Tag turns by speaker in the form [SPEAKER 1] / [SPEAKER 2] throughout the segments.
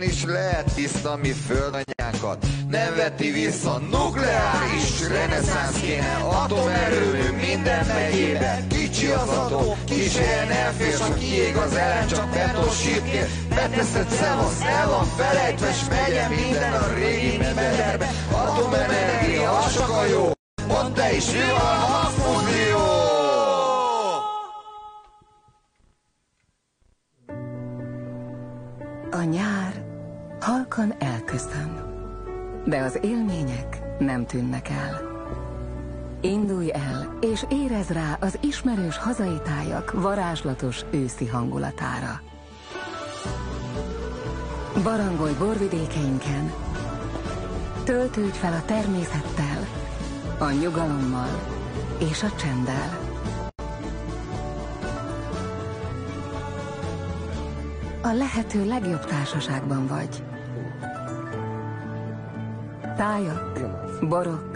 [SPEAKER 1] igenis lehet tiszta mi földanyánkat. Nem veti vissza nukleáris reneszánsz kéne, atomerőmű minden megyébe. Kicsi az atom, kis helyen elfér, csak kiég az ellen, csak beton. Beteszed szevasz, el van felejtve, s megye minden a régi mederbe. Atomenergia, az csak a jó, mondd te is, mi van a magfúzió?
[SPEAKER 2] Halkan elköszön, de az élmények nem tűnnek el. Indulj el, és érez rá az ismerős hazai tájak varázslatos őszi hangulatára. Barangolj borvidékeinken, töltődj fel a természettel, a nyugalommal és a csenddel. A lehető legjobb társaságban vagy. Tájak, borok,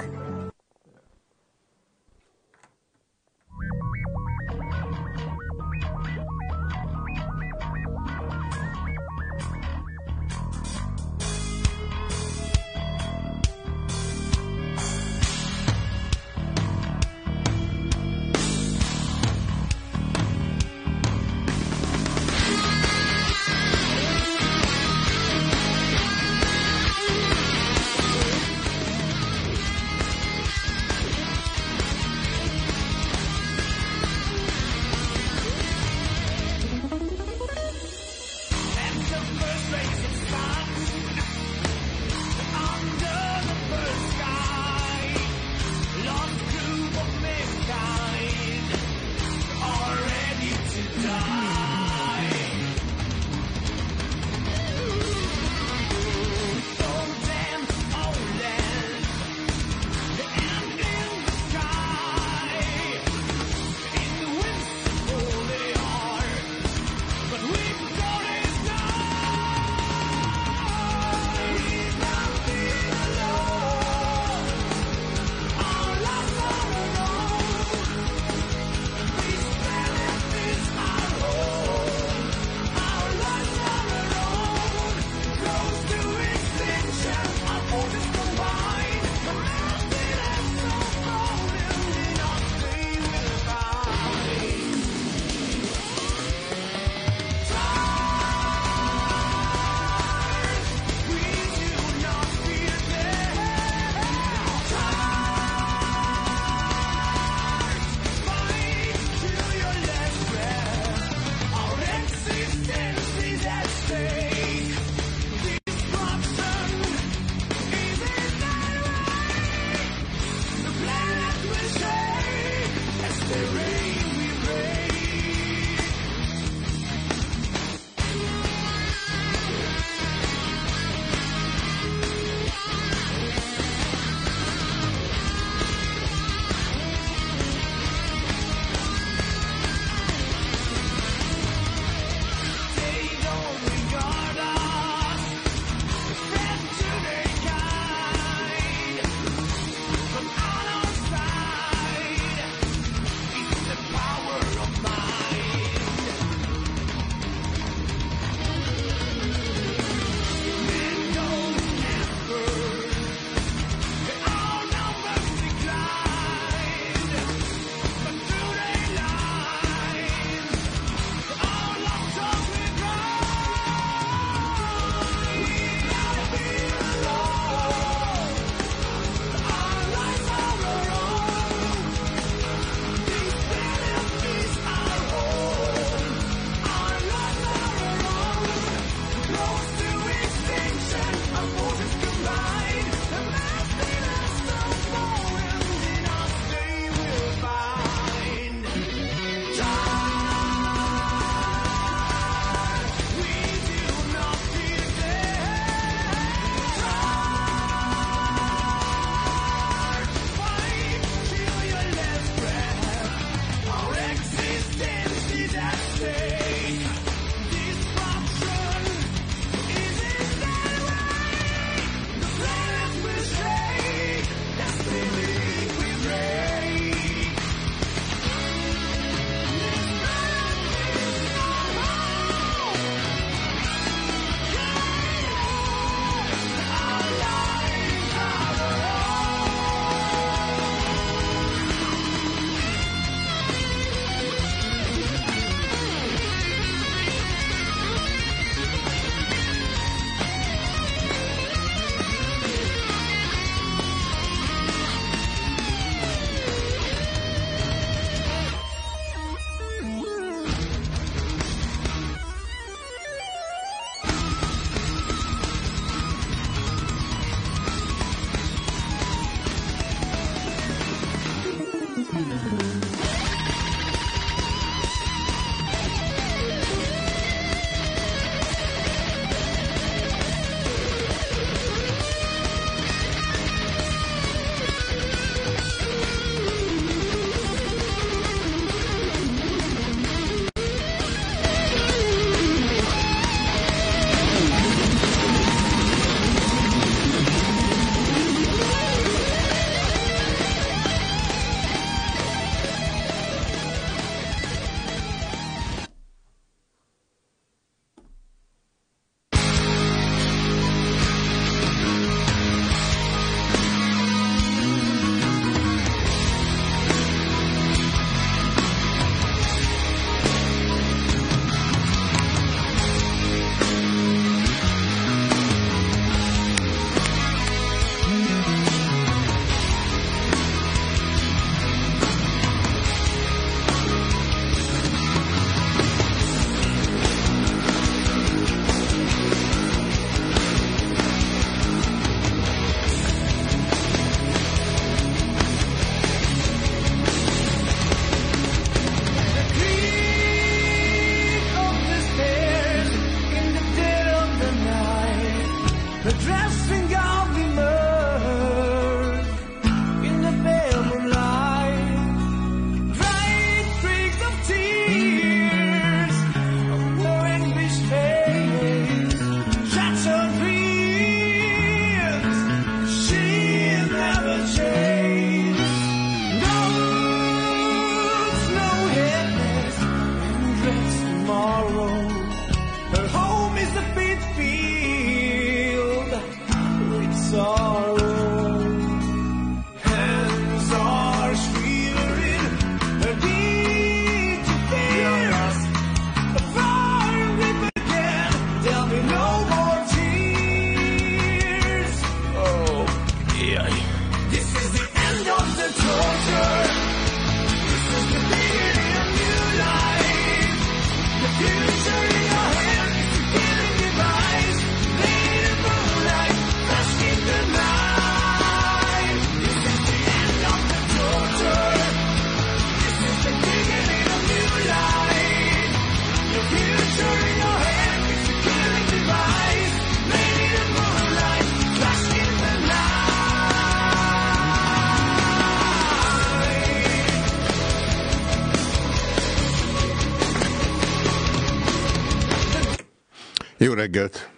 [SPEAKER 3] reggelt!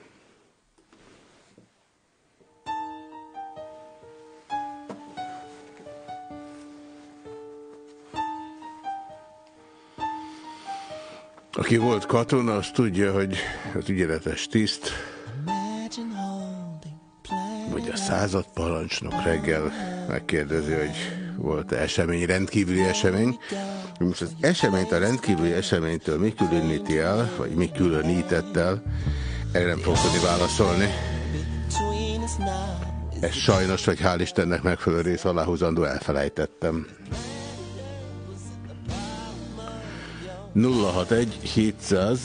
[SPEAKER 3] Aki volt katona, az tudja, hogy az ügyeletes tiszt, vagy a század parancsnok reggel megkérdezi, hogy volt-e esemény, rendkívüli esemény. Most az eseményt a rendkívüli eseménytől mi különíti el, vagy mi különített el, erre nem fogok tudni válaszolni. Ez sajnos, hogy hál' Istennek megfelelő rész aláhúzandó elfelejtettem. 061 700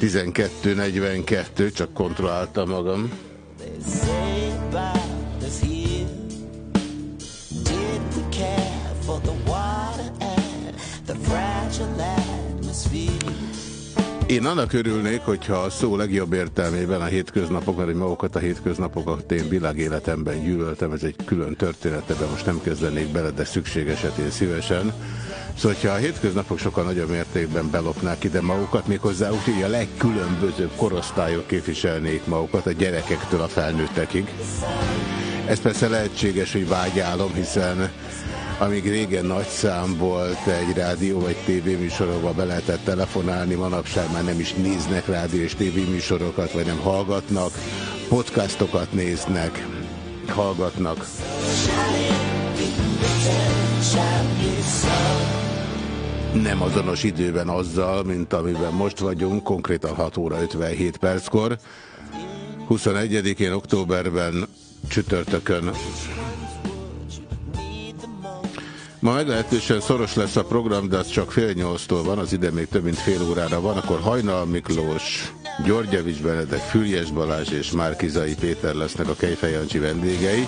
[SPEAKER 3] 1242, csak kontrolláltam magam. Én annak örülnék, hogyha a szó legjobb értelmében a hétköznapok, mert magukat a hétköznapokat én világéletemben gyűlöltem, ez egy külön történet, ebben most nem kezdenék bele, de szükség esetén szívesen. Szóval, hogyha a hétköznapok sokkal nagyobb mértékben belopnák ide magukat, méghozzá úgy, hogy a legkülönbözőbb korosztályok képviselnék magukat, a gyerekektől a felnőttekig. Ez persze lehetséges, hogy vágyálom, hiszen amíg régen nagy szám volt egy rádió vagy tévéműsorokba be lehetett telefonálni, manapság már nem is néznek rádió és tévéműsorokat, vagy nem hallgatnak, podcastokat néznek, hallgatnak. Nem azonos időben azzal, mint amiben most vagyunk, konkrétan 6 óra 57 perckor. 21-én októberben csütörtökön Ma meglehetősen szoros lesz a program, de az csak fél nyolctól van, az ide még több mint fél órára van, akkor Hajnal Miklós, Györgyevics Benedek, Fürjes Balázs és Márkizai Péter lesznek a Kejfejancsi vendégei,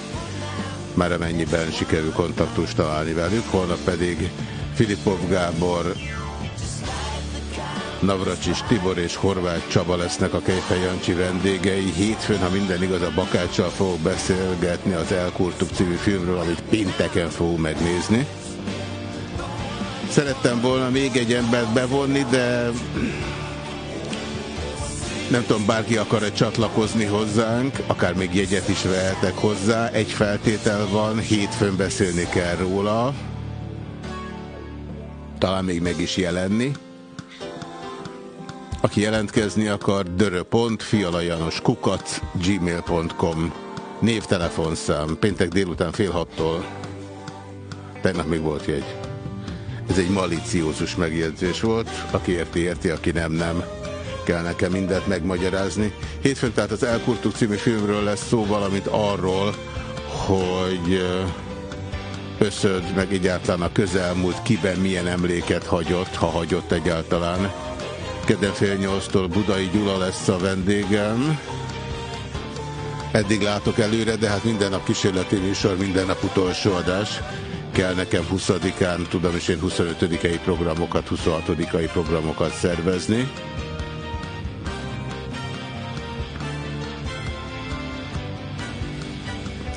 [SPEAKER 3] már amennyiben sikerül kontaktust találni velük, holnap pedig Filipov Gábor, Navracsis Tibor és Horváth Csaba lesznek a Kejfej Jancsi vendégei. Hétfőn, ha minden igaz, a Bakáccsal fogok beszélgetni az Elkurtuk című filmről, amit pénteken fogunk megnézni. Szerettem volna még egy embert bevonni, de nem tudom, bárki akar-e csatlakozni hozzánk, akár még jegyet is vehetek hozzá. Egy feltétel van, hétfőn beszélni kell róla. Talán még meg is jelenni. Aki jelentkezni akar, dörö.fialajanoskukac gmail.com Név, péntek délután fél hattól. Tegnap még volt jegy. Ez egy maliciózus megjegyzés volt. Aki érti, érti, aki nem, nem. Kell nekem mindent megmagyarázni. Hétfőn tehát az Elkurtuk című filmről lesz szó, valamint arról, hogy összöd meg egyáltalán a közelmúlt kiben milyen emléket hagyott, ha hagyott egyáltalán. Kedden fél nyolctól Budai Gyula lesz a vendégem. Eddig látok előre, de hát minden nap kísérleti műsor, minden nap utolsó adás kell nekem 20-án, tudom is én 25-i programokat, 26-ai programokat szervezni.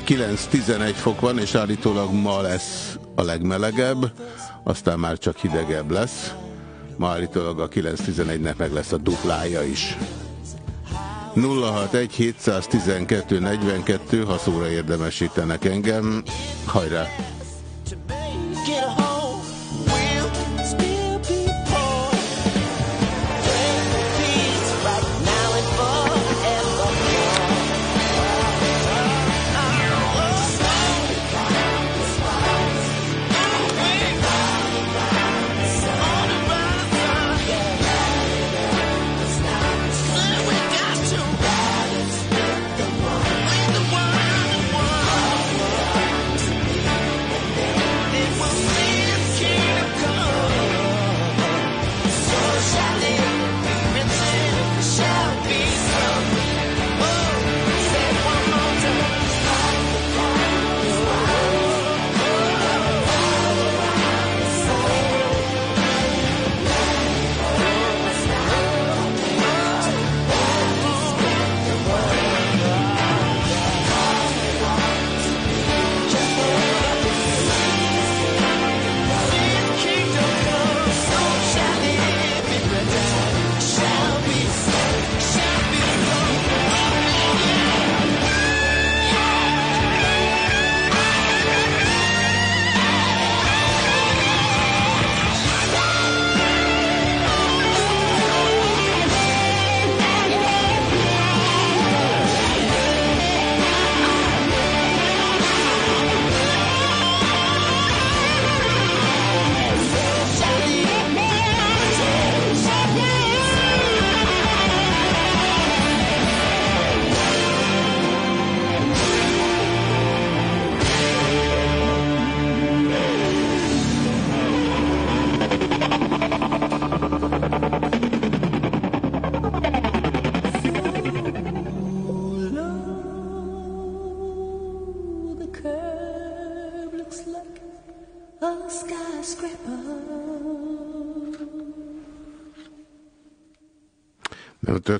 [SPEAKER 4] 9-11 fok van, és állítólag ma lesz a legmelegebb, aztán már csak hidegebb lesz. Ma állítólag a 9-11-nek meg lesz a duplája is. 061 712 42, ha szóra érdemesítenek engem. Hajrá! to make it home.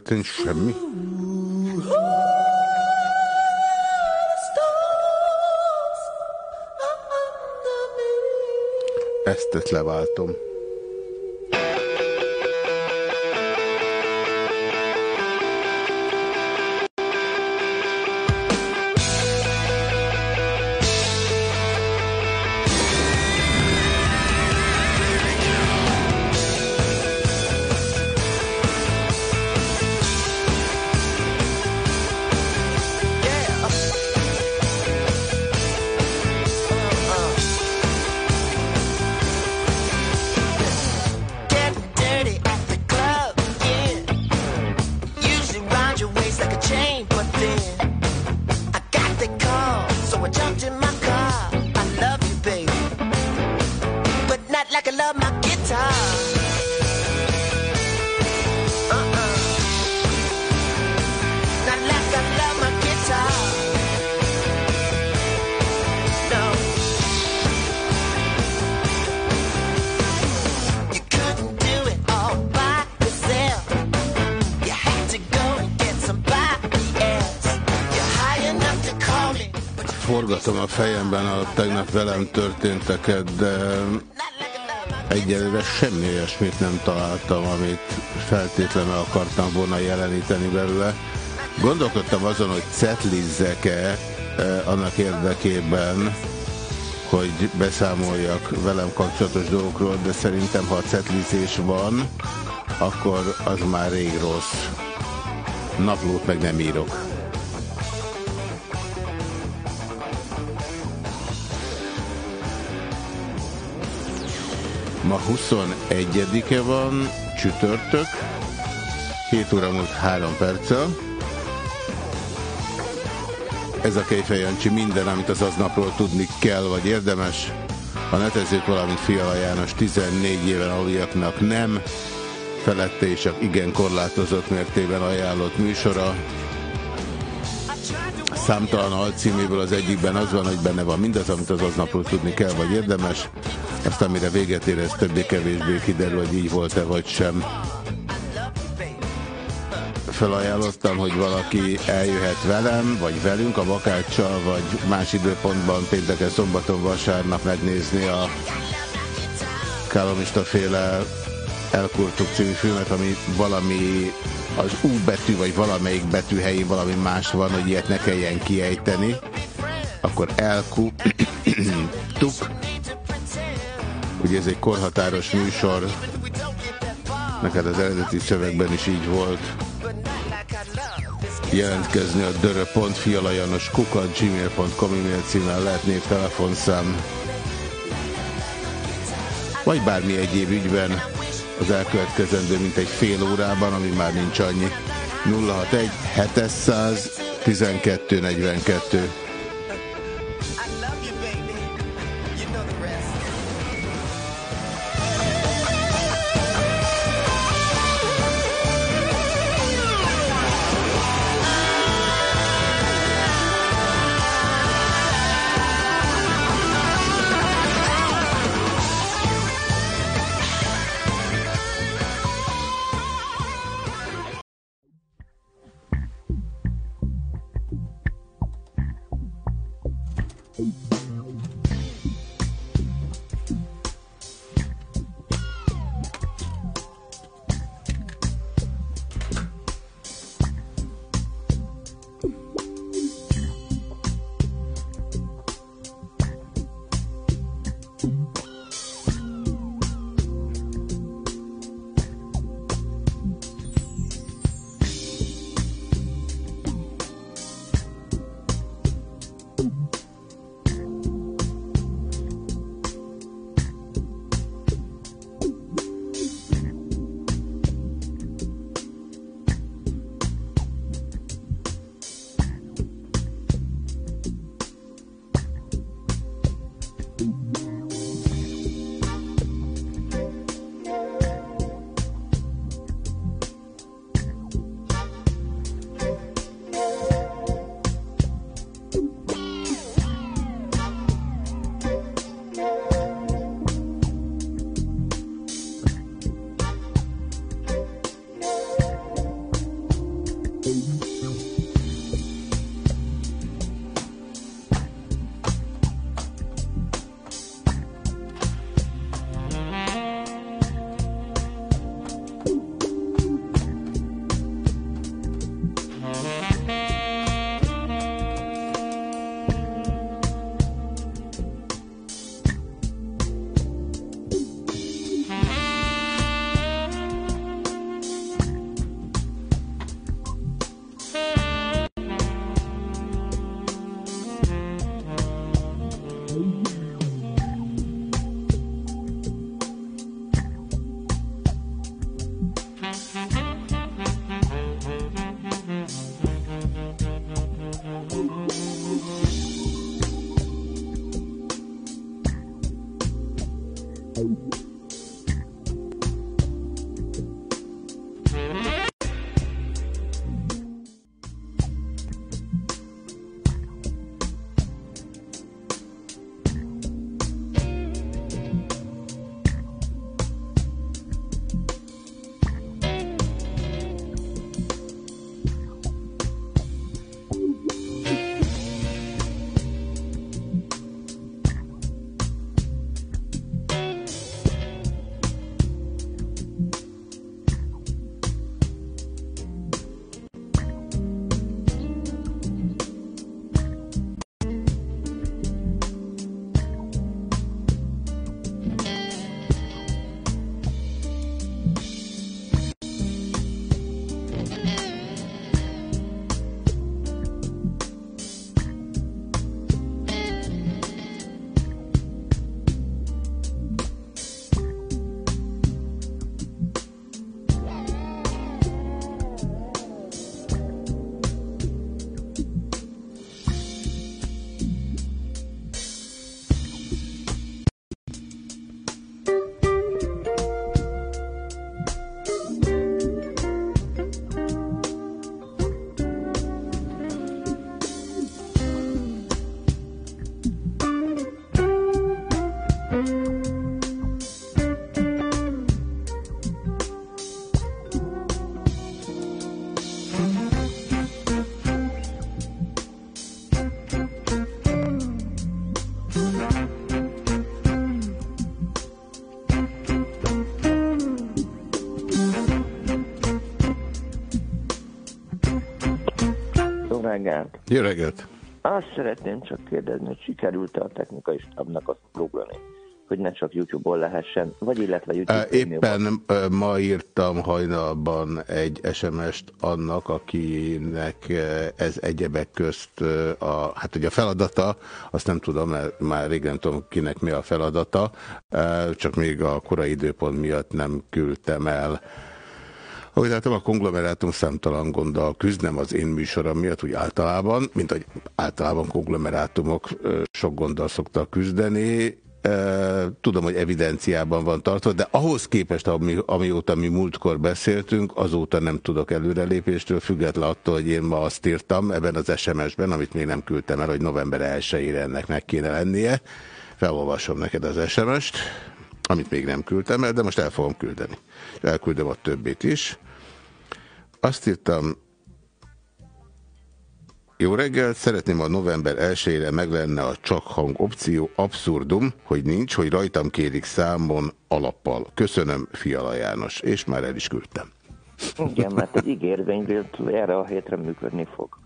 [SPEAKER 4] Történt semmi? Ezt leváltom. Fejemben a tegnap velem történteket, de egyelőre semmi olyasmit nem találtam, amit feltétlenül akartam volna jeleníteni belőle. Gondolkodtam azon, hogy cetlizzek-e eh, annak érdekében, hogy beszámoljak velem kapcsolatos dolgokról, de szerintem, ha a cetlizés van, akkor az már rég rossz. Naplót meg nem írok. Ma 21-e van, csütörtök, 7 óra múlt 3 perccel. Ez a Kejfej Jancsi minden, amit az aznapról tudni kell, vagy érdemes. A netezők, valamint Fiala János 14 éven aluliaknak nem, felette és csak igen korlátozott mértében ajánlott műsora. Számtalan alcíméből az egyikben az van, hogy benne van mindaz, amit az aznapról tudni kell, vagy érdemes. Aztán mire véget ér, ez többé-kevésbé kiderül, hogy így volt-e vagy sem.
[SPEAKER 3] felajánlottam, hogy valaki eljöhet velem, vagy velünk a vakáccsal, vagy más időpontban pénteken, szombaton, vasárnap megnézni a Kálomista féle Elkurtuk című filmet, ami valami az U betű, vagy valamelyik betű helyén valami más van, hogy ilyet ne kelljen kiejteni, akkor elkurtuk. Ugye ez egy korhatáros műsor, neked az eredeti szövegben is így volt. Jelentkezni a dörö.fialajanos kukat gmail.com e-mail címmel lehet név telefonszám vagy bármi egyéb ügyben az elkövetkezendő mint egy fél órában, ami már nincs annyi. 061 700 12
[SPEAKER 5] reggelt!
[SPEAKER 3] Jó reggelt!
[SPEAKER 5] Azt szeretném csak kérdezni, hogy sikerült-e a technikai stábnak azt próbálni, hogy ne csak YouTube-on lehessen, vagy illetve YouTube
[SPEAKER 3] Éppen ma írtam hajnalban egy SMS-t annak, akinek ez egyebek közt a, hát ugye a feladata, azt nem tudom, mert már régen tudom kinek mi a feladata, csak még a korai időpont miatt nem küldtem el ahogy látom, a konglomerátum számtalan gonddal küzd, nem az én műsorom miatt, úgy általában, mint hogy általában konglomerátumok sok gonddal szoktak küzdeni. Tudom, hogy evidenciában van tartva, de ahhoz képest, ami, amióta mi múltkor beszéltünk, azóta nem tudok előrelépéstől, független attól, hogy én ma azt írtam ebben az SMS-ben, amit még nem küldtem el, hogy november 1-ére ennek meg kéne lennie. Felolvasom neked az SMS-t, amit még nem küldtem el, de most el fogom küldeni. Elküldöm a többit is. Azt írtam, jó reggelt, szeretném a november 1-ére meg a csak hang opció, abszurdum, hogy nincs, hogy rajtam kérik számon alappal. Köszönöm, Fiala János, és már el is küldtem.
[SPEAKER 5] Igen, mert egy ígérvény erre a hétre működni fog.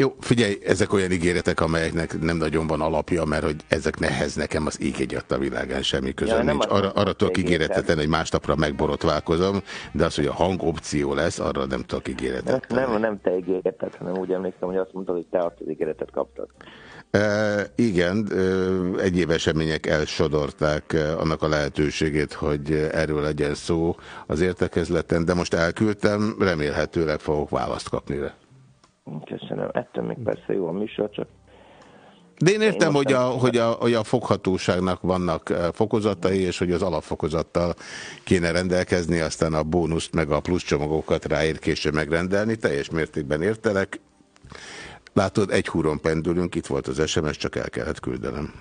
[SPEAKER 3] Jó, figyelj, ezek olyan ígéretek, amelyeknek nem nagyon van alapja, mert hogy ezek nehez nekem az ég a világán semmi közöm ja, nincs. Arra, arra tudok ígéretet tenni, hogy másnapra megborotválkozom, de az, hogy a hang opció lesz, arra nem tudok ígéretet
[SPEAKER 5] tenni. Nem, nem te ígéretet, hanem úgy emlékszem, hogy azt mondtad, hogy te azt az ígéretet kaptad.
[SPEAKER 3] E, igen, egyéb események elsodorták annak a lehetőségét, hogy erről legyen szó az értekezleten, de most elküldtem, remélhetőleg fogok választ kapni rá.
[SPEAKER 5] Köszönöm. Ettől még persze jó a műsor, csak
[SPEAKER 3] de én értem, én hogy, a, hogy, a, hogy a foghatóságnak vannak eh, fokozatai, és hogy az alapfokozattal kéne rendelkezni, aztán a bónuszt meg a plusz csomagokat ráér később megrendelni. Teljes mértékben értelek. Látod, egy húron pendülünk, itt volt az SMS, csak el kellett küldenem.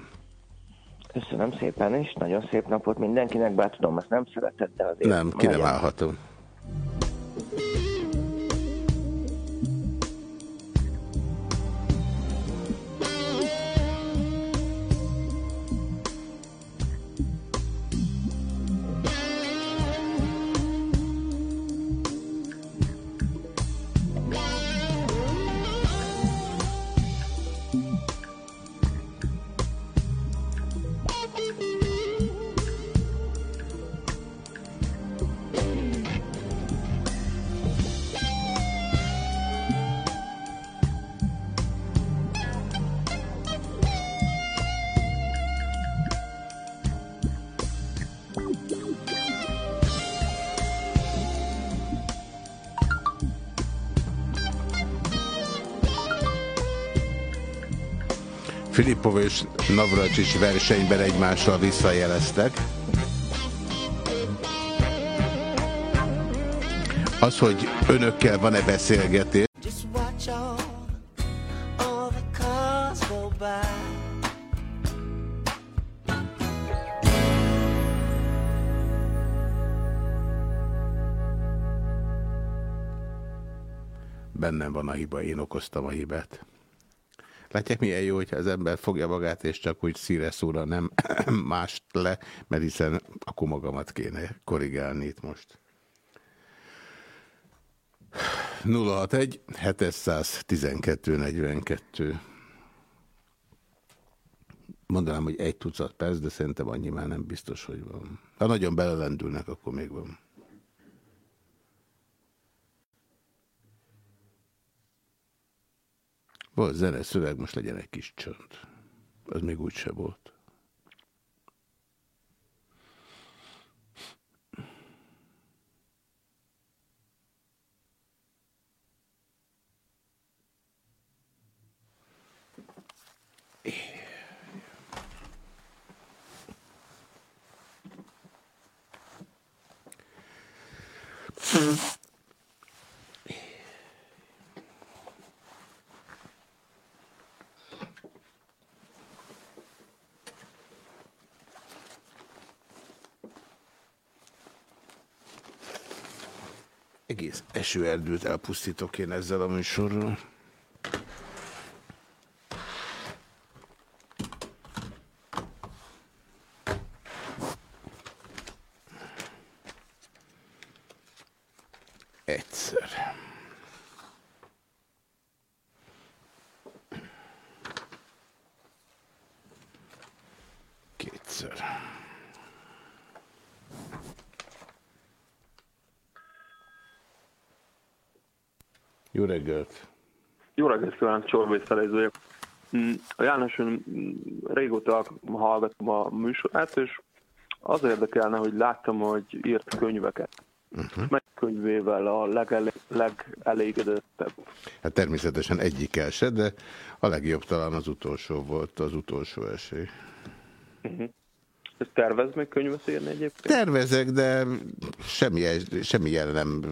[SPEAKER 5] Köszönöm szépen, és nagyon szép napot mindenkinek, bár tudom, ezt nem szeretett, de azért...
[SPEAKER 3] Nem, ki nem állhatom. Filipov és Navracsics versenyben egymással visszajeleztek. Az, hogy önökkel van-e beszélgetés, bennem van a hiba, én okoztam a hibát. Látják, milyen jó, hogyha az ember fogja magát, és csak úgy szíre szóra nem mást le, mert hiszen akkor magamat kéne korrigálni itt most. 061 712 42 Mondanám, hogy egy tucat perc, de szerintem annyi már nem biztos, hogy van. Ha nagyon belelendülnek, akkor még van. Volt zene, szöveg, most legyen egy kis csönd. Az még úgy se volt. Mm-hmm. Egész esőerdőt elpusztítok én ezzel a műsorral. Egyszer. reggelt! Jó reggelt!
[SPEAKER 6] Jó reggelt kívánok, vagyok. Mm, a Jánoson mm, régóta hallgatom a műsorát, és az érdekelne, hogy láttam, hogy írt könyveket. Uh-huh. Mely könyvével a legel legelégedettebb?
[SPEAKER 3] Hát természetesen egyik se, de a legjobb talán az utolsó volt, az utolsó esély.
[SPEAKER 6] Uh-huh. Ezt tervez még könyvet írni egyébként?
[SPEAKER 3] Tervezek, de semmi, semmi jel nem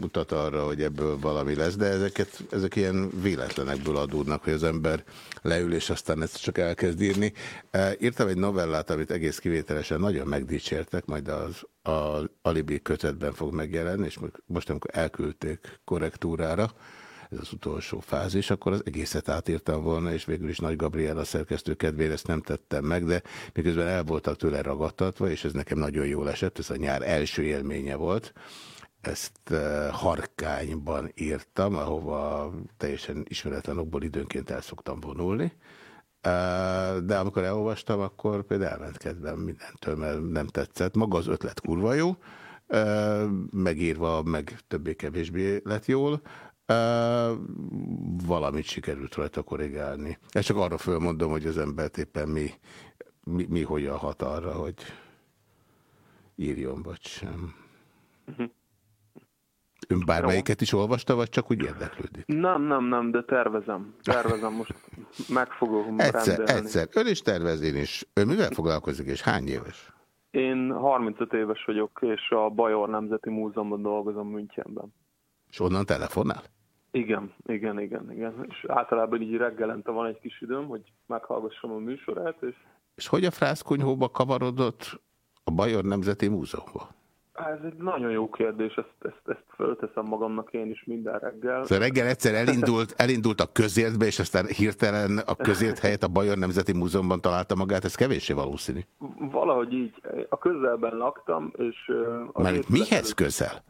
[SPEAKER 3] mutat arra, hogy ebből valami lesz, de ezeket, ezek ilyen véletlenekből adódnak, hogy az ember leül, és aztán ezt csak elkezd írni. E, írtam egy novellát, amit egész kivételesen nagyon megdicsértek, majd az, az Alibi kötetben fog megjelenni, és most amikor elküldték korrektúrára, ez az utolsó fázis, akkor az egészet átírtam volna, és végül is Nagy Gabriel a szerkesztő kedvére ezt nem tettem meg, de miközben el voltak tőle ragadtatva, és ez nekem nagyon jól esett, ez a nyár első élménye volt, ezt uh, Harkányban írtam, ahova teljesen ismeretlen okból időnként el szoktam vonulni. Uh, de amikor elolvastam, akkor például elment kedvem mindentől, mert nem tetszett. Maga az ötlet kurva jó, uh, megírva, meg többé-kevésbé lett jól valamit sikerült rajta korrigálni. Ezt csak arra fölmondom, hogy az embert éppen mi, mi, mi hogyan hat arra, hogy írjon vagy sem. Uh-huh. Ön bármelyiket is olvasta, vagy csak úgy érdeklődik?
[SPEAKER 6] Nem, nem, nem, de tervezem. Tervezem, most meg fogom
[SPEAKER 3] egyszer, rendelni. Egyszer, ön is tervez, én is. Ön mivel foglalkozik, és hány éves?
[SPEAKER 6] Én 35 éves vagyok, és a Bajor Nemzeti Múzeumban dolgozom Münchenben.
[SPEAKER 3] És onnan telefonál?
[SPEAKER 6] Igen, igen, igen, igen. És általában így reggelente van egy kis időm, hogy meghallgassam a műsorát. És,
[SPEAKER 3] és hogy a frászkonyhóba kavarodott a Bajor Nemzeti Múzeumba?
[SPEAKER 6] Ez egy nagyon jó kérdés, ezt, ezt, ezt fölteszem magamnak én is minden reggel.
[SPEAKER 3] Szóval reggel egyszer elindult, elindult a közértbe, és aztán hirtelen a közért helyett a Bajor Nemzeti Múzeumban találta magát, ez kevéssé valószínű.
[SPEAKER 6] Valahogy így, a közelben laktam, és...
[SPEAKER 3] Mert mihez közel?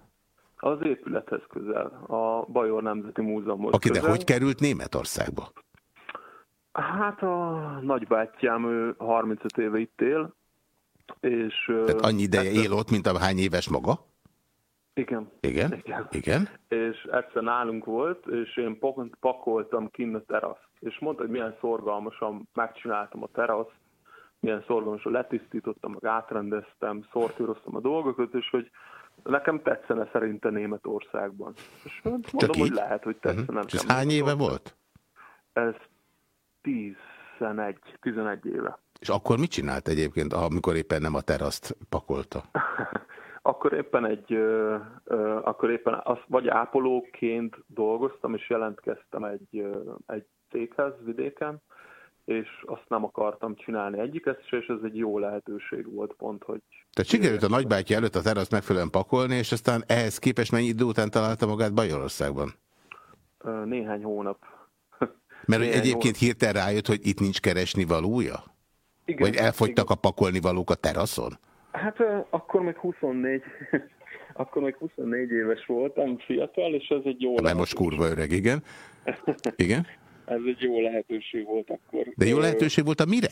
[SPEAKER 6] Az épülethez közel, a Bajor Nemzeti Múzeumhoz
[SPEAKER 3] Aki de hogy került Németországba?
[SPEAKER 6] Hát a nagybátyám, ő 35 éve itt él, és...
[SPEAKER 3] Tehát annyi ideje egyszer... él ott, mint a hány éves maga?
[SPEAKER 6] Igen.
[SPEAKER 3] Igen? Igen. Igen.
[SPEAKER 6] És egyszer nálunk volt, és én pakoltam kinn a teraszt. És mondta, hogy milyen szorgalmasan megcsináltam a teraszt, milyen szorgalmasan letisztítottam, meg átrendeztem, szortíroztam a dolgokat, és hogy Nekem tetszene szerintem Németországban. És mondom, Csak hogy lehet, hogy tetszene. Uh mhm. -huh.
[SPEAKER 3] És ez hány éve volt?
[SPEAKER 6] Ez 11, 11 éve.
[SPEAKER 3] És akkor mit csinált egyébként, amikor éppen nem a teraszt pakolta?
[SPEAKER 6] akkor éppen egy, ö, ö, akkor éppen az, vagy ápolóként dolgoztam, és jelentkeztem egy, ö, egy céghez vidéken, és azt nem akartam csinálni egyiket és ez egy jó lehetőség volt pont, hogy...
[SPEAKER 3] Tehát sikerült a nagybátyja előtt a teraszt megfelelően pakolni, és aztán ehhez képest mennyi idő után találta magát Bajorországban?
[SPEAKER 6] Néhány hónap.
[SPEAKER 3] Mert Néhány egyébként hónap. hirtelen rájött, hogy itt nincs keresni valója? Igen, Vagy elfogytak igen. a pakolni valók a teraszon?
[SPEAKER 6] Hát akkor még 24, akkor még 24 éves voltam, fiatal, és ez egy jó...
[SPEAKER 3] Mert most kurva öreg, igen. Igen?
[SPEAKER 6] Ez egy jó lehetőség volt akkor.
[SPEAKER 3] De jó lehetőség volt a mire?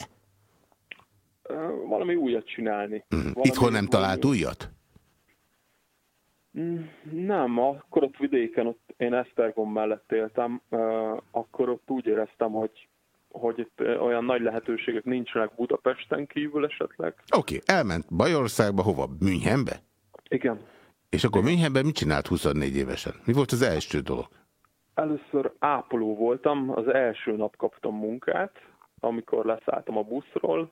[SPEAKER 6] Valami újat csinálni.
[SPEAKER 3] Mm. Valami Itthon nem talált újat?
[SPEAKER 6] Mm, nem, akkor ott vidéken, ott én Esztergom mellett éltem, akkor ott úgy éreztem, hogy hogy itt olyan nagy lehetőségek nincsenek Budapesten kívül esetleg.
[SPEAKER 3] Oké, okay, elment Bajországba, hova? Münchenbe?
[SPEAKER 6] Igen.
[SPEAKER 3] És akkor Igen. Münchenben mit csinált 24 évesen? Mi volt az első dolog?
[SPEAKER 6] Először ápoló voltam, az első nap kaptam munkát, amikor leszálltam a buszról,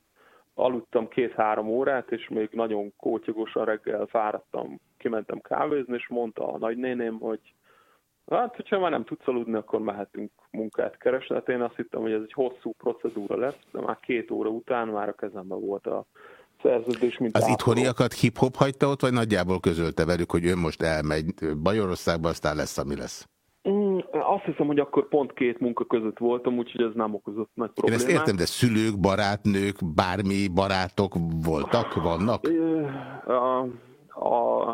[SPEAKER 6] aludtam két-három órát, és még nagyon kótyogosan reggel fáradtam, kimentem kávézni, és mondta a nagynéném, hogy hát, hogyha már nem tudsz aludni, akkor mehetünk munkát keresni. Hát én azt hittem, hogy ez egy hosszú procedúra lesz, de már két óra után már a kezemben volt a szerződés, mint
[SPEAKER 3] Az ápoló. itthoniakat hip-hop hagyta ott, vagy nagyjából közölte velük, hogy ő most elmegy Bajorországba, aztán lesz, ami lesz?
[SPEAKER 6] Azt hiszem, hogy akkor pont két munka között voltam, úgyhogy ez nem okozott nagy problémát.
[SPEAKER 3] Én ezt értem, de szülők, barátnők, bármi barátok voltak, vannak?
[SPEAKER 6] A, a,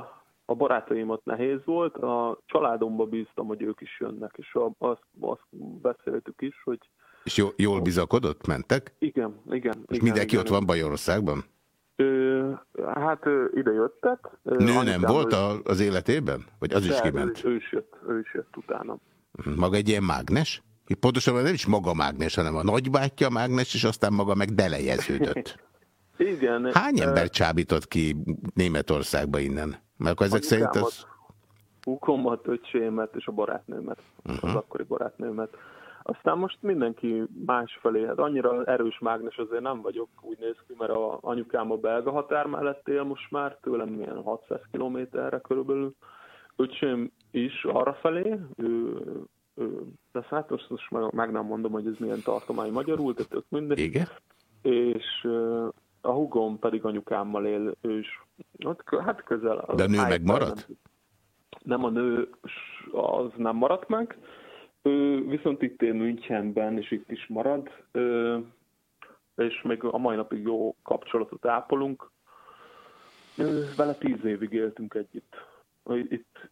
[SPEAKER 6] a barátaimat nehéz volt, a családomba bíztam, hogy ők is jönnek, és azt, azt beszéltük is, hogy...
[SPEAKER 3] És jól, jól bizakodott? Mentek?
[SPEAKER 6] Igen, igen.
[SPEAKER 3] És
[SPEAKER 6] igen,
[SPEAKER 3] mindenki
[SPEAKER 6] igen,
[SPEAKER 3] ott van Bajorországban?
[SPEAKER 6] hát ide jöttek.
[SPEAKER 3] Nő nem volt a, az életében? Vagy az is kiment?
[SPEAKER 6] Ő, ő, is jött, ő is jött utána.
[SPEAKER 3] Maga egy ilyen mágnes? Pontosan nem is maga mágnes, hanem a nagybátyja mágnes, és aztán maga meg delejeződött.
[SPEAKER 6] Igen.
[SPEAKER 3] Hány ember csábított ki Németországba innen? Mert akkor ezek szerint az...
[SPEAKER 6] Húkomat, öcsémet és a barátnőmet, uh -huh. az akkori barátnőmet. Aztán most mindenki másfelé, hát annyira erős mágnes azért nem vagyok, úgy néz ki, mert a anyukám a belga határ mellett él most már, tőlem milyen 600 kilométerre körülbelül. Öcsém is arra felé, ő, ő, de hát most, most meg, meg nem mondom, hogy ez milyen tartomány magyarul, de tök mindegy.
[SPEAKER 3] Igen.
[SPEAKER 6] És a hugom pedig anyukámmal él, ő is hát közel.
[SPEAKER 3] De a nő meg maradt?
[SPEAKER 6] Nem, nem a nő, az nem maradt meg, ő viszont itt él Münchenben, és itt is marad, és még a mai napig jó kapcsolatot ápolunk. Vele tíz évig éltünk együtt. Itt,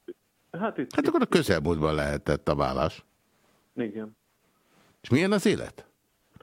[SPEAKER 3] hát, itt, hát itt, akkor a közelmúltban lehetett a vállás.
[SPEAKER 6] Igen.
[SPEAKER 3] És milyen az élet?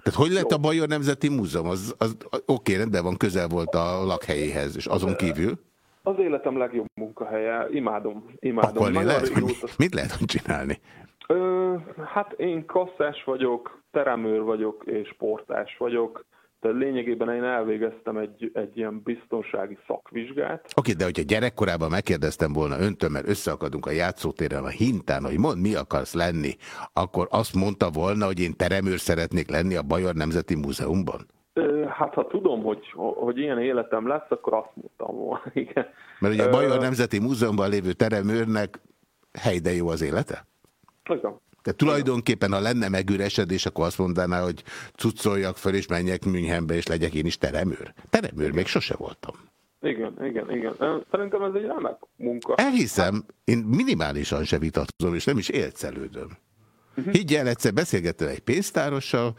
[SPEAKER 3] Tehát hogy lett Jó. a Bajor Nemzeti Múzeum? Az, az, oké, rendben van, közel volt a lakhelyéhez, és azon kívül?
[SPEAKER 6] Az életem legjobb munkahelye, imádom. imádom.
[SPEAKER 3] Akkor lehet, mit, mit lehet csinálni?
[SPEAKER 6] Ö, hát én kasszás vagyok, teremőr vagyok és portás vagyok. Tehát lényegében én elvégeztem egy, egy ilyen biztonsági szakvizsgát. Oké,
[SPEAKER 3] okay, de hogyha gyerekkorában megkérdeztem volna öntől, mert összeakadunk a játszótéren a hintán, hogy mond, mi akarsz lenni, akkor azt mondta volna, hogy én teremőr szeretnék lenni a Bajor Nemzeti Múzeumban?
[SPEAKER 6] Hát ha tudom, hogy, hogy ilyen életem lesz, akkor azt mondtam volna, igen.
[SPEAKER 3] Mert ugye a Bajor Nemzeti Múzeumban lévő teremőrnek helyde jó az élete?
[SPEAKER 6] Igen.
[SPEAKER 3] Tehát tulajdonképpen, ha lenne megüresedés, akkor azt mondaná, hogy cuccoljak fel, és menjek Münchenbe, és legyek én is teremőr. Teremőr még sose voltam.
[SPEAKER 6] Igen, igen, igen. Szerintem ez egy remek munka.
[SPEAKER 3] Elhiszem, én minimálisan se vitatkozom, és nem is élcelődöm. Uh-huh. Higgyel, egyszer beszélgettem egy pénztárossal,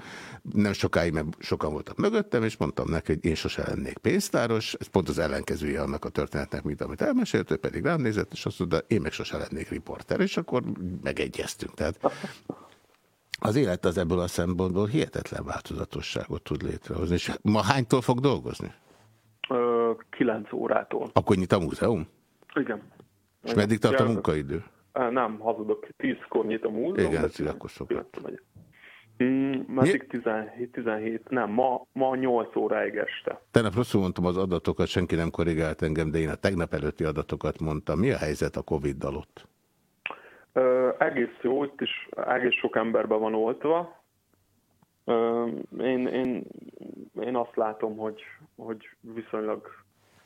[SPEAKER 3] nem sokáig, mert sokan voltak mögöttem, és mondtam neki, hogy én sose lennék pénztáros, ez pont az ellenkezője annak a történetnek, mint amit elmesélt, ő pedig rám nézett, és azt mondta, én meg sose lennék riporter, és akkor megegyeztünk. Tehát az élet az ebből a szempontból hihetetlen változatosságot tud létrehozni. És ma hánytól fog dolgozni?
[SPEAKER 6] Ö, kilenc órától.
[SPEAKER 3] Akkor nyit a múzeum?
[SPEAKER 6] Igen.
[SPEAKER 3] És meddig tart a munkaidő?
[SPEAKER 6] Nem, hazudok. Tízkor nyit a múzeum.
[SPEAKER 3] Igen, ez akkor szokott.
[SPEAKER 6] Mm, Másik 17, 17, nem, ma, ma 8 óráig este.
[SPEAKER 3] Tegnap rosszul mondtam az adatokat, senki nem korrigált engem, de én a tegnap előtti adatokat mondtam. Mi a helyzet a Covid-dal ott?
[SPEAKER 6] Ö, egész jó, itt is egész sok emberben van oltva. Ö, én, én, én azt látom, hogy, hogy viszonylag,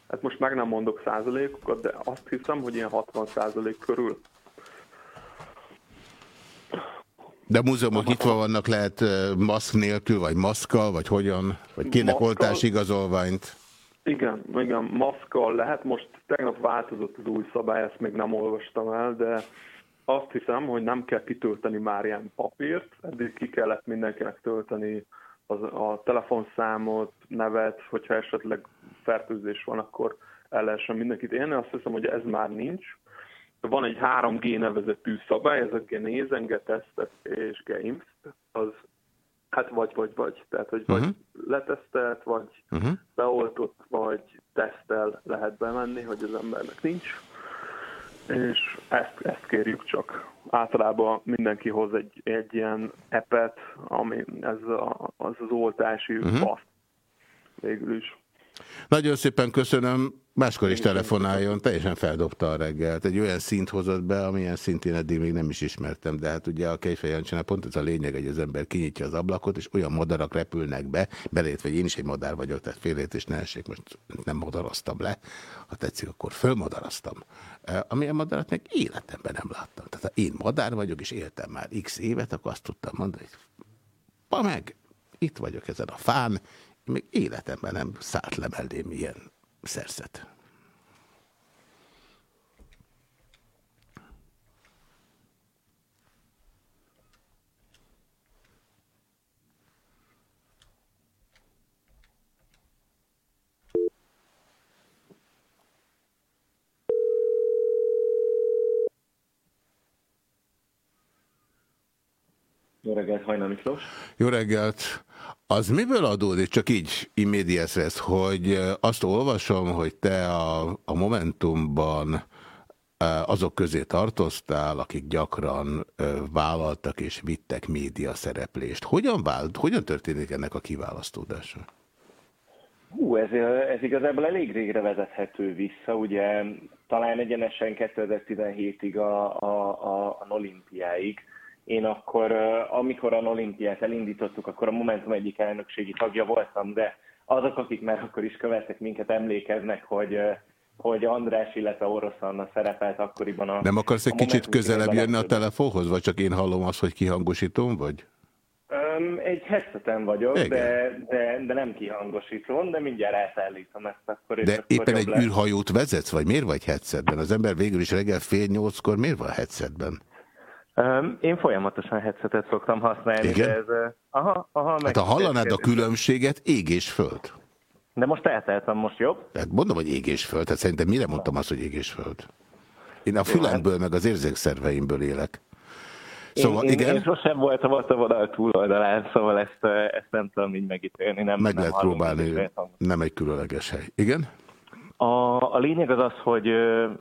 [SPEAKER 6] hát most meg nem mondok százalékokat, de azt hiszem, hogy ilyen 60 százalék körül
[SPEAKER 3] De a múzeumok nyitva vannak, lehet maszk nélkül, vagy maszkkal, vagy hogyan? Vagy kének oltási igazolványt?
[SPEAKER 6] Igen, igen, maszkkal lehet. Most tegnap változott az új szabály, ezt még nem olvastam el, de azt hiszem, hogy nem kell kitölteni már ilyen papírt. Eddig ki kellett mindenkinek tölteni az, a telefonszámot, nevet, hogyha esetleg fertőzés van, akkor el lehessen mindenkit élni. Azt hiszem, hogy ez már nincs van egy 3G nevezetű szabály, ez a Genézen, Getestet és Games, az hát vagy, vagy, vagy. Tehát, hogy vagy mhm. letesztelt, vagy uh -huh. beoltott, vagy tesztel lehet bemenni, hogy az embernek nincs. És ezt, ezt kérjük csak. Általában mindenki hoz egy, egy ilyen appet, ami ez a, az az oltási uh -huh. passz végül is.
[SPEAKER 3] Nagyon szépen köszönöm. Máskor is telefonáljon, teljesen feldobta a reggelt. Egy olyan szint hozott be, amilyen szintén eddig még nem is ismertem, de hát ugye a Kejfejancsinál pont ez a lényeg, hogy az ember kinyitja az ablakot, és olyan madarak repülnek be, belét, vagy én is egy madár vagyok, tehát félét és ne essék, most nem madaraztam le, ha tetszik, akkor fölmadaraztam. Amilyen madarat még életemben nem láttam. Tehát ha én madár vagyok, és éltem már x évet, akkor azt tudtam mondani, hogy pa meg, itt vagyok ezen a fán, még életemben nem szállt le mellém ilyen szerszet.
[SPEAKER 7] Jó reggelt, Hajna Miklós.
[SPEAKER 3] Jó reggelt. Az miből adódik, csak így immédiás lesz, hogy azt olvasom, hogy te a, a Momentumban azok közé tartoztál, akik gyakran vállaltak és vittek média szereplést. Hogyan, vált, hogyan történik ennek a kiválasztódása?
[SPEAKER 7] Hú, ez, ez igazából elég régre vezethető vissza, ugye talán egyenesen 2017-ig a, a, a, a olimpiáig. Én akkor, amikor a olimpiát elindítottuk, akkor a Momentum egyik elnökségi tagja voltam, de azok, akik már akkor is követtek minket, emlékeznek, hogy hogy András, illetve Orosz Anna szerepelt akkoriban a...
[SPEAKER 3] Nem akarsz egy kicsit közelebb jönni a telefonhoz, vagy csak én hallom azt, hogy kihangosítom, vagy?
[SPEAKER 7] Um, egy headseten vagyok, de, de, de nem kihangosítom, de mindjárt elszállítom ezt akkor.
[SPEAKER 3] De
[SPEAKER 7] akkor
[SPEAKER 3] éppen egy lesz. űrhajót vezetsz, vagy miért vagy headsetben? Az ember végül is reggel fél nyolckor miért van headsetben?
[SPEAKER 7] Én folyamatosan headsetet szoktam használni.
[SPEAKER 3] Igen?
[SPEAKER 7] De ez, aha, aha,
[SPEAKER 3] hát ha hallanád a különbséget, ég és föld.
[SPEAKER 7] De most elteltem, most jobb?
[SPEAKER 3] Hát mondom, hogy ég és föld. Hát szerintem mire mondtam azt, hogy ég és föld? Én a fülemből, meg az érzékszerveimből élek.
[SPEAKER 7] Szóval, én, igen. Én sosem voltam ott a vonal túloldalán, szóval ezt, ezt nem tudom így megítélni. Nem,
[SPEAKER 3] Meg
[SPEAKER 7] nem
[SPEAKER 3] lehet próbálni, nem egy különleges hely. Igen?
[SPEAKER 7] A, a lényeg az az, hogy,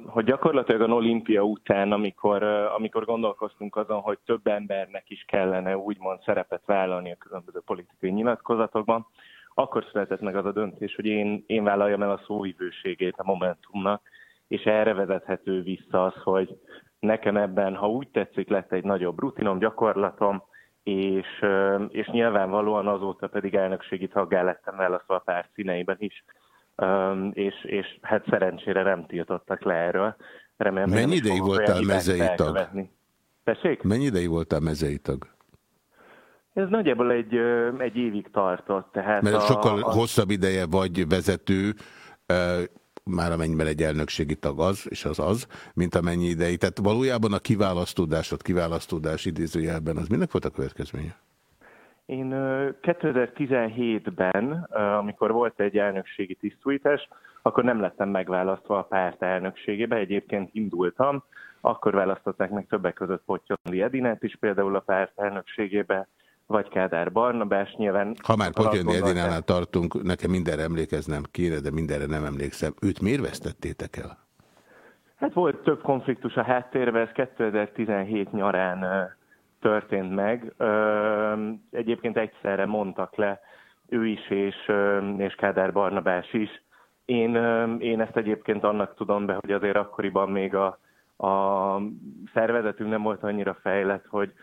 [SPEAKER 7] hogy gyakorlatilag a olimpia után, amikor, amikor gondolkoztunk azon, hogy több embernek is kellene úgymond szerepet vállalni a különböző politikai nyilatkozatokban, akkor született meg az a döntés, hogy én, én vállaljam el a szóvivőségét a Momentumnak, és erre vezethető vissza az, hogy nekem ebben, ha úgy tetszik, lett egy nagyobb rutinom, gyakorlatom, és, és nyilvánvalóan azóta pedig elnökségi taggá lettem választva a pár színeiben is, és, és hát szerencsére nem tiltottak le erről.
[SPEAKER 3] Remélem, Mennyi ideig voltál mezei tag?
[SPEAKER 7] Tessék?
[SPEAKER 3] Mennyi ideig voltál mezei tag?
[SPEAKER 7] Ez nagyjából egy, egy évig tartott. Tehát
[SPEAKER 3] Mert a, sokkal a... hosszabb ideje vagy vezető, már amennyiben egy elnökségi tag az, és az az, mint amennyi ideig. Tehát valójában a kiválasztódásod, kiválasztódás idézőjelben, az minek volt a következménye?
[SPEAKER 7] Én 2017-ben, amikor volt egy elnökségi tisztújítás, akkor nem lettem megválasztva a párt elnökségébe, egyébként indultam, akkor választották meg többek között Pottyondi Edinet is például a párt elnökségébe, vagy Kádár Barnabás nyilván...
[SPEAKER 3] Ha már Potyoni Edinánál tartunk, nekem mindenre emlékeznem kéne, de mindenre nem emlékszem. Őt miért vesztettétek el?
[SPEAKER 7] Hát volt több konfliktus a háttérben, ez 2017 nyarán történt meg. Egyébként egyszerre mondtak le ő is és, és Kádár Barnabás is. Én, én ezt egyébként annak tudom be, hogy azért akkoriban még a, a szervezetünk nem volt annyira fejlett, hogy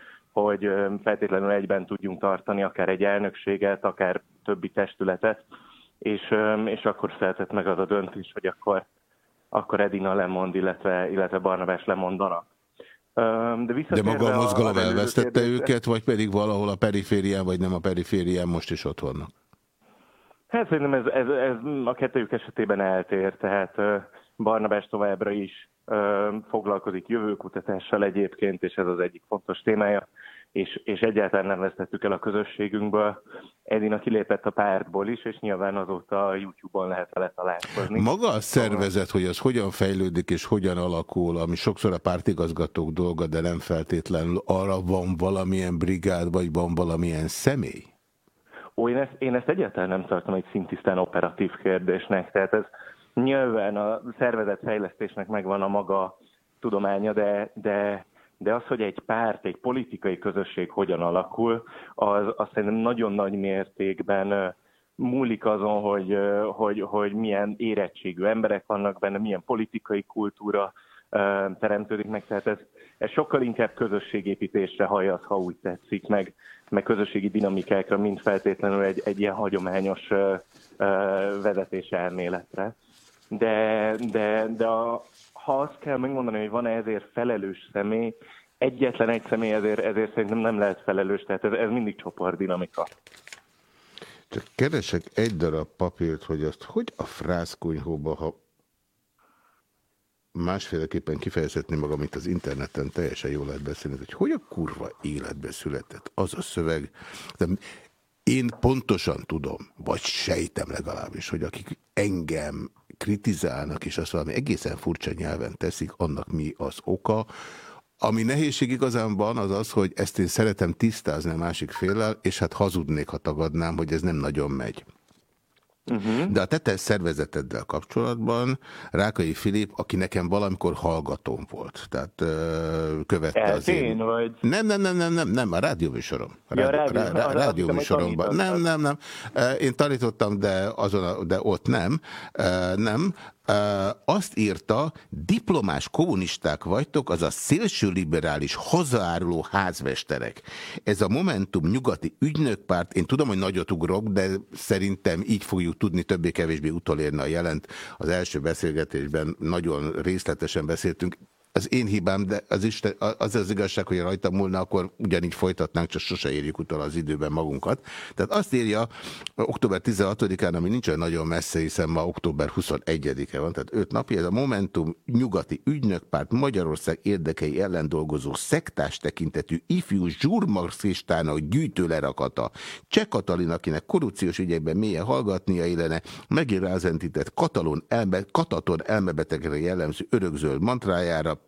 [SPEAKER 7] hogy feltétlenül egyben tudjunk tartani akár egy elnökséget, akár többi testületet, és, és akkor született meg az a döntés, hogy akkor, akkor Edina lemond, illetve, illetve Barnabás lemondanak.
[SPEAKER 3] De, De maga a mozgalom a elvesztette kérdésre. őket, vagy pedig valahol a periférián, vagy nem a periférián most is ott vannak?
[SPEAKER 7] Hát szerintem ez, ez, ez a kettőjük esetében eltér, tehát Barnabás továbbra is foglalkozik jövőkutatással egyébként, és ez az egyik fontos témája, és, és egyáltalán nem vesztettük el a közösségünkből. Edina kilépett a pártból is, és nyilván azóta a YouTube-on lehet vele találkozni.
[SPEAKER 3] Maga a szervezet, hogy az hogyan fejlődik és hogyan alakul, ami sokszor a pártigazgatók dolga, de nem feltétlenül arra van valamilyen brigád, vagy van valamilyen személy?
[SPEAKER 7] Ó, én ezt, én ezt egyáltalán nem tartom egy szintisztán operatív kérdésnek, tehát ez, Nyilván a szervezetfejlesztésnek megvan a maga tudománya, de, de, de az, hogy egy párt, egy politikai közösség hogyan alakul, az, az szerintem nagyon nagy mértékben múlik azon, hogy, hogy, hogy milyen érettségű emberek vannak benne, milyen politikai kultúra teremtődik meg, tehát ez, ez sokkal inkább közösségépítésre hajaz, ha úgy tetszik, meg, meg közösségi dinamikákra, mint feltétlenül egy, egy ilyen hagyományos vezetés elméletre. De, de, de a, ha azt kell megmondani, hogy van-e ezért felelős személy, egyetlen egy személy ezért, ezért szerintem nem lehet felelős, tehát ez, ez mindig csoportdinamika.
[SPEAKER 3] Csak keresek egy darab papírt, hogy azt hogy a frászkonyhóba, ha másféleképpen kifejezhetném magam, mint az interneten teljesen jól lehet beszélni, hogy hogy a kurva életbe született az a szöveg. De én pontosan tudom, vagy sejtem legalábbis, hogy akik engem kritizálnak, és azt valami egészen furcsa nyelven teszik, annak mi az oka, Ami nehézség igazánban az az, hogy ezt én szeretem tisztázni a másik félel, és hát hazudnék, ha tagadnám, hogy ez nem nagyon megy. Uh -huh. De a te szervezeteddel kapcsolatban Rákai Filip, aki nekem valamikor hallgatóm volt, tehát uh, követte
[SPEAKER 7] El, az én... vagy...
[SPEAKER 3] Nem, nem, nem, nem, nem, nem, a rádióműsorom. Ja, rádió, rá, rá, rádióműsoromban. Nem, nem, nem. Én tanítottam, de, azon a, de ott nem. Nem azt írta, diplomás kommunisták vagytok, az a szélső liberális, hazaáruló házmesterek. Ez a Momentum nyugati ügynökpárt, én tudom, hogy nagyot ugrok, de szerintem így fogjuk tudni többé-kevésbé utolérni a jelent. Az első beszélgetésben nagyon részletesen beszéltünk az én hibám, de az, Isten, az az igazság, hogy rajta múlna, akkor ugyanígy folytatnánk, csak sose érjük utol az időben magunkat. Tehát azt írja október 16-án, ami nincs olyan nagyon messze, hiszen ma október 21-e van, tehát öt napi, ez a Momentum nyugati ügynökpárt Magyarország érdekei ellen dolgozó szektás tekintetű ifjú zsurmarxistának gyűjtő lerakata. Cseh Katalin, akinek korrupciós ügyekben mélyen hallgatnia illene, megint rázentített katalon elme, kataton elmebetegre jellemző örökzöld mantrájára,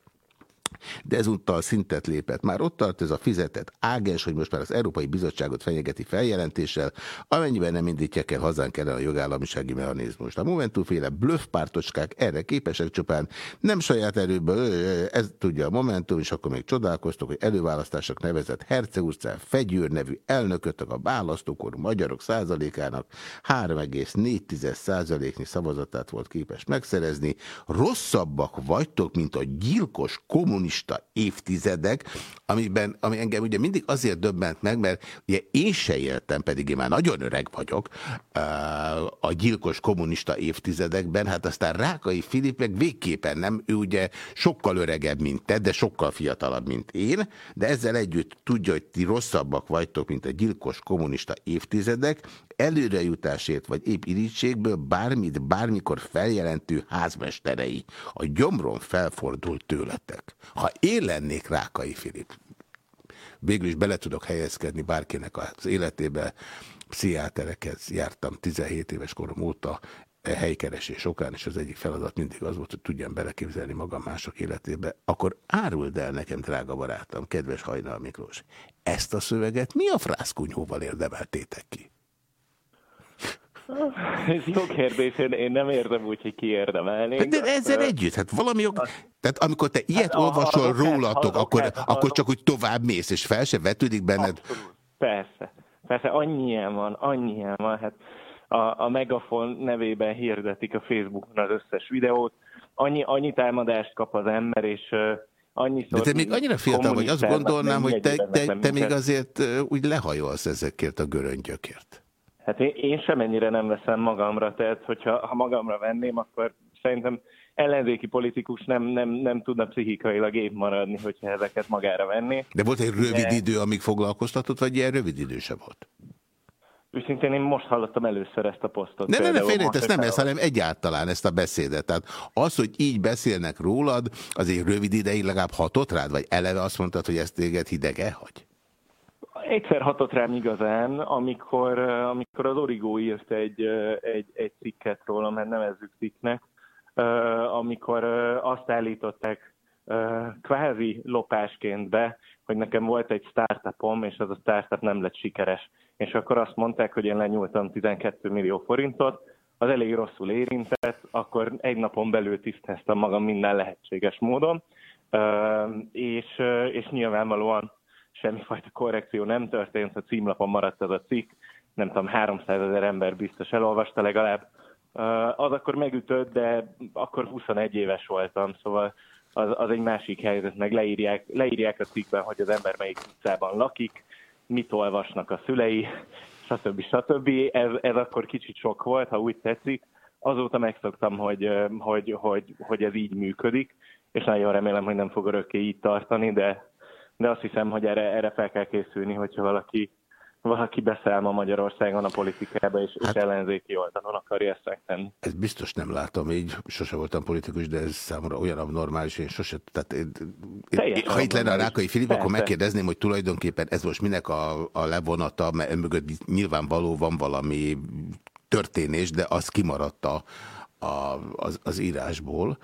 [SPEAKER 3] de ezúttal szintet lépett. Már ott tart ez a fizetett ágens, hogy most már az Európai Bizottságot fenyegeti feljelentéssel, amennyiben nem indítják el hazánk ellen a jogállamisági mechanizmust. A Momentumféle bluffpártocskák erre képesek csupán nem saját erőből, ez tudja a Momentum, és akkor még csodálkoztok, hogy előválasztások nevezett Herce utcán Fegyőr nevű elnököt a választókor magyarok százalékának 3,4 százaléknyi szavazatát volt képes megszerezni. Rosszabbak vagytok, mint a gyilkos kommunizmus kommunista évtizedek, amiben, ami engem ugye mindig azért döbbent meg, mert ugye én se éltem, pedig én már nagyon öreg vagyok a gyilkos kommunista évtizedekben, hát aztán Rákai Filip meg végképpen nem, ő ugye sokkal öregebb, mint te, de sokkal fiatalabb, mint én, de ezzel együtt tudja, hogy ti rosszabbak vagytok, mint a gyilkos kommunista évtizedek, előrejutásért vagy épp irítségből bármit, bármikor feljelentő házmesterei a gyomron felfordult tőletek. Ha én lennék Rákai Filip, végül is bele tudok helyezkedni bárkinek az életébe, pszichiáterekhez jártam 17 éves korom óta, e helykeresés okán, és az egyik feladat mindig az volt, hogy tudjam beleképzelni magam mások életébe, akkor áruld el nekem, drága barátom, kedves Hajnal Miklós, ezt a szöveget mi a frászkunyhóval érdemeltétek ki?
[SPEAKER 7] Ez jó kérdés, én, én nem értem úgy, hogy ki érdemelni.
[SPEAKER 3] De ezzel együtt, hát valami jog... Tehát amikor te ilyet hát, olvasol rólatok, akkor, akkor csak úgy tovább mész, és fel se vetődik benned.
[SPEAKER 7] Abszolút. Persze, persze, annyi van, annyi van. Hát a, a Megafon nevében hirdetik a Facebookon az összes videót, annyi, annyi támadást kap az ember, és annyiszor...
[SPEAKER 3] De te még annyira fiatal vagy, azt gondolnám, hogy te, te, te még azért úgy lehajolsz ezekért a göröngyökért.
[SPEAKER 7] Hát én, én sem ennyire nem veszem magamra, tehát hogyha ha magamra venném, akkor szerintem ellenzéki politikus nem, nem, nem tudna pszichikailag épp maradni, hogyha ezeket magára venné.
[SPEAKER 3] De volt egy rövid De... idő, amíg foglalkoztatott, vagy ilyen rövid idő sem volt?
[SPEAKER 7] Őszintén én most hallottam először ezt a posztot.
[SPEAKER 3] Ne, ne, ne, félrejtesz, nem ez, hanem egyáltalán ezt a beszédet. Tehát az, hogy így beszélnek rólad, azért rövid ideig legalább hatott rád, vagy eleve azt mondtad, hogy ezt téged hideg elhagy?
[SPEAKER 7] Egyszer hatott rám igazán, amikor, amikor az Origó írt egy, egy, egy cikket rólam, mert nevezzük cikknek, amikor azt állították kvázi lopásként be, hogy nekem volt egy startupom, és az a startup nem lett sikeres. És akkor azt mondták, hogy én lenyúltam 12 millió forintot, az elég rosszul érintett, akkor egy napon belül tisztáztam magam minden lehetséges módon, és, és nyilvánvalóan semmifajta korrekció nem történt, a címlapon maradt az a cikk, nem tudom, 300 ezer ember biztos elolvasta legalább. Az akkor megütött, de akkor 21 éves voltam, szóval az, az egy másik helyzet, meg leírják, leírják a cikkben, hogy az ember melyik utcában lakik, mit olvasnak a szülei, stb. stb. Ez, ez akkor kicsit sok volt, ha úgy tetszik. Azóta megszoktam, hogy, hogy, hogy, hogy ez így működik, és nagyon remélem, hogy nem fog örökké így tartani, de de azt hiszem, hogy erre, erre fel kell készülni, hogyha valaki, valaki beszáll ma Magyarországon a politikába, és, hát, és ellenzéki oldalon akarja ezt megtenni.
[SPEAKER 3] Ez biztos nem látom így, sose voltam politikus, de ez számomra olyan abnormális, én sose, tehát én, én, ha itt lenne a Rákai Filip, akkor megkérdezném, hogy tulajdonképpen ez most minek a, a levonata, mert mögött nyilvánvaló van valami történés, de az kimaradt a, a, az, az írásból.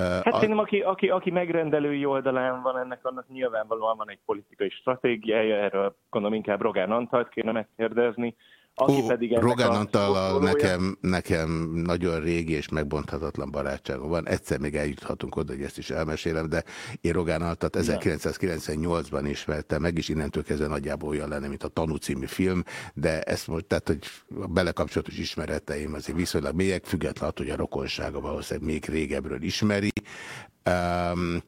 [SPEAKER 7] Hát a... szerintem, aki, aki, aki megrendelői oldalán van ennek, annak nyilvánvalóan van egy politikai stratégiája, erről gondolom inkább Rogán Antalt kéne megkérdezni,
[SPEAKER 3] aki Ó, pedig Rogán Antallal nekem, nekem nagyon régi és megbonthatatlan barátságom van. Egyszer még eljuthatunk oda, hogy ezt is elmesélem, de én Rogán Antat 1998-ban ismertem, meg is innentől kezdve nagyjából olyan lenne, mint a Tanú című film, de ezt most, tehát, hogy a belekapcsolatos ismereteim azért viszonylag mélyek, függetlenül, hogy a rokonsága valószínűleg még régebről ismeri. Um,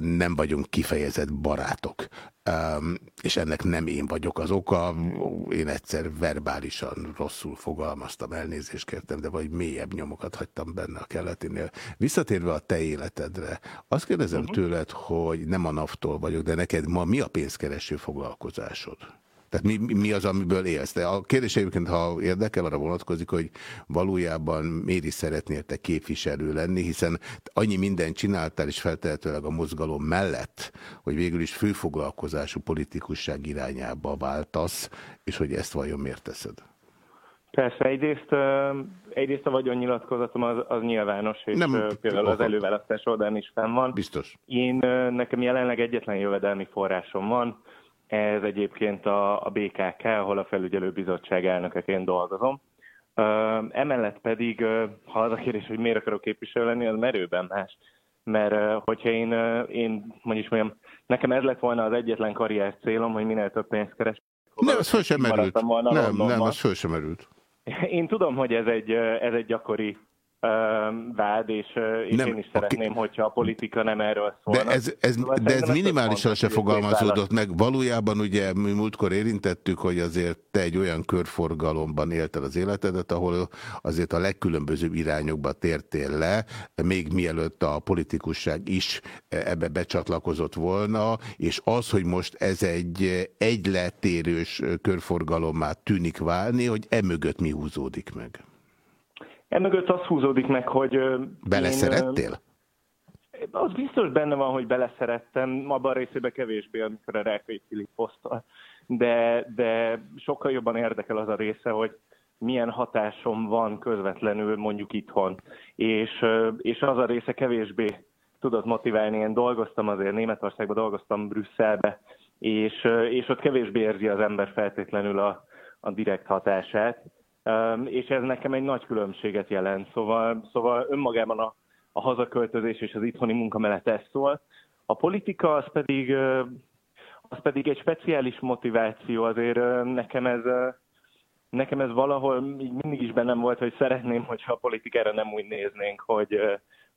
[SPEAKER 3] nem vagyunk kifejezett barátok. És ennek nem én vagyok az oka. Én egyszer verbálisan rosszul fogalmaztam, elnézést kértem, de vagy mélyebb nyomokat hagytam benne a keletinél. Visszatérve a te életedre, azt kérdezem uh mhm. -huh. tőled, hogy nem a naftól vagyok, de neked ma mi a pénzkereső foglalkozásod? Tehát mi, mi az, amiből élsz? De a kérdés egyébként, ha érdekel, arra vonatkozik, hogy valójában miért is szeretnél te képviselő lenni, hiszen annyi mindent csináltál, és feltehetőleg a mozgalom mellett, hogy végül is főfoglalkozású politikusság irányába váltasz, és hogy ezt vajon miért teszed?
[SPEAKER 7] Persze, egyrészt, egyrészt a vagyonnyilatkozatom az, az nyilvános, és Nem, például az előválasztás oldalán is fenn van.
[SPEAKER 3] Biztos.
[SPEAKER 7] Én, nekem jelenleg egyetlen jövedelmi forrásom van, ez egyébként a, a BKK, ahol a felügyelőbizottság elnökeként dolgozom. Emellett pedig, ha az a kérdés, hogy miért akarok képviselő lenni, az merőben más. Mert hogyha én, én mondjuk mondjam, nekem ez lett volna az egyetlen karrier célom, hogy minél több pénzt keres.
[SPEAKER 3] Nem, az föl sem merült. Nem, nem, az föl sem merült.
[SPEAKER 7] Én tudom, hogy ez egy, ez egy gyakori vád, és, és nem, én is szeretném, okay. hogyha a politika nem erről szólna.
[SPEAKER 3] De ez, ez, szóval de ez minimálisan se fogalmazódott meg. Valójában ugye mi múltkor érintettük, hogy azért te egy olyan körforgalomban élted az életedet, ahol azért a legkülönbözőbb irányokba tértél le, még mielőtt a politikusság is ebbe becsatlakozott volna, és az, hogy most ez egy egyletérős körforgalommá tűnik válni, hogy emögött mi húzódik meg?
[SPEAKER 7] Emögött az húzódik meg, hogy...
[SPEAKER 3] Beleszerettél?
[SPEAKER 7] Én, az biztos benne van, hogy beleszerettem, abban a részében kevésbé, amikor a Rákai Filip posztol. De, de sokkal jobban érdekel az a része, hogy milyen hatásom van közvetlenül mondjuk itthon. És, és az a része kevésbé tudott motiválni. Én dolgoztam azért, Németországban dolgoztam Brüsszelbe, és, és ott kevésbé érzi az ember feltétlenül a, a direkt hatását és ez nekem egy nagy különbséget jelent. Szóval, szóval önmagában a, a hazaköltözés és az itthoni munka mellett ez szól. A politika az pedig, az pedig egy speciális motiváció, azért nekem ez, nekem ez valahol így mindig is bennem volt, hogy szeretném, hogyha a politikára nem úgy néznénk, hogy,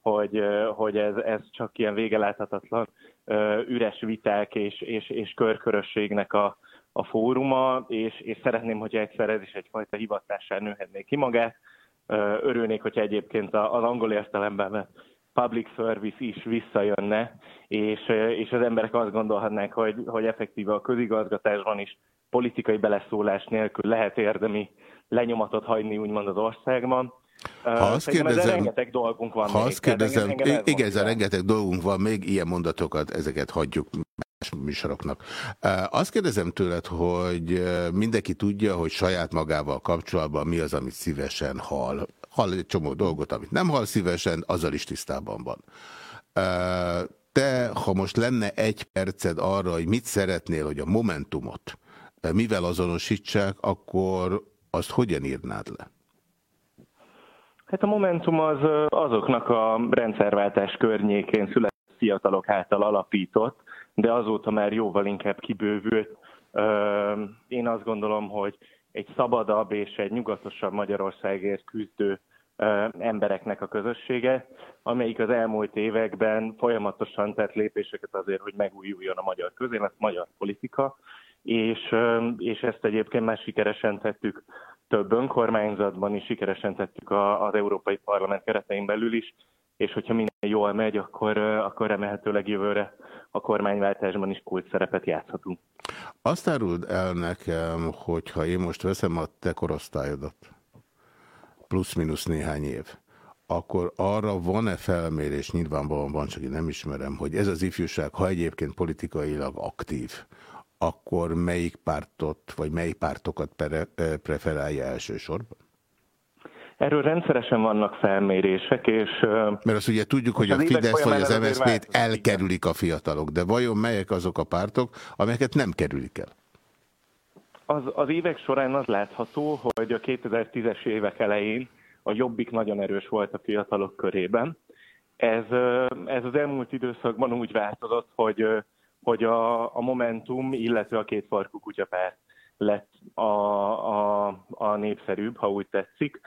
[SPEAKER 7] hogy, hogy ez, ez csak ilyen végeláthatatlan üres viták és, és, és körkörösségnek a, a fóruma, és, és szeretném, hogy egyszer ez is egyfajta hivatássá nőhetné ki magát. Örülnék, hogyha egyébként az angol értelemben public service is visszajönne, és, és az emberek azt gondolhatnák, hogy, hogy effektíve a közigazgatásban is politikai beleszólás nélkül lehet érdemi lenyomatot hagyni úgymond az országban.
[SPEAKER 3] Ha azt kérdezem, rengeteg dolgunk van ha még, azt kérdezem, igen, ez a rengeteg dolgunk van még, ilyen mondatokat, ezeket hagyjuk műsoroknak. Azt kérdezem tőled, hogy mindenki tudja, hogy saját magával kapcsolatban mi az, amit szívesen hall. Hall egy csomó dolgot, amit nem hall szívesen, azzal is tisztában van. Te, ha most lenne egy perced arra, hogy mit szeretnél, hogy a Momentumot mivel azonosítsák, akkor azt hogyan írnád le?
[SPEAKER 7] Hát a Momentum az azoknak a rendszerváltás környékén született fiatalok által alapított, de azóta már jóval inkább kibővült. Én azt gondolom, hogy egy szabadabb és egy nyugatosabb Magyarországért küzdő embereknek a közössége, amelyik az elmúlt években folyamatosan tett lépéseket azért, hogy megújuljon a magyar közélet, a magyar politika, és, és ezt egyébként már sikeresen tettük több önkormányzatban is, sikeresen tettük az Európai Parlament keretein belül is, és hogyha minden jól megy, akkor, akkor remélhetőleg jövőre a kormányváltásban is kult szerepet játszhatunk.
[SPEAKER 3] Azt áruld el nekem, hogyha én most veszem a te korosztályodat, plusz-minusz néhány év, akkor arra van-e felmérés, nyilvánvalóan van, csak én nem ismerem, hogy ez az ifjúság, ha egyébként politikailag aktív, akkor melyik pártot, vagy melyik pártokat preferálja elsősorban?
[SPEAKER 7] Erről rendszeresen vannak felmérések, és...
[SPEAKER 3] Mert azt ugye tudjuk, hogy a Fidesz vagy az MSZP-t elkerülik a fiatalok, de vajon melyek azok a pártok, amelyeket nem kerülik el?
[SPEAKER 7] Az, az évek során az látható, hogy a 2010-es évek elején a Jobbik nagyon erős volt a fiatalok körében. Ez, ez az elmúlt időszakban úgy változott, hogy, hogy a, a Momentum, illetve a két farkú kutyapárt lett a, a, a népszerűbb, ha úgy tetszik.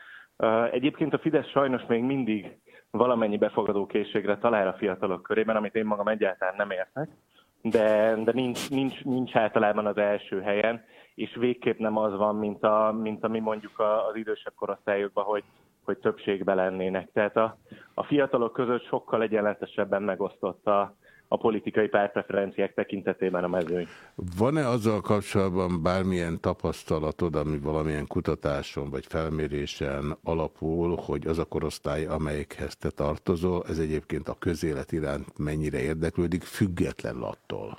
[SPEAKER 7] Egyébként a Fidesz sajnos még mindig valamennyi befogadó készségre talál a fiatalok körében, amit én magam egyáltalán nem értek, de, de nincs, nincs, nincs általában az első helyen, és végképp nem az van, mint, a, mint ami mondjuk az idősebb korosztályokban, hogy, hogy többségben lennének. Tehát a, a fiatalok között sokkal egyenletesebben megosztott a, a politikai pártpreferenciák tekintetében a mezőny.
[SPEAKER 3] Van-e azzal kapcsolatban bármilyen tapasztalatod, ami valamilyen kutatáson vagy felmérésen alapul, hogy az a korosztály, amelyikhez te tartozol, ez egyébként a közélet iránt mennyire érdeklődik, független attól,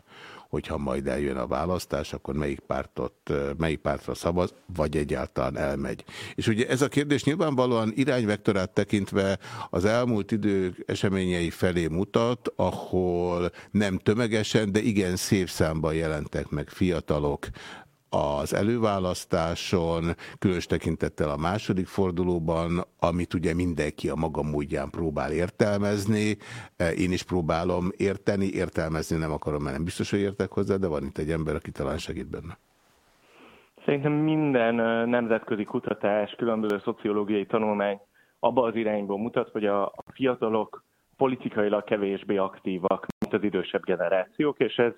[SPEAKER 3] hogyha majd eljön a választás, akkor melyik, pártot, melyik pártra szavaz, vagy egyáltalán elmegy. És ugye ez a kérdés nyilvánvalóan irányvektorát tekintve az elmúlt idők eseményei felé mutat, ahol nem tömegesen, de igen szép számban jelentek meg fiatalok, az előválasztáson, különös tekintettel a második fordulóban, amit ugye mindenki a maga módján próbál értelmezni. E, én is próbálom érteni, értelmezni nem akarom, mert nem biztos, hogy értek hozzá, de van itt egy ember, aki talán segít benne.
[SPEAKER 7] Szerintem minden nemzetközi kutatás, különböző szociológiai tanulmány abba az irányból mutat, hogy a fiatalok politikailag kevésbé aktívak, mint az idősebb generációk, és ez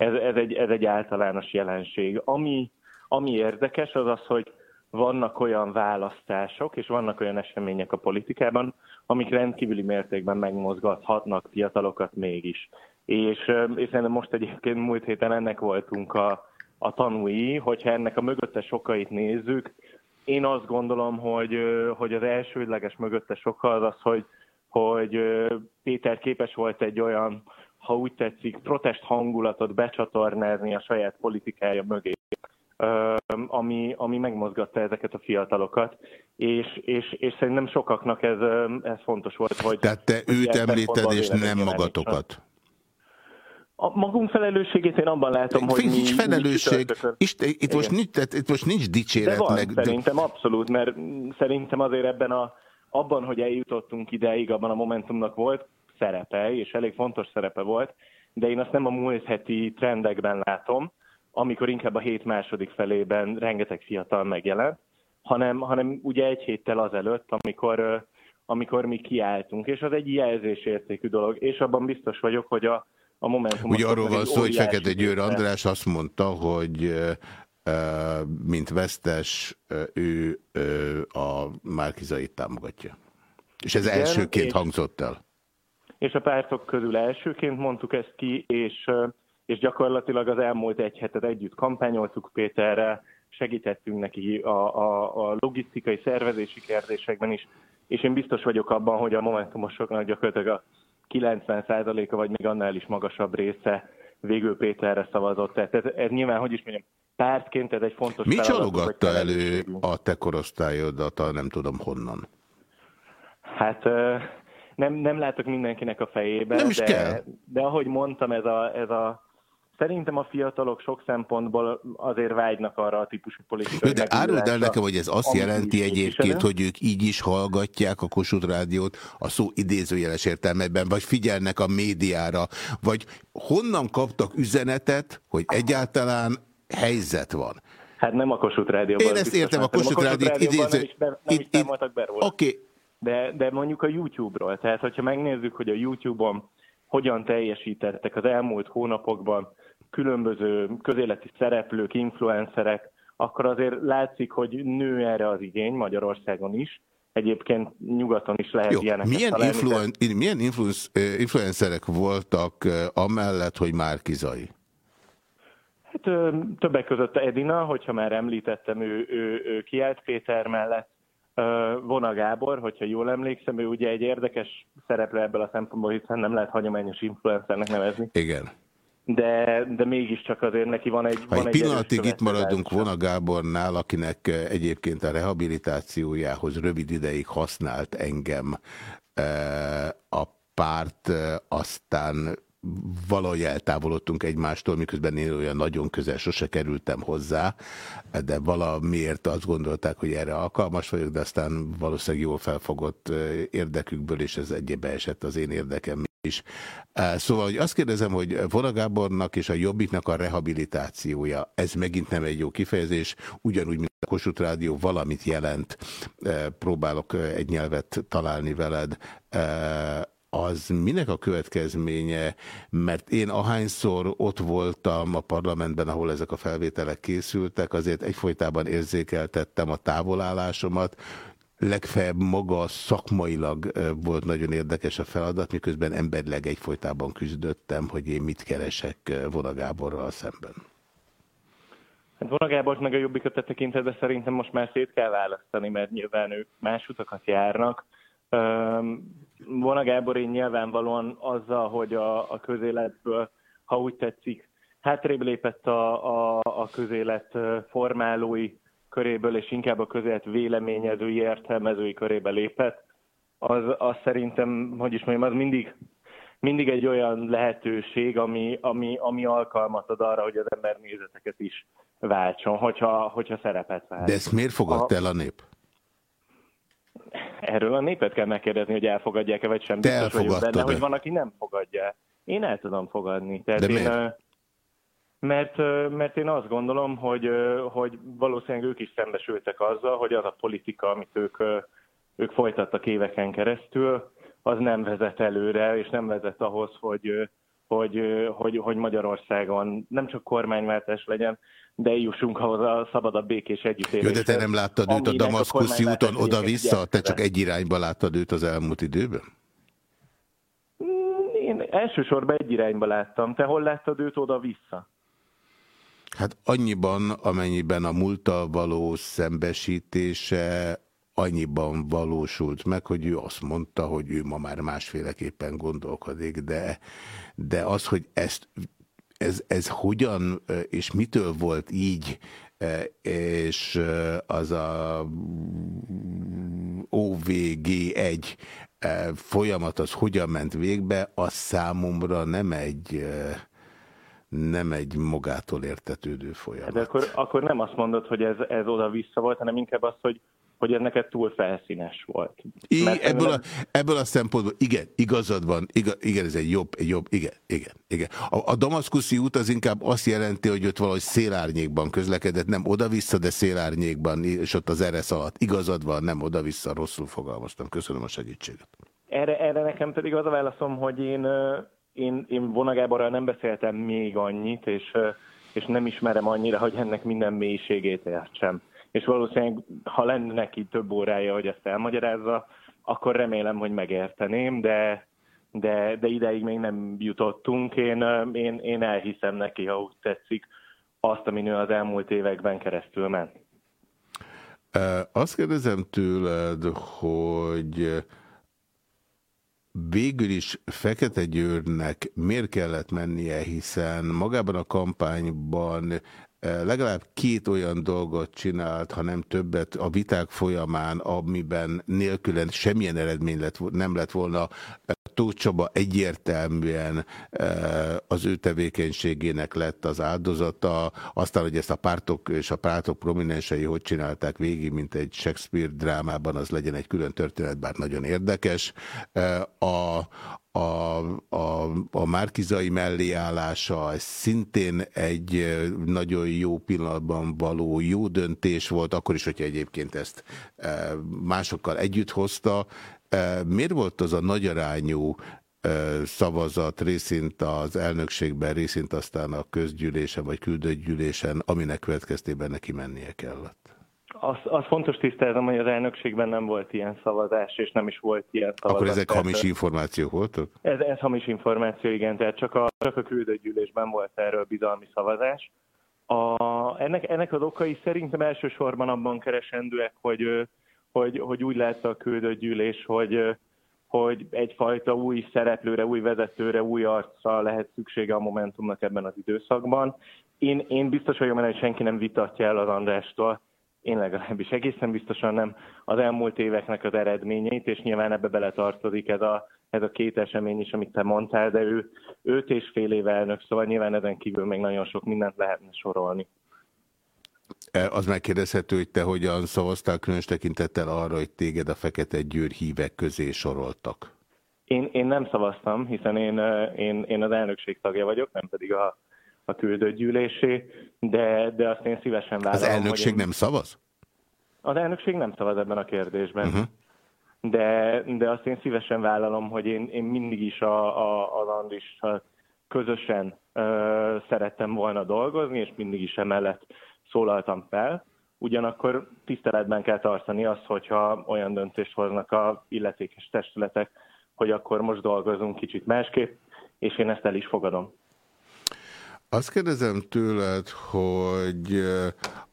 [SPEAKER 7] ez, ez, egy, ez egy általános jelenség. Ami, ami érdekes, az az, hogy vannak olyan választások, és vannak olyan események a politikában, amik rendkívüli mértékben megmozgathatnak fiatalokat mégis. És, és szerintem most egyébként múlt héten ennek voltunk a, a tanúi, hogyha ennek a mögöttes okait nézzük, én azt gondolom, hogy, hogy az elsődleges mögöttes oka az az, hogy, hogy Péter képes volt egy olyan ha úgy tetszik, protest hangulatot becsatornázni a saját politikája mögé, ami, ami megmozgatta ezeket a fiatalokat, és, és, és szerintem sokaknak ez, ez fontos volt, hogy...
[SPEAKER 3] Tehát te őt említed, és nem magatokat.
[SPEAKER 7] A magunk felelősségét én abban látom, hogy
[SPEAKER 3] mi... Nincs felelősség. Mi itt, most nincs, tehát, itt most nincs dicséret.
[SPEAKER 7] De van,
[SPEAKER 3] meg,
[SPEAKER 7] szerintem abszolút, mert szerintem azért ebben a, abban, hogy eljutottunk ideig, abban a Momentumnak volt szerepe, és elég fontos szerepe volt, de én azt nem a múlt heti trendekben látom, amikor inkább a hét második felében rengeteg fiatal megjelent, hanem, hanem ugye egy héttel azelőtt, amikor, amikor mi kiálltunk, és az egy jelzésértékű dolog, és abban biztos vagyok, hogy a, a Momentum...
[SPEAKER 3] Ugye arról van szó, hogy Fekete Győr András azt mondta, hogy mint vesztes, ő a Márkizait támogatja. És ez Igen, elsőként és... hangzott el
[SPEAKER 7] és a pártok közül elsőként mondtuk ezt ki, és, és gyakorlatilag az elmúlt egy hetet együtt kampányoltuk Péterrel, segítettünk neki a, a, a logisztikai szervezési kérdésekben is, és én biztos vagyok abban, hogy a momentumosoknak gyakorlatilag a 90%-a, vagy még annál is magasabb része végül Péterre szavazott. Tehát ez, ez nyilván, hogy is mondjam, pártként ez egy fontos
[SPEAKER 3] Mi csalogatta elő a te korosztályodat, a nem tudom honnan?
[SPEAKER 7] Hát nem, nem látok mindenkinek a fejébe,
[SPEAKER 3] nem is
[SPEAKER 7] de,
[SPEAKER 3] kell.
[SPEAKER 7] de ahogy mondtam, ez a, ez a Szerintem a fiatalok sok szempontból azért vágynak arra a típusú politikai
[SPEAKER 3] De áruld el nekem, hogy ez azt jelenti egyébként, hogy ők így is hallgatják a Kossuth Rádiót a szó idézőjeles értelmeben, vagy figyelnek a médiára, vagy honnan kaptak üzenetet, hogy egyáltalán helyzet van.
[SPEAKER 7] Hát nem a Kossuth Rádióban.
[SPEAKER 3] Én ezt értem, a Kossuth Rádiót idéző...
[SPEAKER 7] Nem is, nem, is számoltak be róla.
[SPEAKER 3] Oké, okay
[SPEAKER 7] de, de mondjuk a YouTube-ról. Tehát, hogyha megnézzük, hogy a YouTube-on hogyan teljesítettek az elmúlt hónapokban különböző közéleti szereplők, influencerek, akkor azért látszik, hogy nő erre az igény Magyarországon is. Egyébként nyugaton is lehet Jó, ilyeneket
[SPEAKER 3] milyen, influen, milyen influenc, influencerek voltak amellett, hogy Márkizai?
[SPEAKER 7] Hát többek között Edina, hogyha már említettem, ő, ő, ő kiállt Péter mellett, Vona Gábor, hogyha jól emlékszem, ő ugye egy érdekes szereplő ebből a szempontból, hiszen nem lehet hagyományos influencernek nevezni.
[SPEAKER 3] Igen.
[SPEAKER 7] de, de mégiscsak azért neki van egy...
[SPEAKER 3] Ha
[SPEAKER 7] van
[SPEAKER 3] egy, pillanatig itt maradunk Vona Gábornál, akinek egyébként a rehabilitációjához rövid ideig használt engem a párt, aztán valahogy eltávolodtunk egymástól, miközben én olyan nagyon közel sose kerültem hozzá, de valamiért azt gondolták, hogy erre alkalmas vagyok, de aztán valószínűleg jól felfogott érdekükből, és ez egyébe esett az én érdekem is. Szóval, hogy azt kérdezem, hogy Vona Gábornak és a Jobbiknak a rehabilitációja, ez megint nem egy jó kifejezés, ugyanúgy, mint a Kossuth Rádió valamit jelent, próbálok egy nyelvet találni veled, az minek a következménye? Mert én ahányszor ott voltam a parlamentben, ahol ezek a felvételek készültek, azért egyfolytában érzékeltettem a távolállásomat, legfeljebb maga szakmailag volt nagyon érdekes a feladat, miközben emberleg egyfolytában küzdöttem, hogy én mit keresek Vona Gáborral szemben.
[SPEAKER 7] Hát Vona Gábort meg a jobbikat tekintetben szerintem most már szét kell választani, mert nyilván ők más utakat járnak. Vona Gábor én nyilvánvalóan azzal, hogy a, a közéletből, ha úgy tetszik, hátrébb lépett a, a, a közélet formálói köréből, és inkább a közélet véleményezői, értelmezői körébe lépett, az, az szerintem, hogy is mondjam, az mindig, mindig egy olyan lehetőség, ami, ami, ami alkalmat ad arra, hogy az ember nézeteket is váltson, hogyha, hogyha szerepet vált.
[SPEAKER 3] De ezt miért fogadta el a nép?
[SPEAKER 7] Erről a népet kell megkérdezni, hogy elfogadják-e, vagy sem.
[SPEAKER 3] Te Biztos vagyok benne,
[SPEAKER 7] hogy van, aki nem fogadja. Én el tudom fogadni.
[SPEAKER 3] Tehát De
[SPEAKER 7] én,
[SPEAKER 3] miért?
[SPEAKER 7] Mert, mert én azt gondolom, hogy, hogy valószínűleg ők is szembesültek azzal, hogy az a politika, amit ők, ők folytattak éveken keresztül, az nem vezet előre, és nem vezet ahhoz, hogy, hogy, hogy, hogy Magyarországon nem csak kormányváltás legyen, de jussunk ahhoz a szabadabb békés együttéléshez.
[SPEAKER 3] Jó, de te nem láttad őt a Damaszkuszi úton oda-vissza? Te csak egy irányba láttad őt az elmúlt időben?
[SPEAKER 7] Mm, én elsősorban egy irányba láttam. Te hol láttad őt oda-vissza?
[SPEAKER 3] Hát annyiban, amennyiben a múlttal való szembesítése annyiban valósult meg, hogy ő azt mondta, hogy ő ma már másféleképpen gondolkodik, de, de az, hogy ezt, ez, ez hogyan és mitől volt így, és az a OVG1 folyamat az hogyan ment végbe, az számomra nem egy nem egy magától értetődő folyamat.
[SPEAKER 7] De akkor, akkor nem azt mondod, hogy ez, ez oda-vissza volt, hanem inkább az, hogy hogy ez neked túl felszínes volt.
[SPEAKER 3] I, ebből, a, ebből a szempontból, igen, igazad van, igaz, igen, ez egy jobb, egy jobb, igen, igen, igen. A, a damaszkuszi út az inkább azt jelenti, hogy ott valahogy szélárnyékban közlekedett, nem oda-vissza, de szélárnyékban, és ott az eresz alatt. Igazad van, nem oda-vissza, rosszul fogalmaztam. Köszönöm a segítséget.
[SPEAKER 7] Erre, erre nekem pedig az a válaszom, hogy én, én, én vonagáborral nem beszéltem még annyit, és, és nem ismerem annyira, hogy ennek minden mélységét értsem és valószínűleg, ha lenne neki több órája, hogy ezt elmagyarázza, akkor remélem, hogy megérteném, de, de, de ideig még nem jutottunk. Én, én, én elhiszem neki, ha úgy tetszik, azt, amin ő az elmúlt években keresztül ment.
[SPEAKER 3] Azt kérdezem tőled, hogy végül is Fekete Győrnek miért kellett mennie, hiszen magában a kampányban legalább két olyan dolgot csinált, ha nem többet a viták folyamán, amiben nélkülen semmilyen eredmény lett, nem lett volna. Tóth Csaba egyértelműen az ő tevékenységének lett az áldozata. Aztán, hogy ezt a pártok és a pártok prominensei hogy csinálták végig, mint egy Shakespeare drámában, az legyen egy külön történet, bár nagyon érdekes. A, a, a, a Márkizai melléállása szintén egy nagyon jó pillanatban való jó döntés volt, akkor is, hogyha egyébként ezt másokkal együtt hozta. Miért volt az a nagyarányú szavazat részint az elnökségben, részint aztán a közgyűlésen vagy küldött gyűlésen, aminek következtében neki mennie kellett?
[SPEAKER 7] Az, az fontos tisztázom, hogy az elnökségben nem volt ilyen szavazás, és nem is volt ilyen szavazás.
[SPEAKER 3] Akkor ezek hamis információk voltak?
[SPEAKER 7] Ez, ez hamis információ, igen, tehát csak a, csak a küldött gyűlésben volt erről bizalmi szavazás. A, ennek, ennek az okai szerintem elsősorban abban keresendőek, hogy, hogy, hogy úgy látta a küldött hogy, hogy egyfajta új szereplőre, új vezetőre, új arcra lehet szüksége a Momentumnak ebben az időszakban. Én, én biztos vagyok benne, hogy senki nem vitatja el az Andrástól, én legalábbis egészen biztosan nem az elmúlt éveknek az eredményeit, és nyilván ebbe beletartozik ez a, ez a két esemény is, amit te mondtál, de ő öt és fél éve elnök, szóval nyilván ezen kívül még nagyon sok mindent lehetne sorolni.
[SPEAKER 3] E, az megkérdezhető, hogy te hogyan szavaztál különös tekintettel arra, hogy téged a Fekete Győr hívek közé soroltak?
[SPEAKER 7] Én, én nem szavaztam, hiszen én, én, én az elnökség tagja vagyok, nem pedig a, a küldött gyűlésé, de, de azt én szívesen vállalom.
[SPEAKER 3] Az elnökség én... nem szavaz?
[SPEAKER 7] Az elnökség nem szavaz ebben a kérdésben. Uh -huh. De, de azt én szívesen vállalom, hogy én, én mindig is a, a, az Andrissal közösen ö, szerettem volna dolgozni, és mindig is emellett szólaltam fel. Ugyanakkor tiszteletben kell tartani azt, hogyha olyan döntést hoznak a illetékes testületek, hogy akkor most dolgozunk kicsit másképp, és én ezt el is fogadom.
[SPEAKER 3] Azt kérdezem tőled, hogy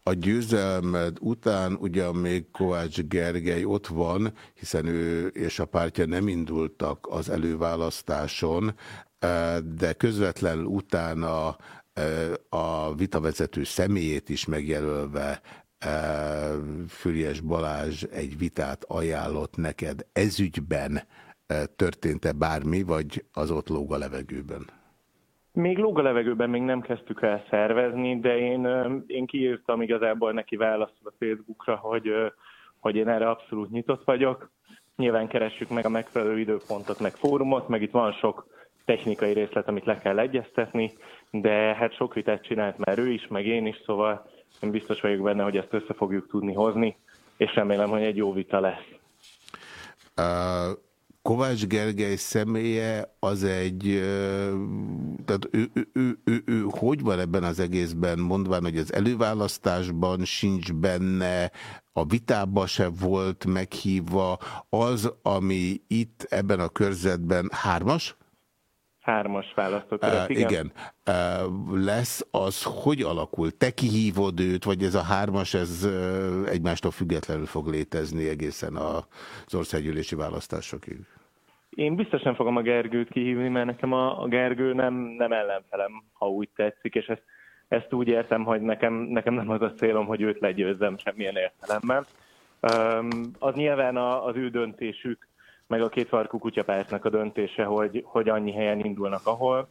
[SPEAKER 3] a győzelmed után ugyan még Kovács Gergely ott van, hiszen ő és a pártja nem indultak az előválasztáson, de közvetlenül utána a vitavezető személyét is megjelölve Füriás Balázs egy vitát ajánlott neked. Ezügyben történt-e bármi, vagy az ott lóg a levegőben?
[SPEAKER 7] Még lóg a levegőben még nem kezdtük el szervezni, de én, én kiírtam igazából neki választ a Facebookra, hogy, hogy én erre abszolút nyitott vagyok. Nyilván keressük meg a megfelelő időpontot, meg fórumot, meg itt van sok technikai részlet, amit le kell egyeztetni, de hát sok vitát csinált már ő is, meg én is, szóval én biztos vagyok benne, hogy ezt össze fogjuk tudni hozni, és remélem, hogy egy jó vita lesz.
[SPEAKER 3] Uh, Kovács Gergely személye az egy, tehát ő, ő, ő, ő, ő hogy van ebben az egészben, mondván, hogy az előválasztásban sincs benne, a vitába se volt meghívva, az, ami itt ebben a körzetben hármas?
[SPEAKER 7] Hármas választóköröt,
[SPEAKER 3] igen. igen. Lesz az, hogy alakul? Te kihívod őt, vagy ez a hármas, ez egymástól függetlenül fog létezni egészen az országgyűlési választásokig?
[SPEAKER 7] Én biztosan fogom a Gergőt kihívni, mert nekem a, a Gergő nem, nem ellenfelem, ha úgy tetszik, és ezt, ezt úgy értem, hogy nekem, nekem nem az a célom, hogy őt legyőzzem semmilyen értelemben. Um, az nyilván a, az ő döntésük, meg a két farkú kutyapártnak a döntése, hogy, hogy annyi helyen indulnak, ahol,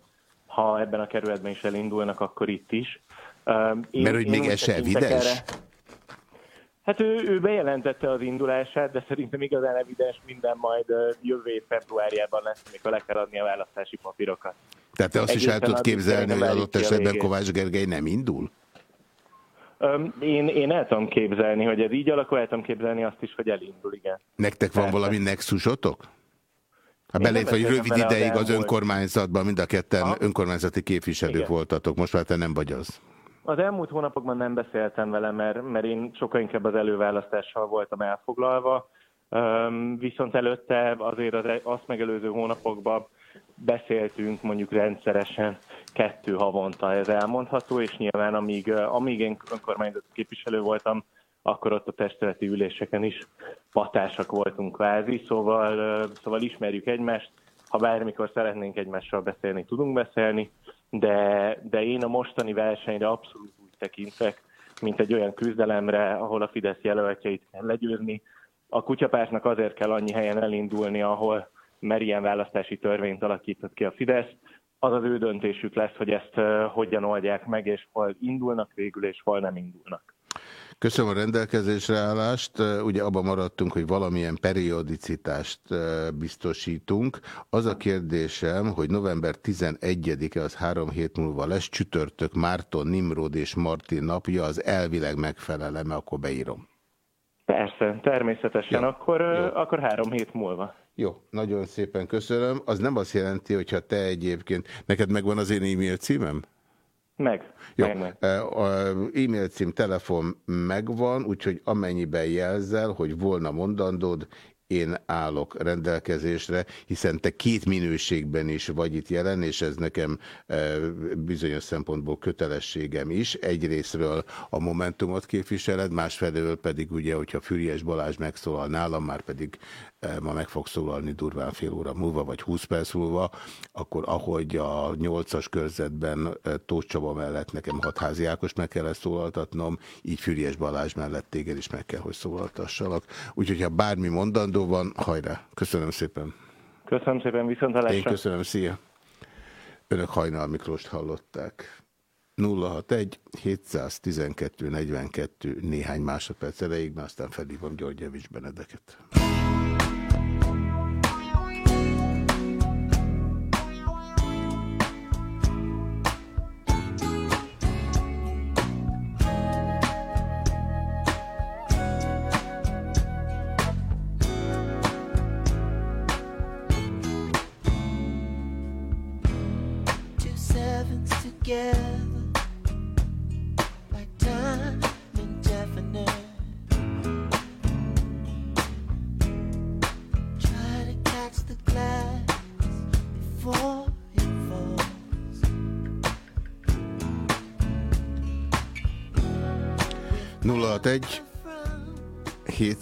[SPEAKER 7] ha ebben a kerületben is elindulnak, akkor itt is.
[SPEAKER 3] Én, Mert hogy még ez se evidens? Erre.
[SPEAKER 7] Hát ő, ő bejelentette az indulását, de szerintem igazán evidens minden majd jövő év februárjában lesz, amikor le kell adni a választási papírokat.
[SPEAKER 3] Tehát te azt Egészen is el tudod képzelni, hogy adott esetben Kovács Gergely nem indul?
[SPEAKER 7] Én, én el tudom képzelni, hogy ez így alakul, el tudom képzelni azt is, hogy elindul, igen.
[SPEAKER 3] Nektek van Persze. valami nexusotok? Hát belét, hogy rövid ideig az, önkormányzatban mind a ketten Aha. önkormányzati képviselők igen. voltatok, most már te nem vagy az.
[SPEAKER 7] Az elmúlt hónapokban nem beszéltem vele, mert, mert én sokkal inkább az előválasztással voltam elfoglalva, viszont előtte azért az, azt megelőző hónapokban beszéltünk mondjuk rendszeresen kettő havonta, ez elmondható, és nyilván amíg, amíg én önkormányzati képviselő voltam, akkor ott a testületi üléseken is patársak voltunk kvázi, szóval, szóval ismerjük egymást, ha bármikor szeretnénk egymással beszélni, tudunk beszélni, de, de én a mostani versenyre abszolút úgy tekintek, mint egy olyan küzdelemre, ahol a Fidesz jelöltjeit kell legyőzni. A kutyapártnak azért kell annyi helyen elindulni, ahol mert ilyen választási törvényt alakított ki a Fidesz. Az az ő döntésük lesz, hogy ezt hogyan oldják meg, és hol indulnak végül, és hol nem indulnak.
[SPEAKER 3] Köszönöm a rendelkezésre állást. Ugye abban maradtunk, hogy valamilyen periodicitást biztosítunk. Az a kérdésem, hogy november 11-e az három hét múlva lesz, csütörtök Márton, Nimrod és Martin napja, az elvileg megfelelem, akkor beírom.
[SPEAKER 7] Persze, természetesen, ja. akkor, Jó. akkor három hét múlva.
[SPEAKER 3] Jó, nagyon szépen köszönöm. Az nem azt jelenti, hogyha te egyébként, neked megvan az én e-mail címem?
[SPEAKER 7] Meg.
[SPEAKER 3] Jó.
[SPEAKER 7] Meg, meg.
[SPEAKER 3] E-mail cím, telefon megvan, úgyhogy amennyiben jelzel, hogy volna mondandód, én állok rendelkezésre, hiszen te két minőségben is vagy itt jelen, és ez nekem e, bizonyos szempontból kötelességem is. Egyrésztről a Momentumot képviseled, másfelől pedig ugye, hogyha Füriás Balázs megszólal nálam, már pedig e, ma meg fog szólalni durván fél óra múlva, vagy 20 perc múlva, akkor ahogy a nyolcas körzetben Tóth Csaba mellett nekem hatházi Ákos meg kellett szólaltatnom, így Füriás Balázs mellett téged is meg kell, hogy szólaltassalak. Úgyhogy ha bármi mondandó van, hajrá! Köszönöm szépen!
[SPEAKER 7] Köszönöm szépen, viszont
[SPEAKER 3] Én köszönöm, szia! Önök Hajnal Miklóst hallották. 061 712 42 néhány másodperc elejéig, mert aztán felhívom György Javics Benedeket.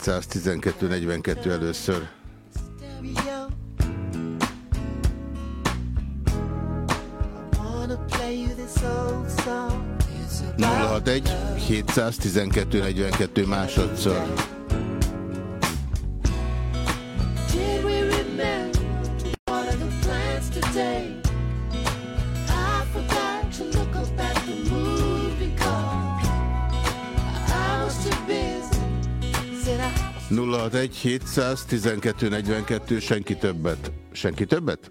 [SPEAKER 3] 712 42 először. Nulla egy 712 42 másodszor. Egy 712 42, senki többet. Senki többet?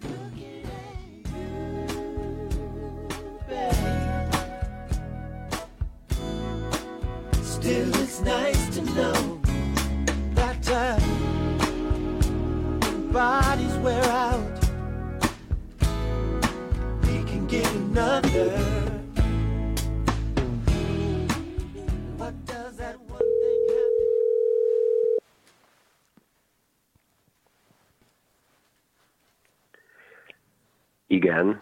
[SPEAKER 3] again.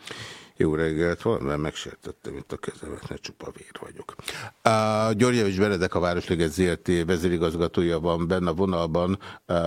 [SPEAKER 3] Reggelt, valamivel megsértettem itt a kezemet, ne csupa vér vagyok. Uh, Györgyevics Benedek, a Városliget ZRT vezérigazgatója van benne a vonalban.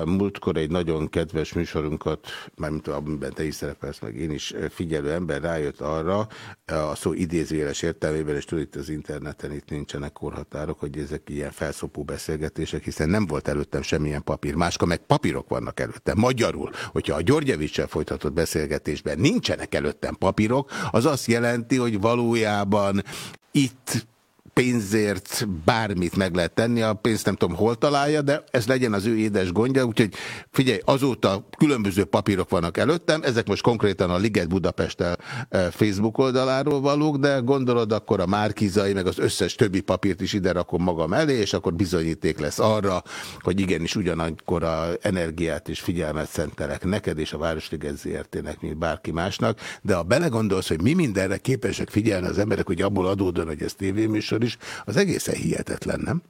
[SPEAKER 3] Múltkor egy nagyon kedves műsorunkat, mármint amiben te is szerepelsz, meg én is figyelő ember rájött arra, a szó idézőjeles értelmében, és tudod, itt az interneten itt nincsenek korhatárok, hogy ezek ilyen felszopó beszélgetések, hiszen nem volt előttem semmilyen papír. Máska meg papírok vannak előttem. Magyarul, hogyha a Györgyevicsel folytatott beszélgetésben nincsenek előttem papírok, az azt jelenti, hogy valójában itt pénzért bármit meg lehet tenni, a pénzt nem tudom hol találja, de ez legyen az ő édes gondja, úgyhogy figyelj, azóta különböző papírok vannak előttem, ezek most konkrétan a Liget Budapesttel e, Facebook oldaláról valók, de gondolod, akkor a Márkizai, meg az összes többi papírt is ide rakom magam elé, és akkor bizonyíték lesz arra, hogy igenis ugyanakkor a energiát és figyelmet szentelek neked és a Városliget ZRT-nek, mint bárki másnak, de ha belegondolsz, hogy mi mindenre képesek figyelni az emberek, hogy abból adódon, hogy ez tévéműsor, is, az egészen hihetetlen, nem?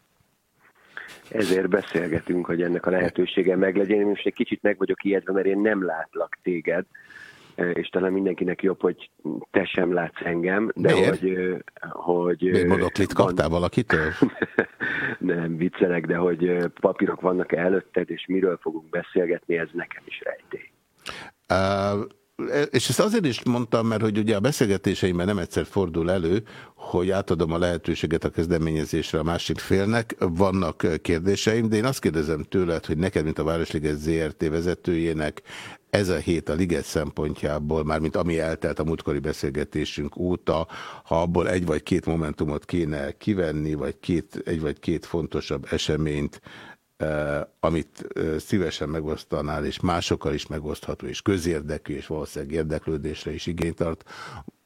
[SPEAKER 8] Ezért beszélgetünk, hogy ennek a lehetősége meglegyen. Én most egy kicsit meg vagyok ijedve, mert én nem látlak téged, és talán mindenkinek jobb, hogy te sem látsz engem, de
[SPEAKER 3] Miért?
[SPEAKER 8] hogy... hogy
[SPEAKER 3] Miért monoklit kaptál van... valakitől?
[SPEAKER 8] nem, viccelek, de hogy papírok vannak -e előtted, és miről fogunk beszélgetni, ez nekem is rejtély.
[SPEAKER 3] Uh, és ezt azért is mondtam, mert hogy ugye a beszélgetéseimben nem egyszer fordul elő, hogy átadom a lehetőséget a kezdeményezésre a másik félnek. Vannak kérdéseim, de én azt kérdezem tőled, hogy neked, mint a Városliget ZRT vezetőjének, ez a hét a Liget szempontjából, mármint ami eltelt a múltkori beszélgetésünk óta, ha abból egy vagy két momentumot kéne kivenni, vagy két, egy vagy két fontosabb eseményt, amit szívesen megosztanál, és másokkal is megosztható, és közérdekű, és valószínűleg érdeklődésre is igényt tart,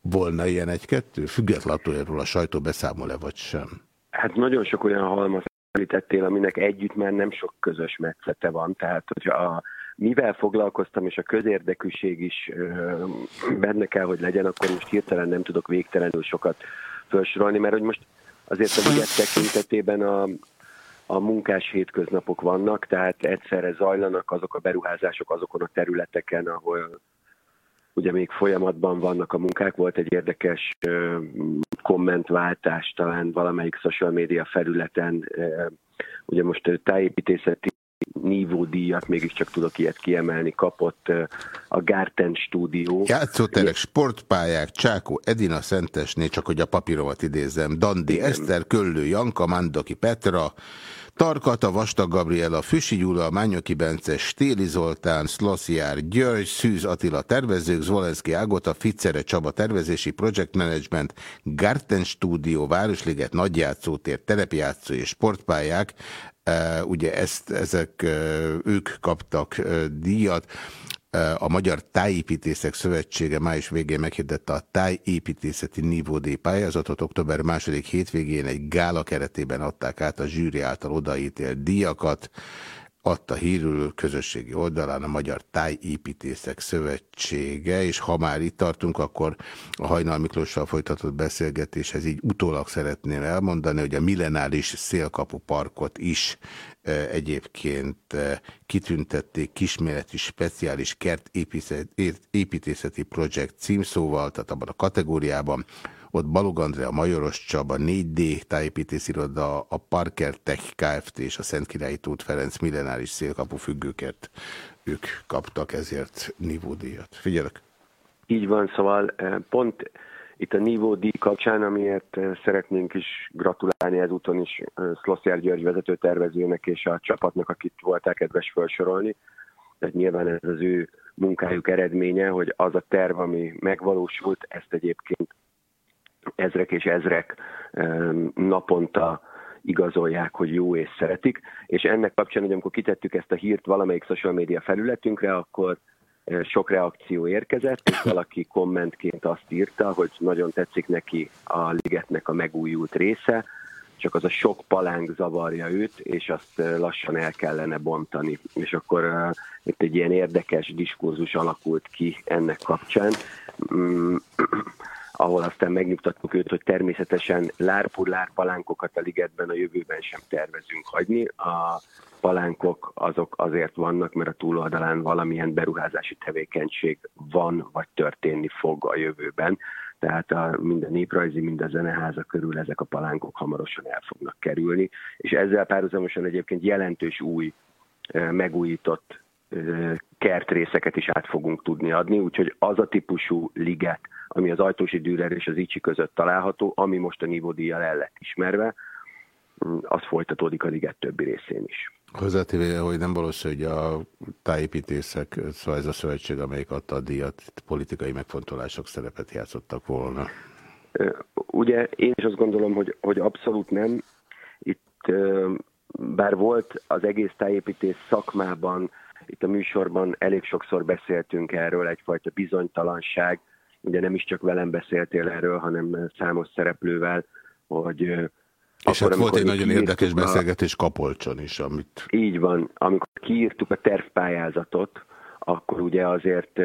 [SPEAKER 3] volna ilyen egy-kettő? Függetlenül erről a sajtó beszámol-e vagy sem?
[SPEAKER 8] Hát nagyon sok olyan halmaz említettél, aminek együtt már nem sok közös metszete van, tehát hogyha a, mivel foglalkoztam, és a közérdekűség is ö, benne kell, hogy legyen, akkor most hirtelen nem tudok végtelenül sokat felsorolni, mert hogy most azért a liget tekintetében a, a munkás hétköznapok vannak, tehát egyszerre zajlanak azok a beruházások azokon a területeken, ahol ugye még folyamatban vannak a munkák. Volt egy érdekes kommentváltás talán valamelyik social media felületen, ugye most tájépítészeti nívódíjat, mégiscsak tudok ilyet kiemelni, kapott a Garten stúdió.
[SPEAKER 3] Játszóterek, sportpályák, Csákó, Edina Szentesné, csak hogy a papíromat idézem, Dandi Igen. Eszter, Köllő Janka, Mandoki Petra, Tarkata, Vastag Gabriela, Füsi Gyula, Mányoki Bence, Stéli Zoltán, Szlaszjár, György, Szűz Attila tervezők, Zvolenszki Ágota, Fitzere Csaba tervezési, Project Management, Garten Studio, Városliget, Nagyjátszótér, Terepjátszó és sportpályák, ugye ezt, ezek ők kaptak díjat. A Magyar Tájépítészek Szövetsége május végén meghirdette a tájépítészeti nívódé pályázatot. Október második hétvégén egy gála keretében adták át a zsűri által odaítélt díjakat adta hírül közösségi oldalán a Magyar Tájépítészek Szövetsége, és ha már itt tartunk, akkor a Hajnal Miklóssal folytatott beszélgetéshez így utólag szeretném elmondani, hogy a millenáris szélkapu parkot is e, egyébként e, kitüntették kisméretű speciális kertépítészeti projekt címszóval, tehát abban a kategóriában, ott Balog Andrea, Majoros Csaba, 4D tájépítésziroda, a Parker Tech Kft. és a Szentkirályi Tóth Ferenc millenáris szélkapu függőkért ők kaptak ezért nívódíjat. Figyelek!
[SPEAKER 8] Így van, szóval eh, pont itt a nívódíj kapcsán, amiért eh, szeretnénk is gratulálni ezúton is eh, Szlosszer György vezető tervezőnek és a csapatnak, akit volták kedves felsorolni. Tehát nyilván ez az ő munkájuk eredménye, hogy az a terv, ami megvalósult, ezt egyébként ezrek és ezrek naponta igazolják, hogy jó és szeretik, és ennek kapcsán, hogy amikor kitettük ezt a hírt valamelyik social media felületünkre, akkor e, sok reakció érkezett, és valaki kommentként azt írta, hogy nagyon tetszik neki a ligetnek a megújult része, csak az a sok palánk zavarja őt, és azt e, lassan el kellene bontani. És akkor uh, itt egy ilyen érdekes diskurzus alakult ki ennek kapcsán. Ahol aztán megnyugtattuk őt, hogy természetesen lárpur palánkokat a ligetben a jövőben sem tervezünk hagyni. A palánkok azok azért vannak, mert a túloldalán valamilyen beruházási tevékenység van, vagy történni fog a jövőben. Tehát a, mind a néprajzi, mind a zeneháza körül ezek a palánkok hamarosan el fognak kerülni. És ezzel párhuzamosan egyébként jelentős új, megújított kertrészeket is át fogunk tudni adni, úgyhogy az a típusú liget, ami az Ajtósi Dürer és az Icsi között található, ami most a nívódíjjal el lett ismerve, mm, az folytatódik a liget többi részén is.
[SPEAKER 3] Hozzátéve, hogy nem valószínű, hogy a tájépítészek, szóval ez a szövetség, amelyik adta a díjat, politikai megfontolások szerepet játszottak volna.
[SPEAKER 8] Ugye én is azt gondolom, hogy, hogy abszolút nem. Itt bár volt az egész tájépítés szakmában, itt a műsorban elég sokszor beszéltünk erről, egyfajta bizonytalanság, ugye nem is csak velem beszéltél erről, hanem számos szereplővel, hogy
[SPEAKER 3] és akkor, hát volt egy nagyon érdekes a... beszélgetés Kapolcson is, amit...
[SPEAKER 8] Így van, amikor kiírtuk a tervpályázatot, akkor ugye azért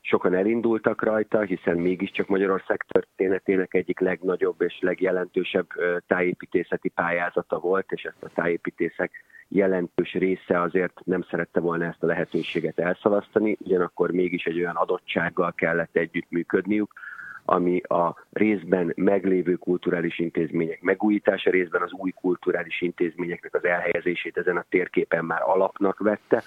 [SPEAKER 8] sokan elindultak rajta, hiszen mégiscsak Magyarország történetének egyik legnagyobb és legjelentősebb tájépítészeti pályázata volt, és ezt a tájépítészek jelentős része azért nem szerette volna ezt a lehetőséget elszalasztani, ugyanakkor mégis egy olyan adottsággal kellett együttműködniük, ami a részben meglévő kulturális intézmények megújítása, részben az új kulturális intézményeknek az elhelyezését ezen a térképen már alapnak vette,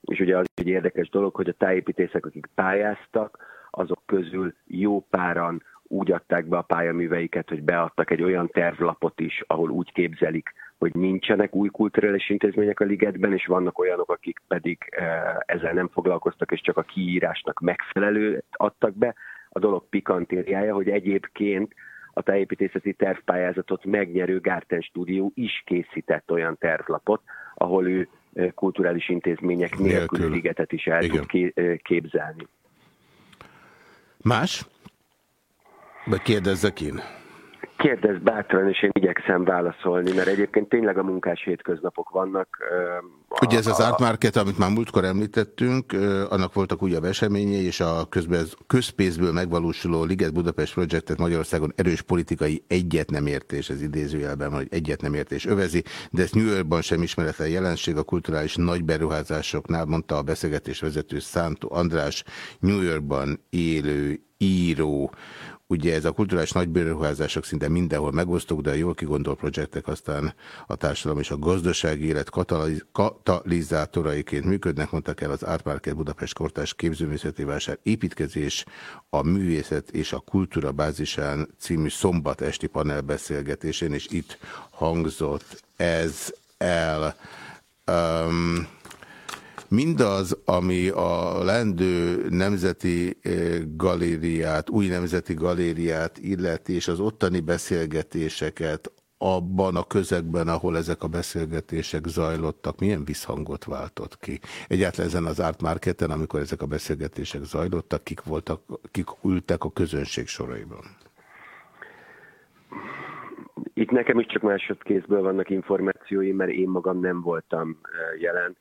[SPEAKER 8] és ugye az egy érdekes dolog, hogy a tájépítészek, akik pályáztak, azok közül jó páran úgy adták be a pályaműveiket, hogy beadtak egy olyan tervlapot is, ahol úgy képzelik, hogy nincsenek új kulturális intézmények a ligetben, és vannak olyanok, akik pedig eh, ezzel nem foglalkoztak, és csak a kiírásnak megfelelő adtak be. A dolog pikantériája, hogy egyébként a tájépítészeti tervpályázatot megnyerő Gárten Stúdió is készített olyan tervlapot, ahol ő eh, kulturális intézmények nélkül, nélkül. ligetet is el Igen. tud eh, képzelni.
[SPEAKER 3] Más? Vagy kérdezzek én?
[SPEAKER 8] Kérdez bátran, és én igyekszem válaszolni, mert egyébként tényleg a munkás hétköznapok vannak.
[SPEAKER 3] Ugye ez az Art Market, amit már múltkor említettünk, annak voltak újabb eseményei, és a közben közpénzből megvalósuló Liget Budapest projektet Magyarországon erős politikai egyet nem értés, ez idézőjelben hogy egyet nem értés övezi, de ezt New Yorkban sem ismeretlen jelenség a kulturális nagyberuházásoknál, mondta a beszélgetés vezető Szántó András, New Yorkban élő író. Ugye ez a kulturális nagyberuházások szinte mindenhol megosztók, de a jól kigondolt projektek aztán a társadalom és a gazdasági élet katalizátoraiként működnek, mondtak el az Market Budapest Kortás Képzőművészeti Vásár építkezés, a művészet és a kultúra bázisán című szombat esti panelbeszélgetésén, és itt hangzott ez el. Um, Mindaz, ami a lendő nemzeti eh, galériát, új nemzeti galériát illeti, és az ottani beszélgetéseket abban a közegben, ahol ezek a beszélgetések zajlottak, milyen visszhangot váltott ki? Egyáltalán ezen az Art Marketen, amikor ezek a beszélgetések zajlottak, kik, voltak, kik ültek a közönség soraiban?
[SPEAKER 8] Itt nekem is csak másodkézből vannak információim, mert én magam nem voltam eh, jelen.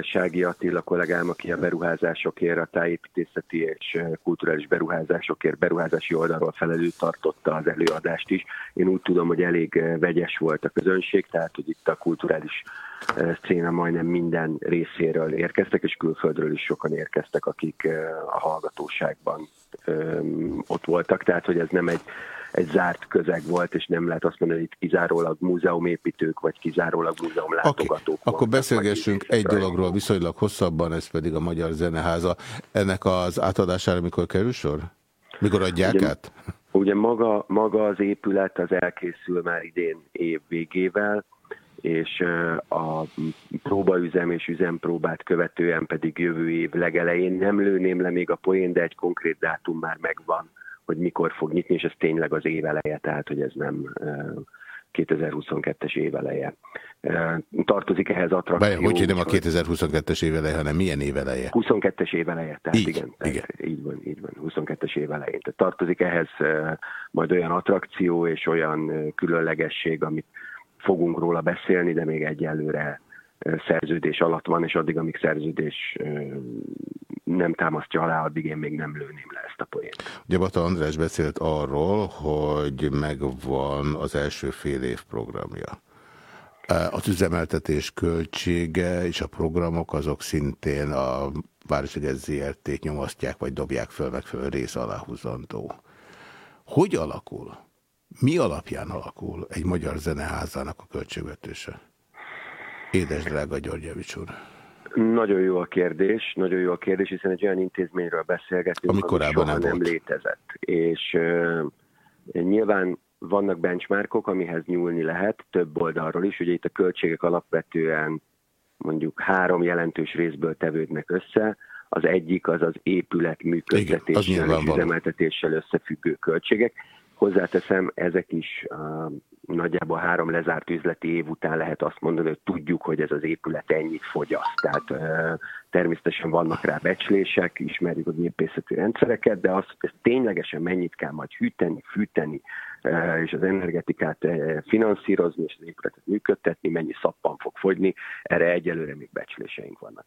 [SPEAKER 8] Sági Attila kollégám, aki a beruházásokért, a tájépítészeti és kulturális beruházásokért, beruházási oldalról felelő tartotta az előadást is. Én úgy tudom, hogy elég vegyes volt a közönség, tehát hogy itt a kulturális széna majdnem minden részéről érkeztek, és külföldről is sokan érkeztek, akik a hallgatóságban ott voltak, tehát hogy ez nem egy egy zárt közeg volt, és nem lehet azt mondani, hogy itt kizárólag múzeumépítők, vagy kizárólag múzeumlátogatók.
[SPEAKER 3] Okay. Akkor beszélgessünk egy dologról viszonylag hosszabban, ez pedig a Magyar Zeneháza. Ennek az átadására mikor kerül sor? Mikor adják ugye, át?
[SPEAKER 8] Ugye maga, maga az épület az elkészül már idén év végével, és a próbaüzem és üzempróbát követően pedig jövő év legelején nem lőném le még a poén, de egy konkrét dátum már megvan hogy mikor fog nyitni, és ez tényleg az éveleje, tehát hogy ez nem 2022-es éveleje. Tartozik ehhez attrakció.
[SPEAKER 3] Bár, hogy nem a 2022-es éveleje, hanem milyen éveleje?
[SPEAKER 8] 22-es éveleje, tehát
[SPEAKER 3] így,
[SPEAKER 8] igen,
[SPEAKER 3] tehát
[SPEAKER 8] igen. Így van, így van, 22-es évelején. Tehát tartozik ehhez majd olyan attrakció és olyan különlegesség, amit fogunk róla beszélni, de még egyelőre szerződés alatt van, és addig, amíg szerződés nem támasztja alá, addig én még nem lőném le ezt a poént.
[SPEAKER 3] Ugye Bata András beszélt arról, hogy megvan az első fél év programja. Az üzemeltetés költsége és a programok azok szintén a Városliget ZRT-t nyomasztják, vagy dobják föl megfelelő rész aláhúzandó. Hogy alakul? Mi alapján alakul egy magyar zeneházának a költségvetése? Édes drága Györgyevics úr.
[SPEAKER 8] Nagyon jó a kérdés, nagyon jó a kérdés, hiszen egy olyan intézményről beszélgetünk,
[SPEAKER 3] ami korábban nem,
[SPEAKER 8] nem létezett. És uh, nyilván vannak benchmarkok, amihez nyúlni lehet, több oldalról is. Ugye itt a költségek alapvetően mondjuk három jelentős részből tevődnek össze. Az egyik az az épület működtetéssel és üzemeltetéssel összefüggő költségek. Hozzáteszem, ezek is nagyjából három lezárt üzleti év után lehet azt mondani, hogy tudjuk, hogy ez az épület ennyit fogyaszt. Tehát természetesen vannak rá becslések, ismerjük a gépészeti rendszereket, de az, hogy ez ténylegesen mennyit kell majd hűteni, fűteni, és az energetikát finanszírozni, és az épületet működtetni, mennyi szappan fog fogyni, erre egyelőre még becsléseink vannak.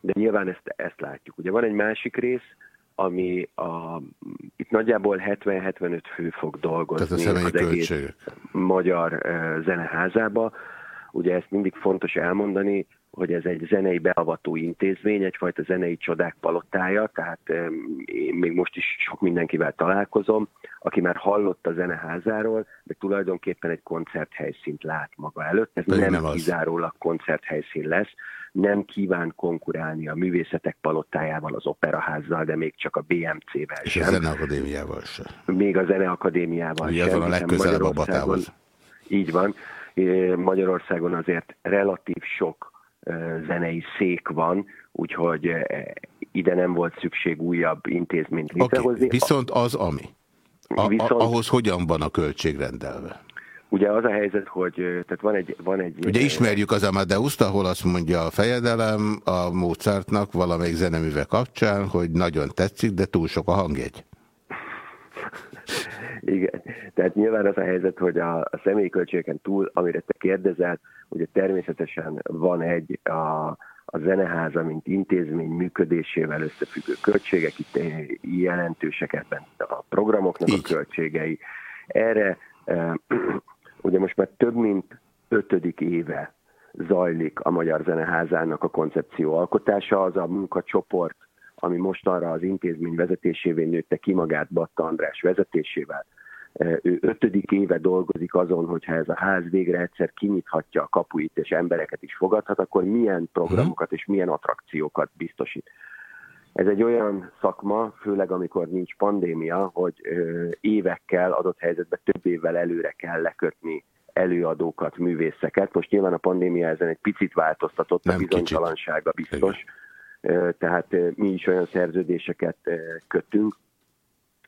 [SPEAKER 8] De nyilván ezt, ezt látjuk. Ugye van egy másik rész, ami a, itt nagyjából 70-75 fő fog dolgozni
[SPEAKER 3] Tehát az egész
[SPEAKER 8] magyar zeneházába. Ugye ezt mindig fontos elmondani, hogy ez egy zenei beavató intézmény, egyfajta zenei csodák palotája, tehát én még most is sok mindenkivel találkozom, aki már hallott a zeneházáról, de tulajdonképpen egy koncerthelyszínt lát maga előtt. Ez nem, nem kizárólag koncerthelyszín lesz, nem kíván konkurálni a művészetek palotájával, az operaházzal, de még csak a BMC-vel
[SPEAKER 3] És sem. a Zeneakadémiával sem.
[SPEAKER 8] Még a Zeneakadémiával
[SPEAKER 3] Ugye sem. a legközelebb a batához.
[SPEAKER 8] Így van. Magyarországon azért relatív sok zenei szék van, úgyhogy ide nem volt szükség újabb intézményt létrehozni. Okay.
[SPEAKER 3] Viszont az ami? A, Viszont... ahhoz hogyan van a költség rendelve?
[SPEAKER 8] Ugye az a helyzet, hogy tehát van egy... Van egy
[SPEAKER 3] Ugye ismerjük az Amadeus-t, ahol azt mondja a fejedelem a Mozartnak valamelyik zeneműve kapcsán, hogy nagyon tetszik, de túl sok a hangjegy.
[SPEAKER 8] Igen, tehát nyilván az a helyzet, hogy a, a személyi költségeken túl, amire te kérdezel, ugye természetesen van egy a, a zeneháza, mint intézmény működésével összefüggő költségek, itt jelentősek ebben a programoknak Így. a költségei. Erre e, ugye most már több mint ötödik éve zajlik a Magyar Zeneházának a koncepció alkotása, az a munkacsoport, ami mostanra az intézmény vezetésévé nőtte ki magát Batta András vezetésével. E, ő ötödik éve dolgozik azon, hogyha ez a ház végre egyszer kinyithatja a kapuit és embereket is fogadhat, akkor milyen programokat és milyen attrakciókat biztosít. Ez egy olyan szakma, főleg amikor nincs pandémia, hogy évekkel, adott helyzetben több évvel előre kell lekötni előadókat, művészeket. Most nyilván a pandémia ezen egy picit változtatott, Nem a bizonytalansága kicsit. biztos. Igen tehát mi is olyan szerződéseket kötünk,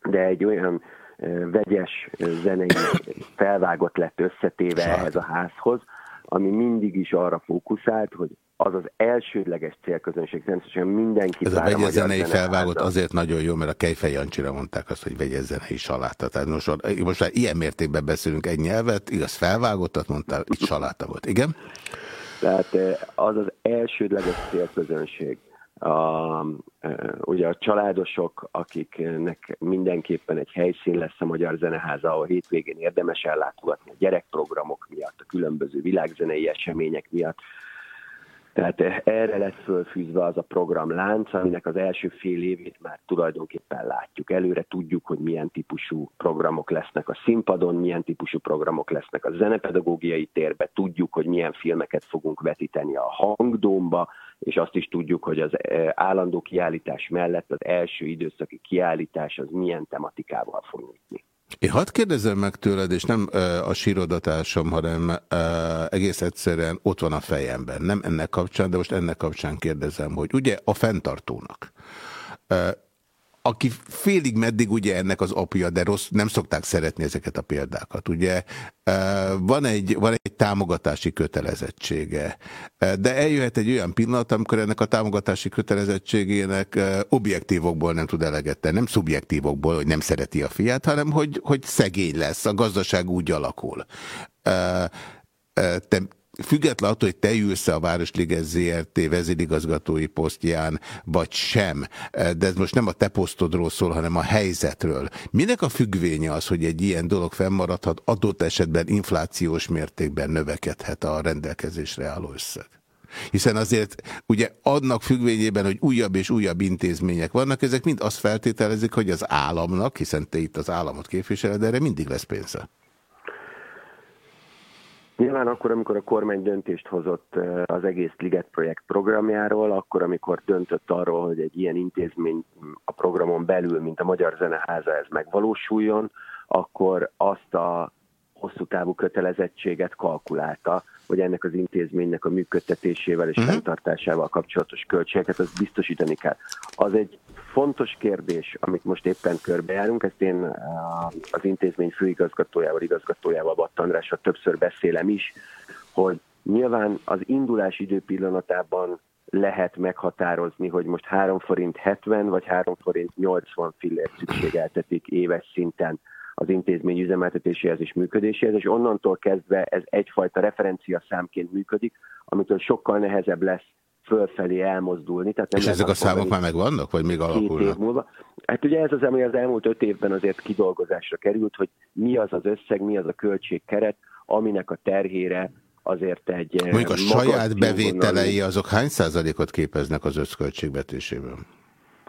[SPEAKER 8] de egy olyan vegyes zenei felvágott lett összetéve ehhez a házhoz, ami mindig is arra fókuszált, hogy az az elsődleges célközönség, természetesen mindenki
[SPEAKER 3] Ez a vegyes zenei felvágott azért nagyon jó, mert a Kejfej Jancsira mondták azt, hogy vegyes zenei saláta. Tehát most, most már ilyen mértékben beszélünk egy nyelvet, igaz felvágottat mondtál, itt saláta volt. Igen?
[SPEAKER 8] Tehát az az elsődleges célközönség a, ugye a családosok, akiknek mindenképpen egy helyszín lesz a Magyar Zeneháza, ahol hétvégén érdemes ellátogatni a gyerekprogramok miatt, a különböző világzenei események miatt, tehát erre lett fölfűzve az a program lánc, aminek az első fél évét már tulajdonképpen látjuk. Előre tudjuk, hogy milyen típusú programok lesznek a színpadon, milyen típusú programok lesznek a zenepedagógiai térbe, tudjuk, hogy milyen filmeket fogunk vetíteni a hangdómba, és azt is tudjuk, hogy az e, állandó kiállítás mellett az első időszaki kiállítás az milyen tematikával fog nyitni.
[SPEAKER 3] Én hadd kérdezem meg tőled, és nem a sírodatásom, hanem egész egyszerűen ott van a fejemben. Nem ennek kapcsán, de most ennek kapcsán kérdezem, hogy ugye a fenntartónak aki félig meddig ugye ennek az apja, de rossz, nem szokták szeretni ezeket a példákat. Ugye van egy, van egy támogatási kötelezettsége, de eljöhet egy olyan pillanat, amikor ennek a támogatási kötelezettségének objektívokból nem tud eleget tenni, nem szubjektívokból, hogy nem szereti a fiát, hanem hogy, hogy szegény lesz, a gazdaság úgy alakul. Te független attól, hogy te ülsz a Városliges ZRT vezérigazgatói posztján, vagy sem, de ez most nem a te posztodról szól, hanem a helyzetről. Minek a függvénye az, hogy egy ilyen dolog fennmaradhat, adott esetben inflációs mértékben növekedhet a rendelkezésre álló összeg? Hiszen azért ugye adnak függvényében, hogy újabb és újabb intézmények vannak, ezek mind azt feltételezik, hogy az államnak, hiszen te itt az államot képviseled, erre mindig lesz pénze.
[SPEAKER 8] Nyilván akkor, amikor a kormány döntést hozott az egész Liget projekt programjáról, akkor, amikor döntött arról, hogy egy ilyen intézmény a programon belül, mint a Magyar Zeneháza ez megvalósuljon, akkor azt a hosszú távú kötelezettséget kalkulálta, hogy ennek az intézménynek a működtetésével és uh-huh. fenntartásával kapcsolatos költségeket, azt biztosítani kell. Az egy fontos kérdés, amit most éppen körbejárunk, ezt én az intézmény főigazgatójával, igazgatójával, Batt Andrással többször beszélem is, hogy nyilván az indulás időpillanatában lehet meghatározni, hogy most 3 forint 70 vagy 3 forint 80 fillér szükségeltetik éves szinten az intézmény üzemeltetéséhez és működéséhez, és onnantól kezdve ez egyfajta referencia számként működik, amitől sokkal nehezebb lesz fölfelé elmozdulni.
[SPEAKER 3] Tehát nem és ezek a számok már megvannak, vagy még alakulnak? Év múlva.
[SPEAKER 8] Hát ugye ez az, ami az elmúlt öt évben azért kidolgozásra került, hogy mi az az összeg, mi az a költségkeret, aminek a terhére azért egy...
[SPEAKER 3] Mondjuk a saját bevételei azok hány százalékot képeznek az összköltségvetésében?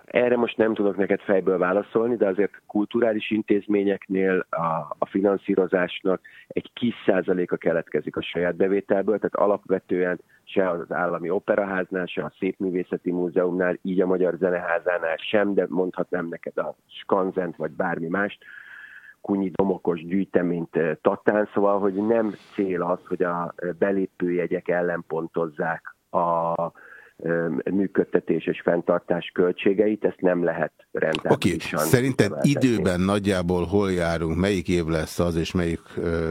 [SPEAKER 8] Erre most nem tudok neked fejből válaszolni, de azért kulturális intézményeknél a, a finanszírozásnak egy kis százaléka keletkezik a saját bevételből, tehát alapvetően se az állami operaháznál, se a Szépművészeti Múzeumnál, így a Magyar Zeneházánál sem, de mondhatnám neked a Skanzent vagy bármi mást, kunyi domokos gyűjteményt eh, Tatán, szóval, hogy nem cél az, hogy a belépőjegyek ellenpontozzák a működtetés és fenntartás költségeit, ezt nem lehet
[SPEAKER 3] rentábilisan. Oké, okay. szerinted időben nagyjából hol járunk, melyik év lesz az, és melyik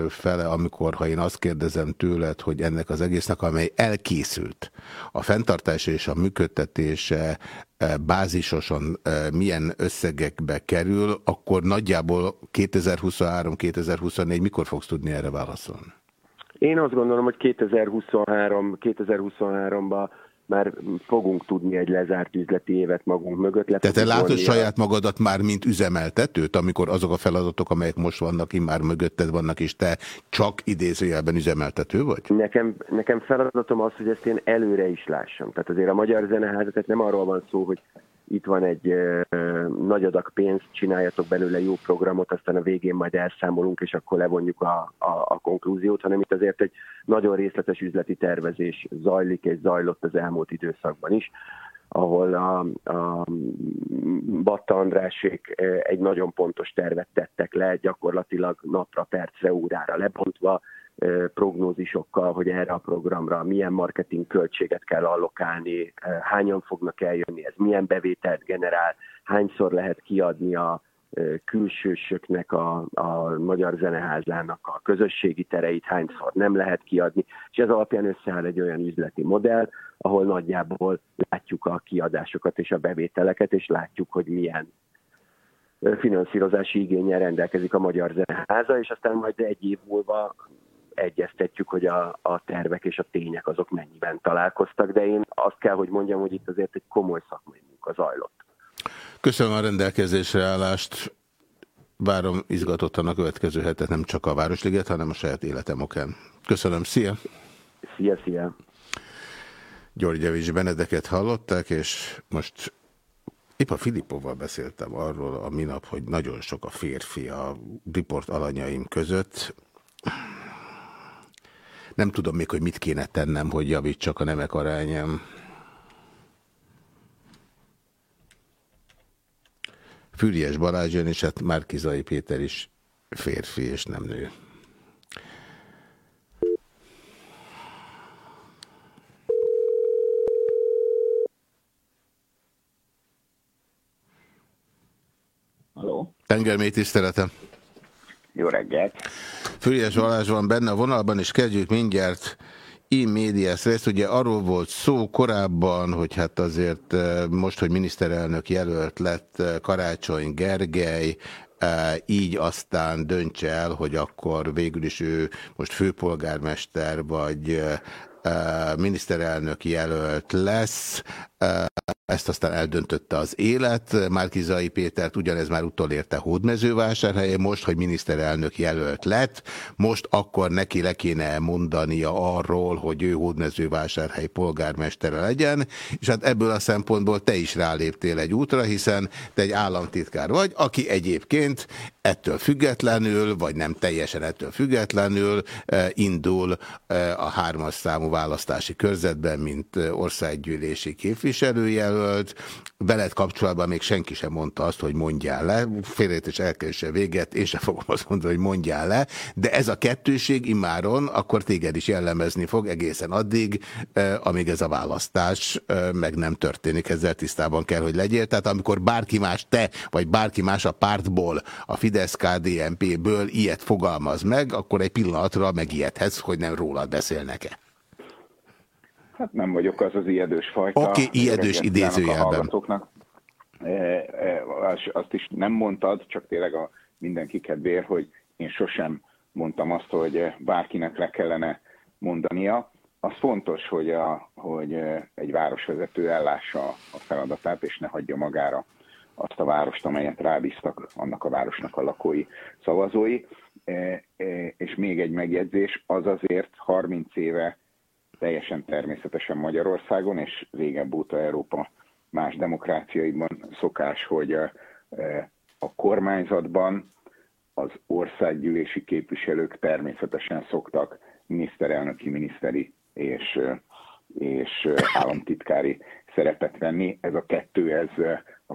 [SPEAKER 3] fele, amikor, ha én azt kérdezem tőled, hogy ennek az egésznek, amely elkészült, a fenntartás és a működtetése bázisosan milyen összegekbe kerül, akkor nagyjából 2023-2024 mikor fogsz tudni erre válaszolni?
[SPEAKER 8] Én azt gondolom, hogy 2023, 2023-ban már fogunk tudni egy lezárt üzleti évet magunk mögött. Le
[SPEAKER 3] Tehát te látod saját magadat már, mint üzemeltetőt, amikor azok a feladatok, amelyek most vannak, már mögötted vannak, és te csak idézőjelben üzemeltető vagy?
[SPEAKER 8] Nekem, nekem feladatom az, hogy ezt én előre is lássam. Tehát azért a Magyar Zeneházat, nem arról van szó, hogy itt van egy nagy adag pénz, csináljatok belőle jó programot, aztán a végén majd elszámolunk, és akkor levonjuk a, a, a konklúziót, hanem itt azért egy nagyon részletes üzleti tervezés zajlik és zajlott az elmúlt időszakban is ahol a, a Batta Andrásék egy nagyon pontos tervet tettek le, gyakorlatilag napra, percre, órára lebontva, prognózisokkal, hogy erre a programra milyen marketing költséget kell allokálni, hányan fognak eljönni, ez milyen bevételt generál, hányszor lehet kiadni a külsősöknek, a, a Magyar Zeneházának a közösségi tereit, hányszor nem lehet kiadni, és ez alapján összeáll egy olyan üzleti modell, ahol nagyjából látjuk a kiadásokat és a bevételeket, és látjuk, hogy milyen finanszírozási igényel rendelkezik a Magyar Zeneháza, és aztán majd egy év múlva egyeztetjük, hogy a, a tervek és a tények azok mennyiben találkoztak, de én azt kell, hogy mondjam, hogy itt azért egy komoly szakmai munka zajlott.
[SPEAKER 3] Köszönöm a rendelkezésre állást. Várom izgatottan a következő hetet nem csak a Városliget, hanem a saját életem okán. Köszönöm, szia!
[SPEAKER 8] Szia, szia!
[SPEAKER 3] György Javics Benedeket hallották, és most épp a Filipovval beszéltem arról a minap, hogy nagyon sok a férfi a riport alanyaim között. Nem tudom még, hogy mit kéne tennem, hogy javítsak a nemek arányám. Füriyes Balázs jön, és hát Márkizai Péter is férfi és nem nő.
[SPEAKER 9] Halló.
[SPEAKER 3] Tengermély tiszteletem.
[SPEAKER 9] Jó reggelt.
[SPEAKER 3] Füriyes Balázs van benne a vonalban, és kezdjük mindjárt e-médiás rész. Ugye arról volt szó korábban, hogy hát azért eh, most, hogy miniszterelnök jelölt lett eh, Karácsony Gergely, eh, így aztán döntse el, hogy akkor végül is ő most főpolgármester vagy miniszterelnök jelölt lesz, ezt aztán eldöntötte az élet. Márkizai Pétert ugyanez már utolérte Hódmezővásárhelyen, most, hogy miniszterelnök jelölt lett, most akkor neki le kéne mondania arról, hogy ő Hódmezővásárhely polgármestere legyen, és hát ebből a szempontból te is ráléptél egy útra, hiszen te egy államtitkár vagy, aki egyébként ettől függetlenül, vagy nem teljesen ettől függetlenül indul a hármas számú választási körzetben, mint országgyűlési képviselőjelölt. Veled kapcsolatban még senki sem mondta azt, hogy mondjál le. Félrejtés elkerüsse véget, én sem fogom azt mondani, hogy mondjál le. De ez a kettőség immáron akkor téged is jellemezni fog egészen addig, amíg ez a választás meg nem történik. Ezzel tisztában kell, hogy legyél. Tehát amikor bárki más te, vagy bárki más a pártból, a Fidesz-KDNP-ből ilyet fogalmaz meg, akkor egy pillanatra megijedhetsz, hogy nem rólad beszélnek-e.
[SPEAKER 9] Hát nem vagyok az az ijedős fajta.
[SPEAKER 3] Oké, okay, ijedős idézőjelben.
[SPEAKER 9] E, e, azt is nem mondtad, csak tényleg a mindenki kedvéért, hogy én sosem mondtam azt, hogy bárkinek le kellene mondania. Az fontos, hogy, a, hogy egy városvezető ellássa a feladatát, és ne hagyja magára azt a várost, amelyet rábíztak annak a városnak a lakói, szavazói. E, és még egy megjegyzés, az azért 30 éve teljesen természetesen Magyarországon, és régebb óta Európa más demokráciaiban szokás, hogy a, a kormányzatban az országgyűlési képviselők természetesen szoktak miniszterelnöki, miniszteri és, és államtitkári szerepet venni. Ez a kettő, ez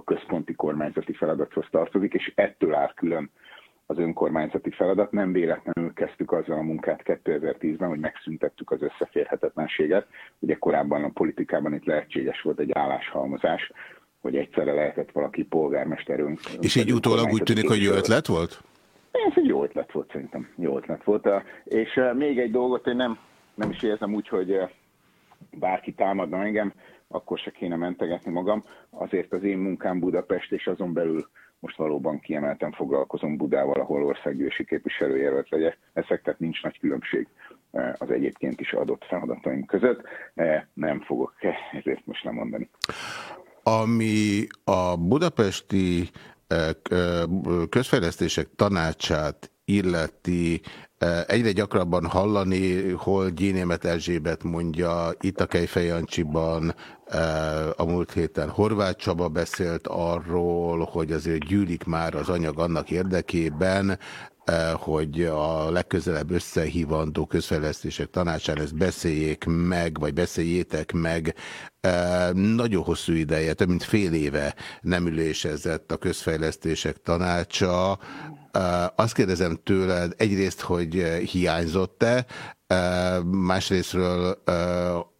[SPEAKER 9] a központi kormányzati feladathoz tartozik, és ettől áll külön az önkormányzati feladat. Nem véletlenül kezdtük azzal a munkát 2010-ben, hogy megszüntettük az összeférhetetlenséget. Ugye korábban a politikában itt lehetséges volt egy álláshalmozás, hogy egyszerre lehetett valaki polgármester ön,
[SPEAKER 3] És így utólag úgy tűnik, hogy jó ötlet volt?
[SPEAKER 9] Ez egy jó ötlet volt szerintem. Jó ötlet volt. És még egy dolgot én nem, nem is érzem úgy, hogy bárki támadna engem, akkor se kéne mentegetni magam. Azért az én munkám Budapest, és azon belül most valóban kiemelten foglalkozom Budával, ahol országgyűlési képviselőjelölt legyek. Ezek tehát nincs nagy különbség az egyébként is adott feladataim között. Nem fogok ezért most nem mondani.
[SPEAKER 3] Ami a budapesti közfejlesztések tanácsát illeti, egyre gyakrabban hallani, hol Gyénémet Erzsébet mondja, itt a Kejfejancsiban, a múlt héten Horváth Csaba beszélt arról, hogy azért gyűlik már az anyag annak érdekében, hogy a legközelebb összehívandó közfejlesztések tanácsán ezt beszéljék meg, vagy beszéljétek meg. Nagyon hosszú ideje, több mint fél éve nem ülésezett a közfejlesztések tanácsa. Azt kérdezem tőled egyrészt, hogy hiányzott-e, másrésztről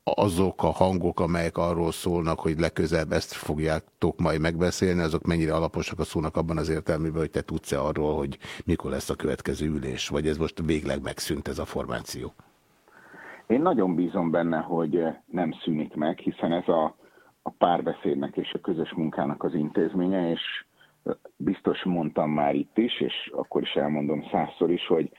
[SPEAKER 3] azok a hangok, amelyek arról szólnak, hogy legközelebb ezt fogjátok majd megbeszélni, azok mennyire alaposak a szónak abban az értelmében, hogy te tudsz-e arról, hogy mikor lesz a következő ülés, vagy ez most végleg megszűnt ez a formáció?
[SPEAKER 9] Én nagyon bízom benne, hogy nem szűnik meg, hiszen ez a, a párbeszédnek és a közös munkának az intézménye, és biztos mondtam már itt is, és akkor is elmondom százszor is, hogy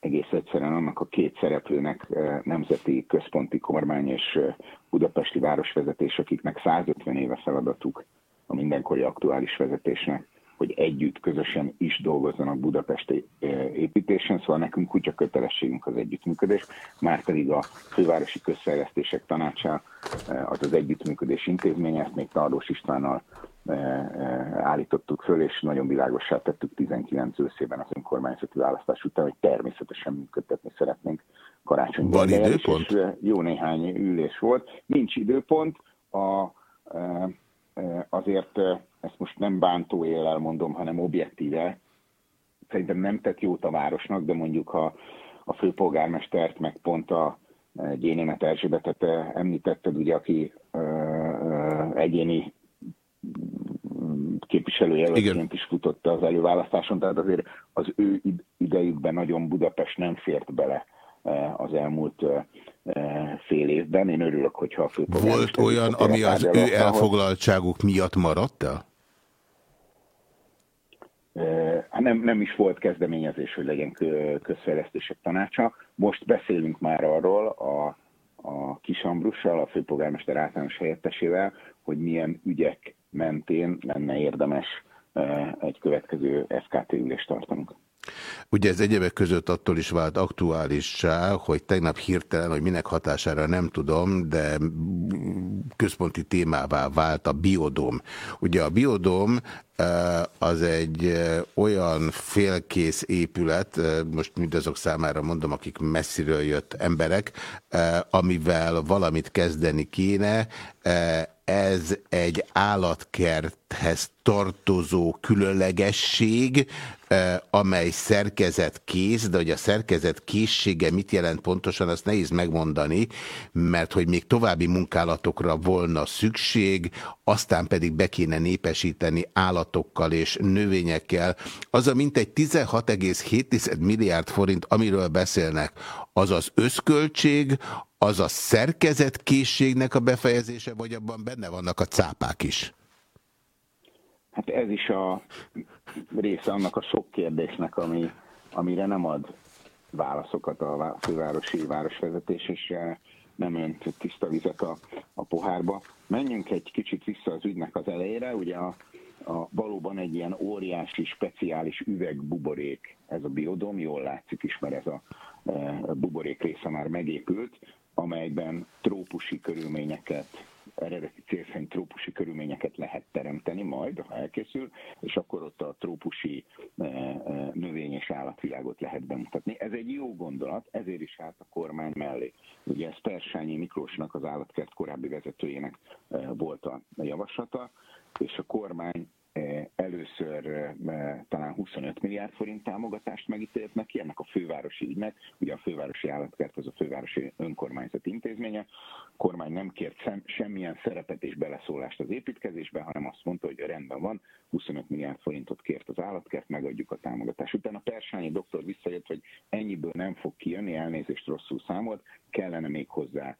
[SPEAKER 9] egész egyszerűen annak a két szereplőnek, eh, nemzeti központi kormány és eh, budapesti városvezetés, akiknek 150 éve feladatuk a mindenkori aktuális vezetésnek, hogy együtt, közösen is dolgozzanak budapesti építésen, szóval nekünk kutya kötelességünk az együttműködés, már pedig a fővárosi közfejlesztések tanácsa az az együttműködés intézménye, ezt még Tarlós Istvánnal állítottuk föl, és nagyon világossá tettük 19 őszében az önkormányzati választás után, hogy természetesen működtetni szeretnénk karácsony.
[SPEAKER 3] Van időpont? És
[SPEAKER 9] jó néhány ülés volt. Nincs időpont. A, azért ezt most nem bántó élel mondom, hanem objektíve. Szerintem nem tett jót a városnak, de mondjuk a, a főpolgármestert, meg pont a Gyénémet Erzsébetet említetted, ugye, aki egyéni képviselőjelöltként is futotta az előválasztáson, tehát azért az ő idejükben nagyon Budapest nem fért bele az elmúlt fél évben. Én örülök, hogyha a
[SPEAKER 3] főpolgármester... Volt olyan, ami az ő elfoglaltságuk miatt maradt el?
[SPEAKER 9] Hát nem, nem is volt kezdeményezés, hogy legyen közfejlesztések tanácsa. Most beszélünk már arról a, a Kisambrussal, a főpolgármester általános helyettesével, hogy milyen ügyek mentén lenne érdemes egy következő FKT ülést tartanunk.
[SPEAKER 3] Ugye ez egyebek között attól is vált aktuálissá, hogy tegnap hirtelen, hogy minek hatására nem tudom, de központi témává vált a biodom. Ugye a biodom eh, az egy eh, olyan félkész épület, most mindazok számára mondom, akik messziről jött emberek, amivel valamit kezdeni kéne, ez egy állatkerthez tartozó különlegesség, eh, amely szerkezet kész, de hogy a szerkezet készsége mit jelent pontosan, azt nehéz megmondani, mert hogy még további munkálatokra volna szükség, aztán pedig be kéne népesíteni állatokkal és növényekkel. Az a mintegy 16,7 milliárd forint, amiről beszélnek, az az összköltség, az a szerkezetkészségnek a befejezése, vagy abban benne vannak a cápák is?
[SPEAKER 9] Hát ez is a része annak a sok kérdésnek, ami, amire nem ad válaszokat a fővárosi városvezetés, és eh, nem önt tiszta vizet a, a pohárba. Menjünk egy kicsit vissza az ügynek az elejére, ugye a, a, valóban egy ilyen óriási, speciális üvegbuborék ez a biodom, jól látszik is, mert ez a e, buborék része már megépült, amelyben trópusi körülményeket, eredeti cél szerint trópusi körülményeket lehet teremteni majd, ha elkészül, és akkor ott a trópusi e, e, növény és állatvilágot lehet bemutatni. Ez egy jó gondolat, ezért is állt a kormány mellé. Ugye ez Persányi Miklósnak, az állatkert korábbi vezetőjének e, volt a javaslata, és a kormány először talán 25 milliárd forint támogatást megítélt neki, ennek a fővárosi ügynek, ugye a fővárosi állatkert az a fővárosi önkormányzat intézménye, a kormány nem kért semmilyen szerepet és beleszólást az építkezésbe, hanem azt mondta, hogy rendben van, 25 milliárd forintot kért az állatkert, megadjuk a támogatást. Utána Persányi doktor visszajött, hogy ennyiből nem fog kijönni, elnézést rosszul számolt, kellene még hozzá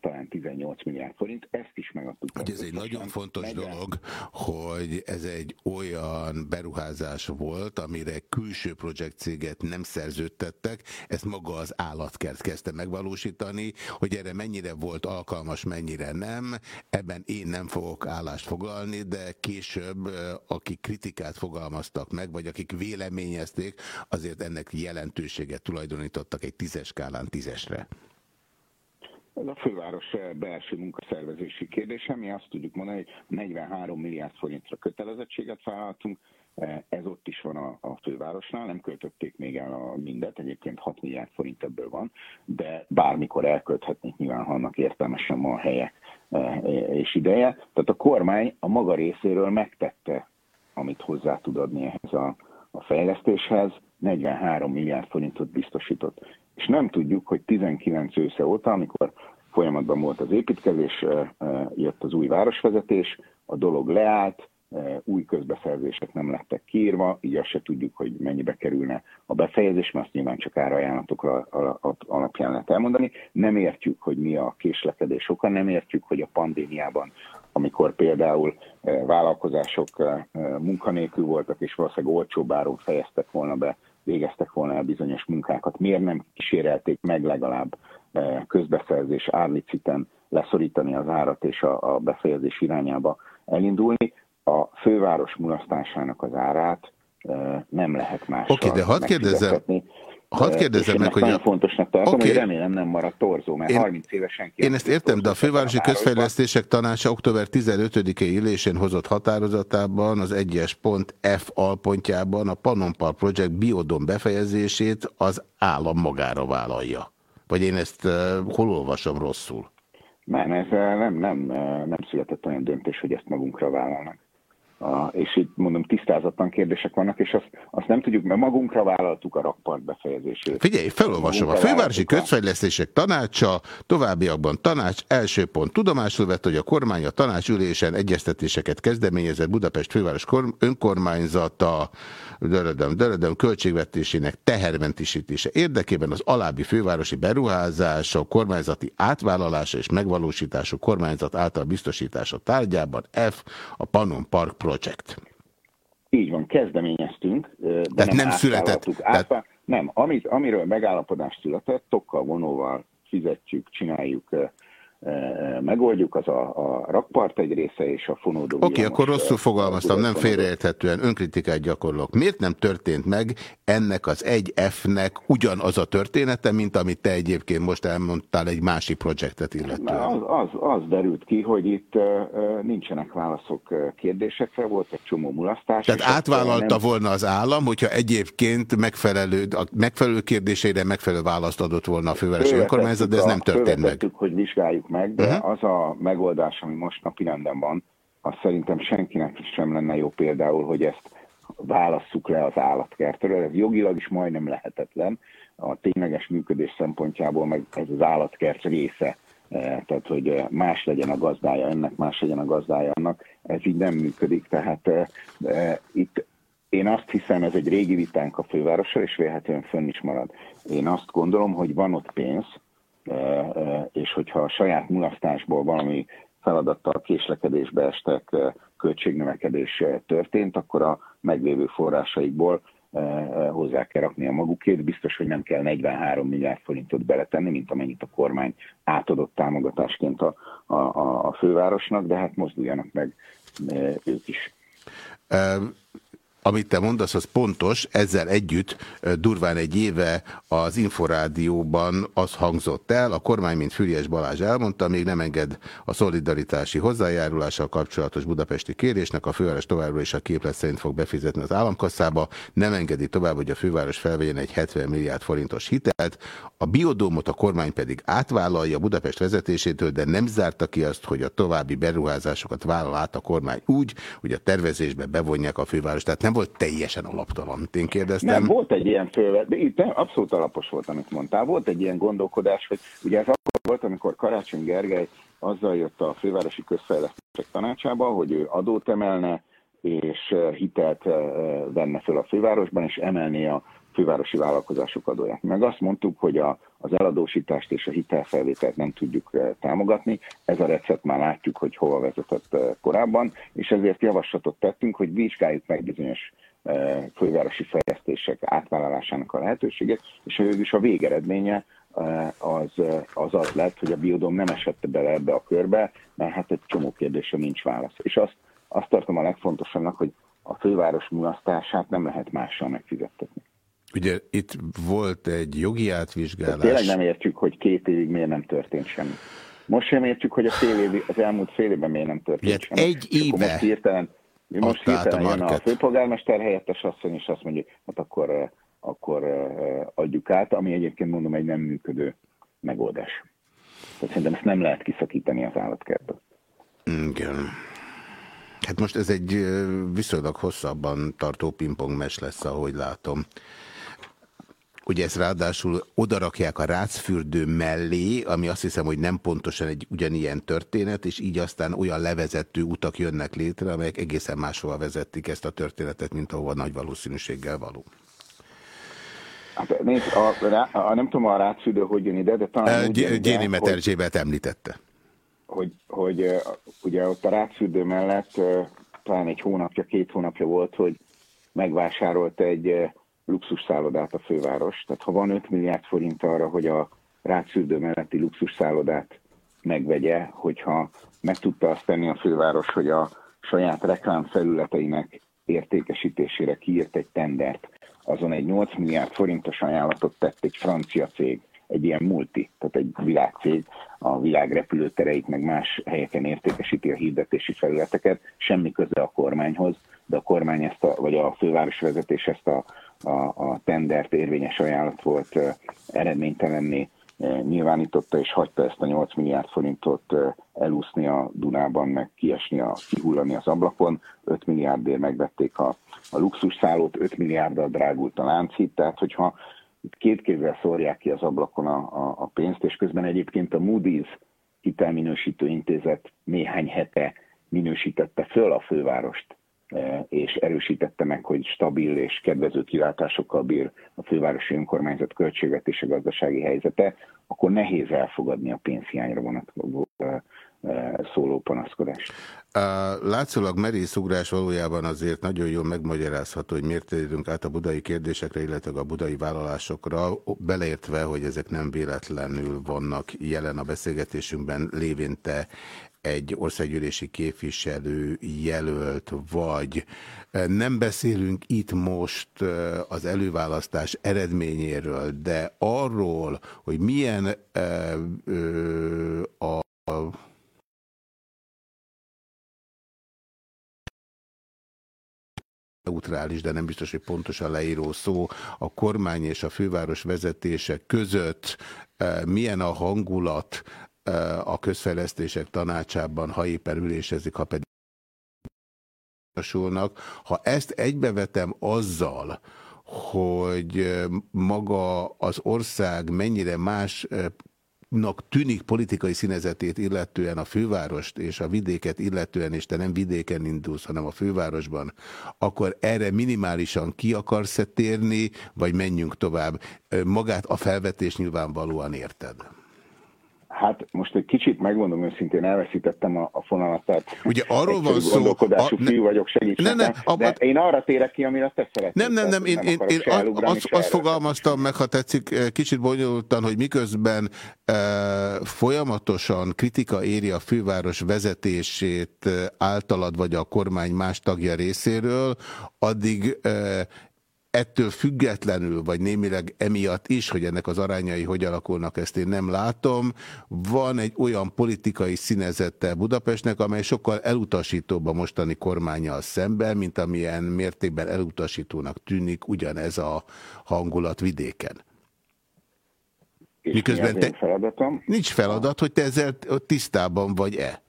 [SPEAKER 9] talán 18 milliárd forint, ezt is megadtuk.
[SPEAKER 3] Hogy ez egy nagyon fontos 40. dolog, hogy ez egy olyan beruházás volt, amire külső projektcéget nem szerződtettek, ezt maga az állatkert kezdte megvalósítani, hogy erre mennyire volt alkalmas, mennyire nem, ebben én nem fogok állást foglalni, de később, akik kritikát fogalmaztak meg, vagy akik véleményezték, azért ennek jelentőséget tulajdonítottak egy tízes skálán tízesre.
[SPEAKER 9] Ez a főváros belső munkaszervezési kérdése. Mi azt tudjuk mondani, hogy 43 milliárd forintra kötelezettséget vállaltunk, ez ott is van a, a fővárosnál, nem költötték még el a mindet, egyébként 6 milliárd forint ebből van, de bármikor elkölthetnék nyilván, ha annak értelmesen van helye e, és ideje. Tehát a kormány a maga részéről megtette, amit hozzá tud adni ehhez a, a fejlesztéshez, 43 milliárd forintot biztosított és nem tudjuk, hogy 19 ősze óta, amikor folyamatban volt az építkezés, jött az új városvezetés, a dolog leállt, új közbeszerzések nem lettek kiírva, így azt se tudjuk, hogy mennyibe kerülne a befejezés, mert azt nyilván csak árajánlatok alapján lehet elmondani. Nem értjük, hogy mi a késlekedés oka, nem értjük, hogy a pandémiában, amikor például vállalkozások munkanélkül voltak, és valószínűleg olcsóbb áron fejeztek volna be végeztek volna el bizonyos munkákat, miért nem kísérelték meg legalább eh, közbeszerzés árliciten leszorítani az árat és a, a befejezés irányába elindulni. A főváros mulasztásának az árát eh, nem lehet más.
[SPEAKER 3] Oké, okay, de hadd kérdezzem, Hadd kérdezzem meg, hogy...
[SPEAKER 9] Nagyon fontosnak tartom, okay. hogy remélem nem marad torzó, mert én, 30 évesen
[SPEAKER 3] Én ezt értem, de a Fővárosi Közfejlesztések Tanácsa október 15-i ülésén hozott határozatában az egyes pont F alpontjában a Pannonpal Project biodom befejezését az állam magára vállalja. Vagy én ezt uh, hol olvasom rosszul?
[SPEAKER 9] Nem, ez nem, nem, nem született olyan döntés, hogy ezt magunkra vállalnak. A, és itt mondom, tisztázatlan kérdések vannak, és azt, azt nem tudjuk, mert magunkra vállaltuk a rakpart befejezését.
[SPEAKER 3] Figyelj, felolvasom. A Fővárosi Közfejlesztések Tanácsa továbbiakban tanács első pont tudomásul vett, hogy a kormány a tanácsülésen egyeztetéseket kezdeményezett Budapest főváros önkormányzata dörödöm, dörödöm költségvetésének tehermentisítése érdekében az alábbi fővárosi beruházás, a kormányzati átvállalása és megvalósítású kormányzat által biztosítása tárgyában F. a Pannon Park Project.
[SPEAKER 9] Így van, kezdeményeztünk.
[SPEAKER 3] De Tehát nem, nem született.
[SPEAKER 9] Tehát... Nem, amit, amiről megállapodás született, tokkal vonóval fizetjük, csináljuk megoldjuk, az a, a rakpart egy része és a fonódó.
[SPEAKER 3] Oké, okay, akkor rosszul fogalmaztam, nem félreérthetően önkritikát gyakorlok. Miért nem történt meg ennek az egy F-nek ugyanaz a története, mint amit te egyébként most elmondtál egy másik projektet illetően?
[SPEAKER 9] Az, az, az derült ki, hogy itt nincsenek válaszok kérdésekre, volt egy csomó mulasztás.
[SPEAKER 3] Tehát átvállalta nem... volna az állam, hogyha egyébként megfelelő, a megfelelő kérdéseire megfelelő választ adott volna a fővárosi önkormányzat, de ez nem történt meg.
[SPEAKER 9] hogy vizsgáljuk meg, de uh-huh. az a megoldás, ami most napirenden van, az szerintem senkinek sem lenne jó például, hogy ezt válasszuk le az állatkertről. Ez jogilag is majdnem lehetetlen. A tényleges működés szempontjából meg ez az állatkert része. E, tehát, hogy más legyen a gazdája ennek, más legyen a gazdája annak. Ez így nem működik. Tehát e, e, itt én azt hiszem, ez egy régi vitánk a fővárossal, és vélhetően fönn is marad. Én azt gondolom, hogy van ott pénz, és hogyha a saját mulasztásból valami feladattal késlekedésbe estek, költségnövekedés történt, akkor a meglévő forrásaikból hozzá kell rakni a magukét. Biztos, hogy nem kell 43 milliárd forintot beletenni, mint amennyit a kormány átadott támogatásként a, a, a fővárosnak, de hát mozduljanak meg ők is.
[SPEAKER 3] Amit te mondasz, az pontos, ezzel együtt durván egy éve az Inforádióban az hangzott el, a kormány, mint Füriás Balázs elmondta, még nem enged a szolidaritási hozzájárulással kapcsolatos budapesti kérésnek, a főváros továbbra is a képlet szerint fog befizetni az államkasszába, nem engedi tovább, hogy a főváros felvegyen egy 70 milliárd forintos hitelt, a biodómot a kormány pedig átvállalja Budapest vezetésétől, de nem zárta ki azt, hogy a további beruházásokat vállal át a kormány úgy, hogy a tervezésbe bevonják a főváros. Tehát nem volt teljesen alaptalan, én kérdeztem.
[SPEAKER 9] Nem, volt egy ilyen fővel, de itt abszolút alapos volt, amit mondtál. Volt egy ilyen gondolkodás, hogy ugye ez akkor volt, amikor Karácsony Gergely azzal jött a fővárosi közfejlesztések tanácsába, hogy ő adót emelne, és hitelt venne föl a fővárosban, és emelné a fővárosi vállalkozások adóját. Meg azt mondtuk, hogy a, az eladósítást és a hitelfelvételt nem tudjuk eh, támogatni. Ez a recept már látjuk, hogy hova vezetett eh, korábban, és ezért javaslatot tettünk, hogy vizsgáljuk meg bizonyos eh, fővárosi fejlesztések átvállalásának a lehetőséget, és végül is a végeredménye az, az az lett, hogy a biodom nem esett bele ebbe a körbe, mert hát egy csomó kérdésre nincs válasz. És azt, azt tartom a legfontosabbnak, hogy a főváros mulasztását nem lehet mással megfizettetni.
[SPEAKER 3] Ugye itt volt egy jogi átvizsgálás.
[SPEAKER 9] De tényleg nem értjük, hogy két évig miért nem történt semmi. Most sem értjük, hogy a fél év, az elmúlt fél évben miért nem történt
[SPEAKER 3] Ugye semmi. Egy éve
[SPEAKER 9] most hirtelen, most hirtelen a jön a főpolgármester helyettes asszony, és azt mondja, hát akkor, eh, akkor eh, adjuk át, ami egyébként mondom egy nem működő megoldás. Tehát szerintem ezt nem lehet kiszakítani az állatkertből.
[SPEAKER 3] Igen. Hát most ez egy eh, viszonylag hosszabban tartó pingpongmes lesz, ahogy látom. Ugye ezt ráadásul odarakják a rácfürdő mellé, ami azt hiszem, hogy nem pontosan egy ugyanilyen történet, és így aztán olyan levezető utak jönnek létre, amelyek egészen máshova vezették ezt a történetet, mint ahova nagy valószínűséggel való.
[SPEAKER 9] Hát, nézd, a, a, a, nem tudom a rácfürdő, hogy jön ide, de talán...
[SPEAKER 3] Gyéni Meterzsébet említette.
[SPEAKER 9] Hogy, hogy ugye ott a rácfürdő mellett talán egy hónapja, két hónapja volt, hogy megvásárolt egy luxus szállodát a főváros. Tehát ha van 5 milliárd forint arra, hogy a rácfürdő melletti luxus szállodát megvegye, hogyha meg tudta azt tenni a főváros, hogy a saját reklám felületeinek értékesítésére kiírt egy tendert, azon egy 8 milliárd forintos ajánlatot tett egy francia cég, egy ilyen multi, tehát egy világcég, a világ repülőtereit, meg más helyeken értékesíti a hirdetési felületeket, semmi köze a kormányhoz, de a kormány ezt a, vagy a főváros vezetés ezt a a, a tendert érvényes ajánlat volt eredménytelenné nyilvánította, és hagyta ezt a 8 milliárd forintot elúszni a Dunában, meg kiesni, a, kihullani az ablakon. 5 milliárdért megvették a, a luxusszállót, 5 milliárddal drágult a lánchíd, tehát hogyha két kézzel szórják ki az ablakon a, a, a pénzt, és közben egyébként a Moody's hitelminősítő intézet néhány hete minősítette föl a fővárost és erősítette meg, hogy stabil és kedvező kilátásokkal bír a fővárosi önkormányzat költségvetése gazdasági helyzete, akkor nehéz elfogadni a pénzhiányra vonatkozó e, e, szóló panaszkodást.
[SPEAKER 3] Látszólag merész ugrás valójában azért nagyon jól megmagyarázható, hogy miért térünk át a budai kérdésekre, illetve a budai vállalásokra, beleértve, hogy ezek nem véletlenül vannak jelen a beszélgetésünkben, lévén te egy országgyűlési képviselő jelölt, vagy. Nem beszélünk itt most az előválasztás eredményéről, de arról, hogy milyen a neutrális, de nem biztos, hogy pontosan leíró szó, a kormány és a főváros vezetése között milyen a hangulat, a közfejlesztések tanácsában, ha éppen ülésezik, ha pedig ha ezt egybevetem azzal, hogy maga az ország mennyire másnak tűnik politikai színezetét illetően a fővárost és a vidéket illetően, és te nem vidéken indulsz, hanem a fővárosban, akkor erre minimálisan ki akarsz -e térni, vagy menjünk tovább? Magát a felvetés nyilvánvalóan érted.
[SPEAKER 9] Hát most egy kicsit megmondom őszintén, elveszítettem a, a fonalat, tehát
[SPEAKER 3] Ugye arról van szó...
[SPEAKER 9] Gondolkodású a, fiú vagyok, segítsen. Ne, ne, a, de én arra térek ki, amire te szeretnél.
[SPEAKER 3] Nem, nem, nem, én, én, én azt, azt fogalmaztam meg, ha tetszik, eh, kicsit bonyolultan, hogy miközben e, folyamatosan kritika éri a főváros vezetését eh, általad vagy a kormány más tagja részéről, addig e, ettől függetlenül, vagy némileg emiatt is, hogy ennek az arányai hogy alakulnak, ezt én nem látom, van egy olyan politikai színezette Budapestnek, amely sokkal elutasítóbb a mostani kormányjal szemben, mint amilyen mértékben elutasítónak tűnik ugyanez a hangulat vidéken.
[SPEAKER 9] És Miközben mi te... feladatom?
[SPEAKER 3] Nincs feladat, hogy te ezzel tisztában vagy-e?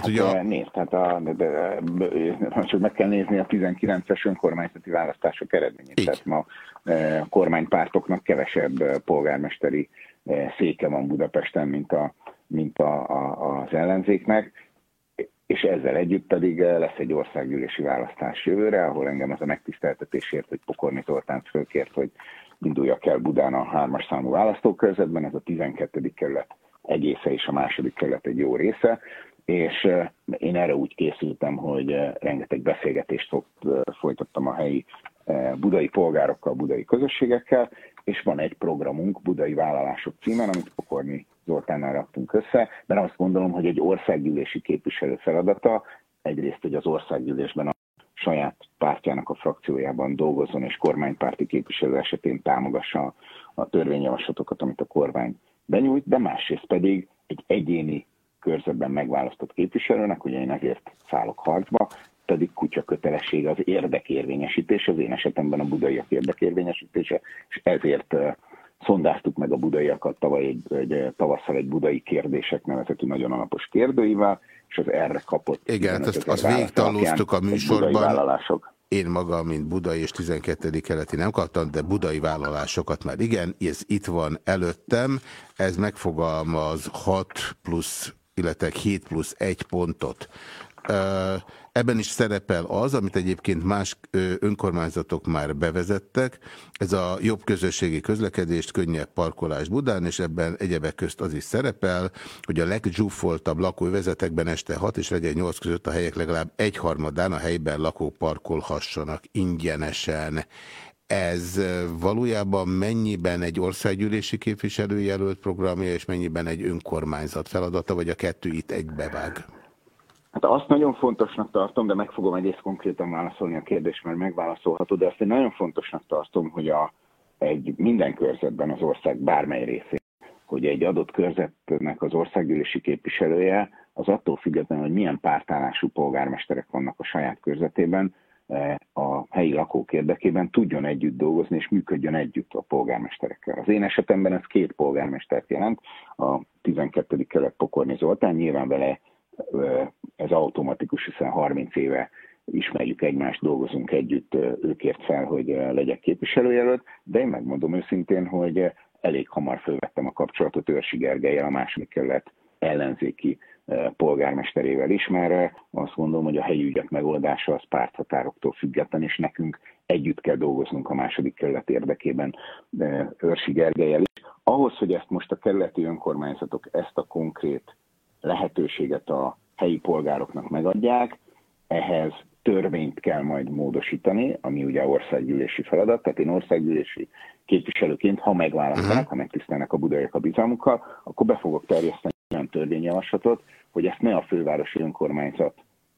[SPEAKER 9] Tehát, hát, ugye a... Nézd, tehát a, de, de, de, csak meg kell nézni a 19-es önkormányzati választások eredményét. Így. Tehát ma e, a kormánypártoknak kevesebb e, polgármesteri e, széke van Budapesten, mint, a, mint a, a, az ellenzéknek, és ezzel együtt pedig lesz egy országgyűlési választás jövőre, ahol engem az a megtiszteltetésért, hogy Pokorni Zoltán fölkért, hogy induljak el Budán a hármas számú választókörzetben, ez a 12. kerület egésze és a második kerület egy jó része, és én erre úgy készültem, hogy rengeteg beszélgetést folytattam a helyi budai polgárokkal, budai közösségekkel, és van egy programunk, Budai Vállalások címen, amit Pokorni Zoltánnal raktunk össze, mert azt gondolom, hogy egy országgyűlési képviselő feladata egyrészt, hogy az országgyűlésben a saját pártjának a frakciójában dolgozzon, és kormánypárti képviselő esetén támogassa a törvényjavaslatokat, amit a kormány benyújt, de másrészt pedig egy egyéni körzetben megválasztott képviselőnek, ugye én ezért szállok harcba, pedig kutya kötelessége az érdekérvényesítés, az én esetemben a budaiak érdekérvényesítése, és ezért szondáztuk meg a budaiakat tavaly egy, egy, tavasszal egy budai kérdések nevezetű nagyon alapos kérdőivel, és az erre kapott...
[SPEAKER 3] Igen, azt, azt végigtanultuk a műsorban. Én magam, mint budai és 12. keleti nem kaptam, de budai vállalásokat már igen, ez itt van előttem, ez megfogalmaz 6 plusz illetve 7 plusz 1 pontot. Ebben is szerepel az, amit egyébként más önkormányzatok már bevezettek, ez a jobb közösségi közlekedést, könnyebb parkolás Budán, és ebben egyebek közt az is szerepel, hogy a legzsúfoltabb lakóvezetekben este 6 és reggel 8 között a helyek legalább egyharmadán a helyben lakók parkolhassanak ingyenesen. Ez valójában mennyiben egy országgyűlési képviselőjelölt programja, és mennyiben egy önkormányzat feladata, vagy a kettő itt egybevág?
[SPEAKER 9] Hát azt nagyon fontosnak tartom, de meg fogom egész konkrétan válaszolni a kérdést, mert megválaszolható, de azt én nagyon fontosnak tartom, hogy a, egy minden körzetben az ország bármely részén, hogy egy adott körzetnek az országgyűlési képviselője az attól függetlenül, hogy milyen pártállású polgármesterek vannak a saját körzetében, a helyi lakók érdekében tudjon együtt dolgozni és működjön együtt a polgármesterekkel. Az én esetemben ez két polgármestert jelent, a 12. kelet Pokorni Zoltán, nyilván vele e, ez automatikus, hiszen 30 éve ismerjük egymást, dolgozunk együtt, e, ő kért fel, hogy legyek képviselőjelölt, de én megmondom őszintén, hogy elég hamar fölvettem a kapcsolatot Őrsi Gergelyel, a második kerület ellenzéki polgármesterével is, mert azt gondolom, hogy a helyi ügyek megoldása az párthatároktól független, és nekünk együtt kell dolgoznunk a második kerület érdekében Őrsi Gergelyel is. Ahhoz, hogy ezt most a kerületi önkormányzatok ezt a konkrét lehetőséget a helyi polgároknak megadják, ehhez törvényt kell majd módosítani, ami ugye országgyűlési feladat, tehát én országgyűlési képviselőként, ha megválasztanak, uh-huh. ha megtisztelnek a budaiak a bizalmukkal, akkor be fogok terjeszteni olyan törvényjavaslatot, hogy ezt ne a fővárosi önkormányzat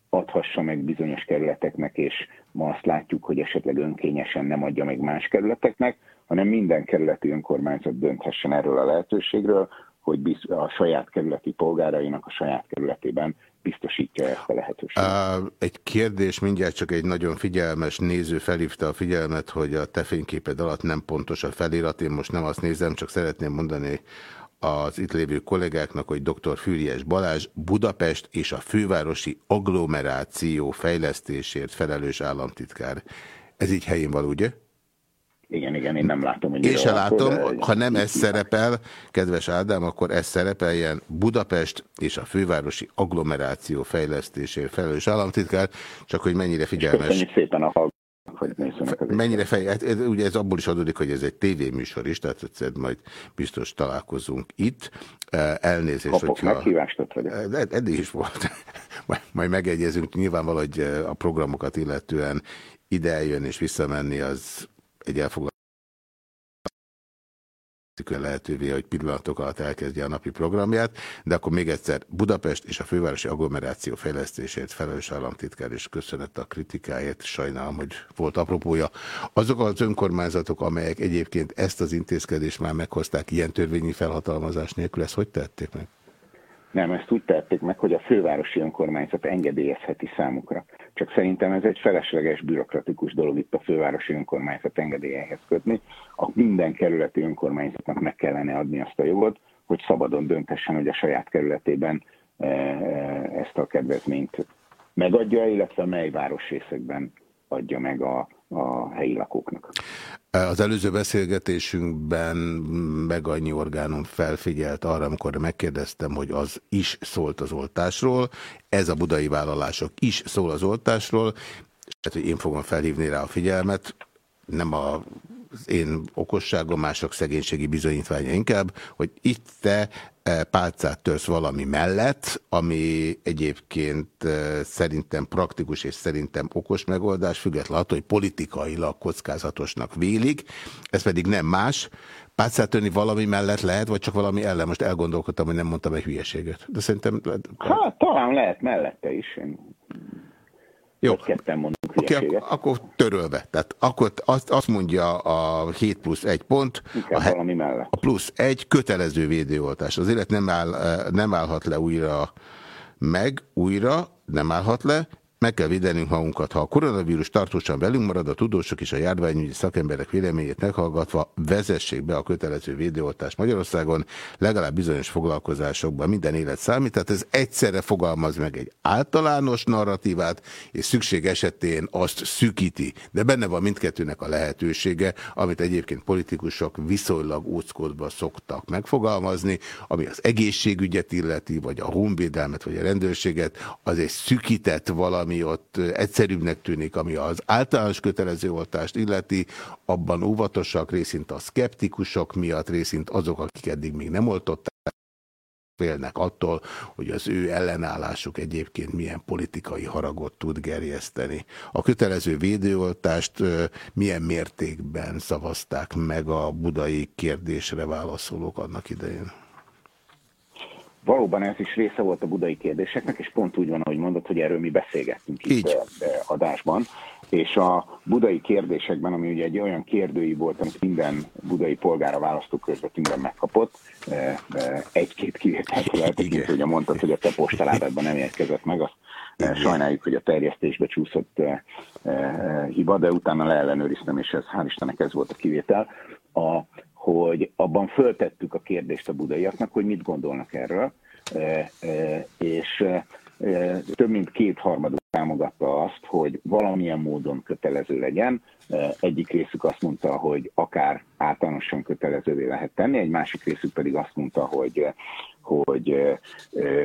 [SPEAKER 9] adhassa meg bizonyos kerületeknek, és ma azt látjuk, hogy esetleg önkényesen nem adja meg más kerületeknek, hanem minden kerületi önkormányzat dönthessen erről a lehetőségről, hogy a saját kerületi polgárainak a saját kerületében biztosítja ezt a lehetőséget.
[SPEAKER 3] Egy kérdés, mindjárt csak egy nagyon figyelmes néző felhívta a figyelmet, hogy a te fényképed alatt nem pontos a felirat. Én most nem azt nézem, csak szeretném mondani az itt lévő kollégáknak, hogy dr. Fűries Balázs Budapest és a fővárosi agglomeráció fejlesztésért felelős államtitkár. Ez így helyén van, ugye?
[SPEAKER 9] Igen, igen, én nem látom, hogy
[SPEAKER 3] Én sem látom, de... ha nem ez szerepel, kedves Ádám, akkor ez szerepeljen Budapest és a fővárosi agglomeráció fejlesztésért felelős államtitkár, csak hogy mennyire figyelmes.
[SPEAKER 9] Köszönjük szépen a hogy
[SPEAKER 3] mennyire fej, hát, ugye ez abból is adódik, hogy ez egy tévéműsor is, tehát egyszer majd biztos találkozunk itt. Elnézést,
[SPEAKER 9] Kapok hogyha... meghívást, vagyok.
[SPEAKER 3] Eddig is volt. majd megegyezünk, nyilvánvaló, hogy a programokat illetően ide eljön és visszamenni, az egy elfogadó lehetővé, hogy pillanatok alatt elkezdje a napi programját, de akkor még egyszer Budapest és a fővárosi agglomeráció fejlesztését felelős államtitkár és köszönet a kritikáért, sajnálom, hogy volt apropója. Azok az önkormányzatok, amelyek egyébként ezt az intézkedést már meghozták ilyen törvényi felhatalmazás nélkül, ezt hogy tették meg?
[SPEAKER 9] Nem, ezt úgy tették meg, hogy a fővárosi önkormányzat engedélyezheti számukra. Csak szerintem ez egy felesleges, bürokratikus dolog itt a fővárosi önkormányzat engedélyehez kötni. A minden kerületi önkormányzatnak meg kellene adni azt a jogot, hogy szabadon döntessen, hogy a saját kerületében e, e, ezt a kedvezményt megadja, illetve mely városrészekben adja meg a, a helyi lakóknak.
[SPEAKER 3] Az előző beszélgetésünkben meg annyi orgánom felfigyelt arra, amikor megkérdeztem, hogy az is szólt az oltásról, ez a budai vállalások is szól az oltásról, és hát, hogy én fogom felhívni rá a figyelmet, nem a az én okosságom, mások szegénységi bizonyítványa inkább, hogy itt te e, pálcát törsz valami mellett, ami egyébként e, szerintem praktikus és szerintem okos megoldás, függetlenül attól, hogy politikailag kockázatosnak vélik, ez pedig nem más, pálcát törni valami mellett lehet, vagy csak valami ellen? Most elgondolkodtam, hogy nem mondtam egy hülyeséget. De szerintem...
[SPEAKER 9] Hát talán lehet mellette is. Én
[SPEAKER 3] jó. Ketten mondunk okay, ak akkor törölve. Tehát akkor azt, azt mondja a 7 plusz 1 pont,
[SPEAKER 9] a, valami mellett.
[SPEAKER 3] a plusz 1 kötelező védőoltás. Az élet nem, áll, nem állhat le újra meg, újra nem állhat le, meg kell védenünk magunkat. Ha a koronavírus tartósan velünk marad, a tudósok és a járványügyi szakemberek véleményét meghallgatva vezessék be a kötelező védőoltást Magyarországon, legalább bizonyos foglalkozásokban minden élet számít. Tehát ez egyszerre fogalmaz meg egy általános narratívát, és szükség esetén azt szűkíti. De benne van mindkettőnek a lehetősége, amit egyébként politikusok viszonylag óckodva szoktak megfogalmazni, ami az egészségügyet illeti, vagy a honvédelmet, vagy a rendőrséget, az egy szűkített valami, ami ott egyszerűbbnek tűnik, ami az általános kötelező oltást illeti, abban óvatosak, részint a szkeptikusok miatt, részint azok, akik eddig még nem oltották, félnek attól, hogy az ő ellenállásuk egyébként milyen politikai haragot tud gerjeszteni. A kötelező védőoltást milyen mértékben szavazták meg a budai kérdésre válaszolók annak idején?
[SPEAKER 9] Valóban ez is része volt a budai kérdéseknek, és pont úgy van, ahogy mondod, hogy erről mi beszélgettünk
[SPEAKER 3] Így. itt
[SPEAKER 9] adásban. És a budai kérdésekben, ami ugye egy olyan kérdői volt, amit minden budai polgár a választókörzetünkben megkapott, egy-két kivételt eltekintve, hogy mondtad, hogy a te postaládadban nem érkezett meg, azt sajnáljuk, hogy a terjesztésbe csúszott hiba, de utána leellenőriztem, és ez hál' Istennek ez volt a kivétel. A, hogy abban föltettük a kérdést a budaiaknak, hogy mit gondolnak erről, e, e, és e, több mint kétharmaduk támogatta azt, hogy valamilyen módon kötelező legyen. Egyik részük azt mondta, hogy akár általánosan kötelezővé lehet tenni, egy másik részük pedig azt mondta, hogy hogy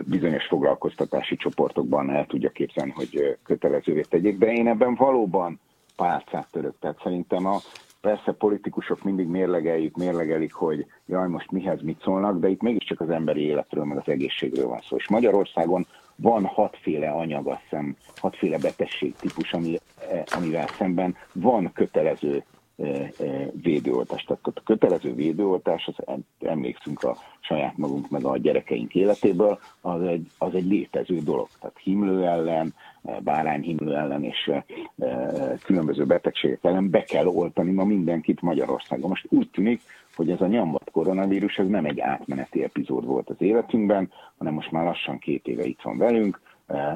[SPEAKER 9] bizonyos foglalkoztatási csoportokban el tudja képzelni, hogy kötelezővé tegyék, de én ebben valóban pálcát török. Tehát szerintem a Persze politikusok mindig mérlegeljük, mérlegelik, hogy jaj, most mihez mit szólnak, de itt mégiscsak az emberi életről, meg az egészségről van szó. És Magyarországon van hatféle anyag, azt hatféle betegségtípus, ami, eh, amivel szemben van kötelező védőoltást. Tehát a kötelező védőoltás, az emlékszünk a saját magunk meg a gyerekeink életéből, az egy, az egy létező dolog. Tehát himlő ellen, bárányhimlő ellen és különböző betegségek ellen be kell oltani ma mindenkit Magyarországon. Most úgy tűnik, hogy ez a nyomvat koronavírus ez nem egy átmeneti epizód volt az életünkben, hanem most már lassan két éve itt van velünk,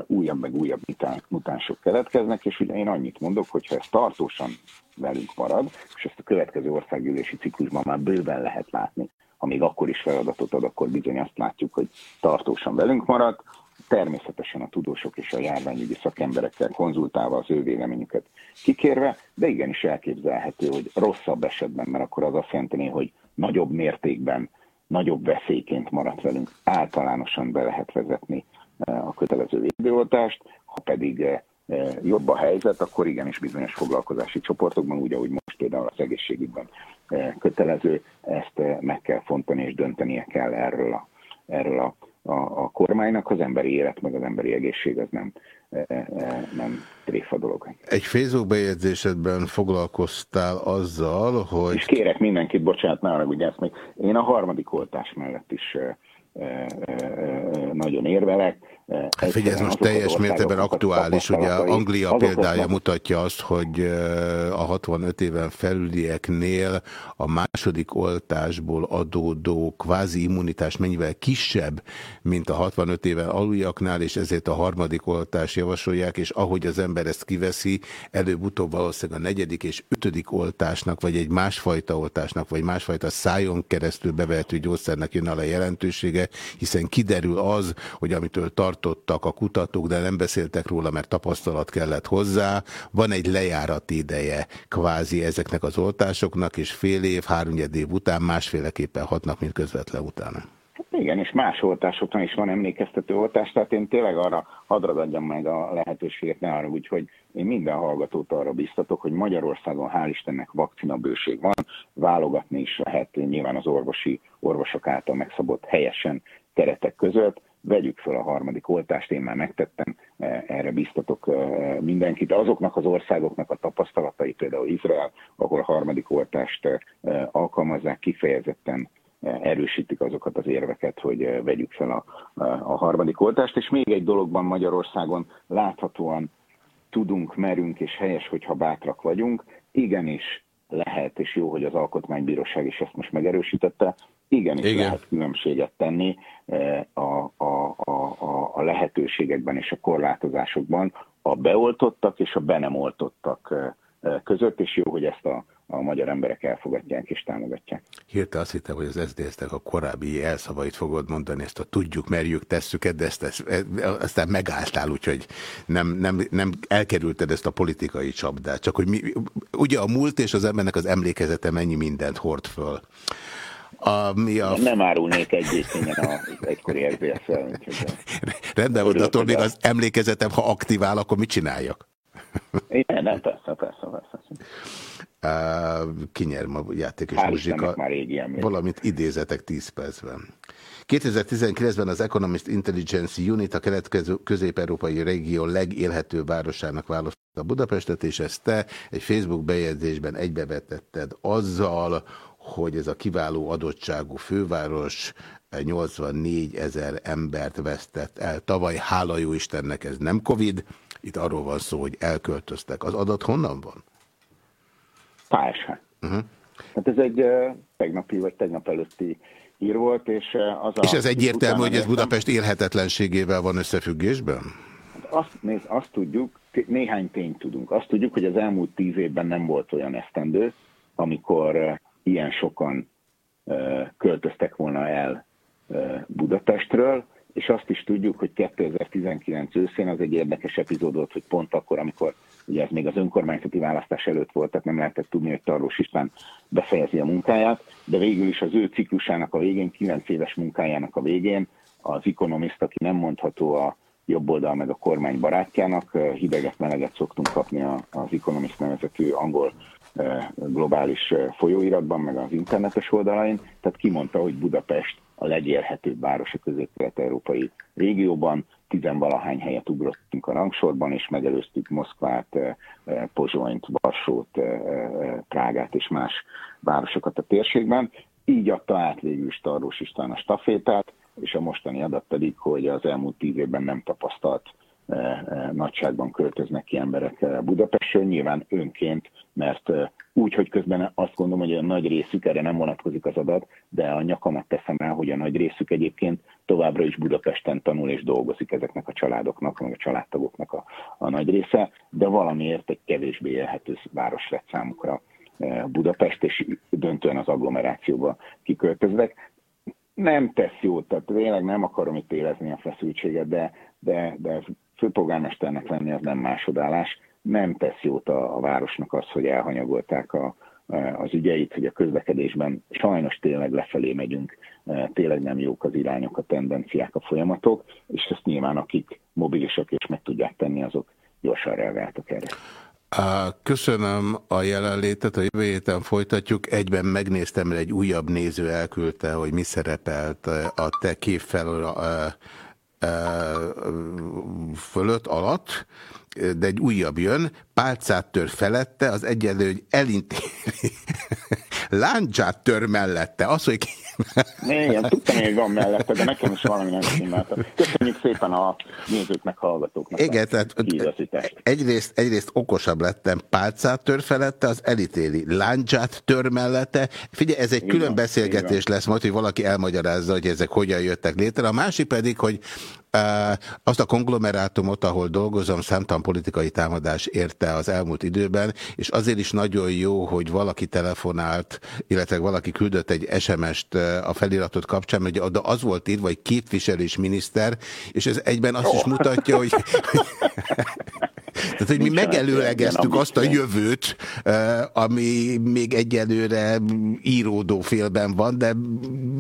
[SPEAKER 9] újabb meg újabb mutánsok keletkeznek, és ugye én annyit mondok, hogy ha ez tartósan velünk marad, és ezt a következő országgyűlési ciklusban már bőven lehet látni, ha még akkor is feladatot ad, akkor bizony azt látjuk, hogy tartósan velünk marad, természetesen a tudósok és a járványügyi szakemberekkel konzultálva az ő véleményüket kikérve, de igenis elképzelhető, hogy rosszabb esetben, mert akkor az azt jelenti, hogy nagyobb mértékben, nagyobb veszélyként maradt velünk, általánosan be lehet vezetni a kötelező védőoltást, ha pedig jobb a helyzet, akkor igenis bizonyos foglalkozási csoportokban, úgy, ahogy most például az egészségügyben kötelező, ezt meg kell fontani és döntenie kell erről a, erről a, a, a kormánynak. Az emberi élet, meg az emberi egészség az nem, nem tréfa dolog.
[SPEAKER 3] Egy Facebook bejegyzésedben foglalkoztál azzal, hogy...
[SPEAKER 9] És kérek mindenkit, bocsánat, ne arra, ezt még én a harmadik oltás mellett is nagyon érvelek.
[SPEAKER 3] Hát figyelj, ez most teljes mértékben aktuális. Ugye Anglia példája mutatja azt, hogy a 65 éven felülieknél a második oltásból adódó kvázi immunitás mennyivel kisebb, mint a 65 éven aluljaknál, és ezért a harmadik oltás javasolják, és ahogy az ember ezt kiveszi, előbb-utóbb valószínűleg a negyedik és ötödik oltásnak, vagy egy másfajta oltásnak, vagy másfajta szájon keresztül bevehető gyógyszernek jön a jelentősége, hiszen kiderül az, hogy amitől tartottak a kutatók, de nem beszéltek róla, mert tapasztalat kellett hozzá, van egy lejárati ideje kvázi ezeknek az oltásoknak, és fél év, háromnyed év után másféleképpen hatnak, mint közvetlen utána.
[SPEAKER 9] Igen, és más oltásoknál is van emlékeztető oltás, tehát én tényleg arra hadd ragadjam meg a lehetőséget, ne arra úgy, hogy én minden hallgatót arra biztatok, hogy Magyarországon hál' Istennek vakcina van, válogatni is lehet nyilván az orvosi, orvosok által megszabott helyesen keretek között, vegyük fel a harmadik oltást, én már megtettem, erre biztatok mindenkit. Azoknak az országoknak a tapasztalatai, például Izrael, ahol a harmadik oltást alkalmazzák kifejezetten erősítik azokat az érveket, hogy vegyük fel a, a harmadik oltást. És még egy dologban Magyarországon láthatóan tudunk, merünk, és helyes, hogyha bátrak vagyunk. Igenis lehet, és jó, hogy az Alkotmánybíróság is ezt most megerősítette, igenis Igen. lehet különbséget tenni a, a, a, a lehetőségekben és a korlátozásokban a beoltottak és a be nem oltottak között, és jó, hogy ezt a a magyar emberek elfogadják és támogatják.
[SPEAKER 3] Hirte azt hittem, hogy az SZDSZ-nek a korábbi elszavait fogod mondani, ezt a tudjuk, merjük, tesszük, de ezt, ezt, aztán megálltál, úgyhogy nem, nem, nem elkerülted ezt a politikai csapdát. Csak hogy mi, ugye a múlt és az embernek az emlékezete mennyi mindent hord föl.
[SPEAKER 9] A, mi a... Nem árulnék egy részényen az egykori SZDSZ-el.
[SPEAKER 3] Rendben van, de még az emlékezetem, ha aktivál, akkor mit csináljak?
[SPEAKER 9] Igen, nem, persze, persze, persze
[SPEAKER 3] kinyer ma játék és muzsika, valamint idézetek 10 percben. 2019-ben az Economist Intelligence Unit a kelet-közép-európai régió legélhetőbb városának választotta Budapestet, és ezt te egy Facebook bejegyzésben egybevetetted azzal, hogy ez a kiváló adottságú főváros 84 ezer embert vesztett el. Tavaly, hála jó Istennek, ez nem Covid, itt arról van szó, hogy elköltöztek. Az adat honnan van?
[SPEAKER 9] KSH. Uh -huh. Hát ez egy uh, tegnapi vagy tegnap előtti hír volt, és uh, az
[SPEAKER 3] És ez egyértelmű, hogy ez Budapest élhetetlenségével van összefüggésben?
[SPEAKER 9] Hát azt, néz, azt tudjuk, néhány tényt tudunk. Azt tudjuk, hogy az elmúlt tíz évben nem volt olyan esztendő, amikor ilyen sokan költöztek volna el Budapestről, és azt is tudjuk, hogy 2019 őszén az egy érdekes epizód volt, hogy pont akkor, amikor ugye ez még az önkormányzati választás előtt volt, tehát nem lehetett tudni, hogy Tarlós István befejezi a munkáját, de végül is az ő ciklusának a végén, 9 éves munkájának a végén az Economist, aki nem mondható a jobb oldal meg a kormány barátjának, hideget-meleget szoktunk kapni az Economist nevezetű angol globális folyóiratban, meg az internetes oldalain, tehát kimondta, hogy Budapest a legélhetőbb város a közép-kelet-európai régióban, tizenvalahány helyet ugrottunk a rangsorban, és megelőztük Moszkvát, Pozsonyt, Varsót, Prágát és más városokat a térségben. Így adta át végül Starós István a stafétát, és a mostani adat pedig, hogy az elmúlt tíz évben nem tapasztalt nagyságban költöznek ki emberek Budapestről, nyilván önként, mert úgy, hogy közben azt gondolom, hogy a nagy részük, erre nem vonatkozik az adat, de a nyakamat teszem el, hogy a nagy részük egyébként továbbra is Budapesten tanul és dolgozik ezeknek a családoknak, meg a családtagoknak a, a nagy része, de valamiért egy kevésbé élhető város lett számukra Budapest, és döntően az agglomerációba kiköltöznek. Nem tesz jót, tehát tényleg nem akarom itt érezni a feszültséget, de, de, de főpolgármesternek lenni az nem másodállás. Nem tesz jót a, a városnak az, hogy elhanyagolták a, az ügyeit, hogy a közlekedésben sajnos tényleg lefelé megyünk, tényleg nem jók az irányok, a tendenciák, a folyamatok, és ezt nyilván akik mobilisak és meg tudják tenni, azok gyorsan reagáltak erre.
[SPEAKER 3] Köszönöm a jelenlétet, a jövő héten folytatjuk. Egyben megnéztem, egy újabb néző elküldte, hogy mi szerepelt a te kép fel, fölött, alatt, de egy újabb jön, pálcát tör felette, az egyenlő, hogy elintéri, láncsát tör mellette, az, hogy
[SPEAKER 9] igen, tudtam, hogy van mellette, de nekem is valami nem csinálta. Köszönjük szépen a nézőknek, hallgatóknak.
[SPEAKER 3] Igen, tehát egyrészt, egyrészt okosabb lettem, pálcát tör felette, az elítéli. Láncsát tör mellette. Figyelj, ez egy Igen, külön beszélgetés lesz majd, hogy valaki elmagyarázza, hogy ezek hogyan jöttek létre. A másik pedig, hogy azt a konglomerátumot, ahol dolgozom, számtalan politikai támadás érte az elmúlt időben, és azért is nagyon jó, hogy valaki telefonált, illetve valaki küldött egy SMS-t a feliratot kapcsán, hogy oda az volt írva, hogy képviselés miniszter, és ez egyben azt oh. is mutatja, hogy Tehát, hogy mi megelőlegeztük azt a jövőt, ami még egyelőre íródó félben van, de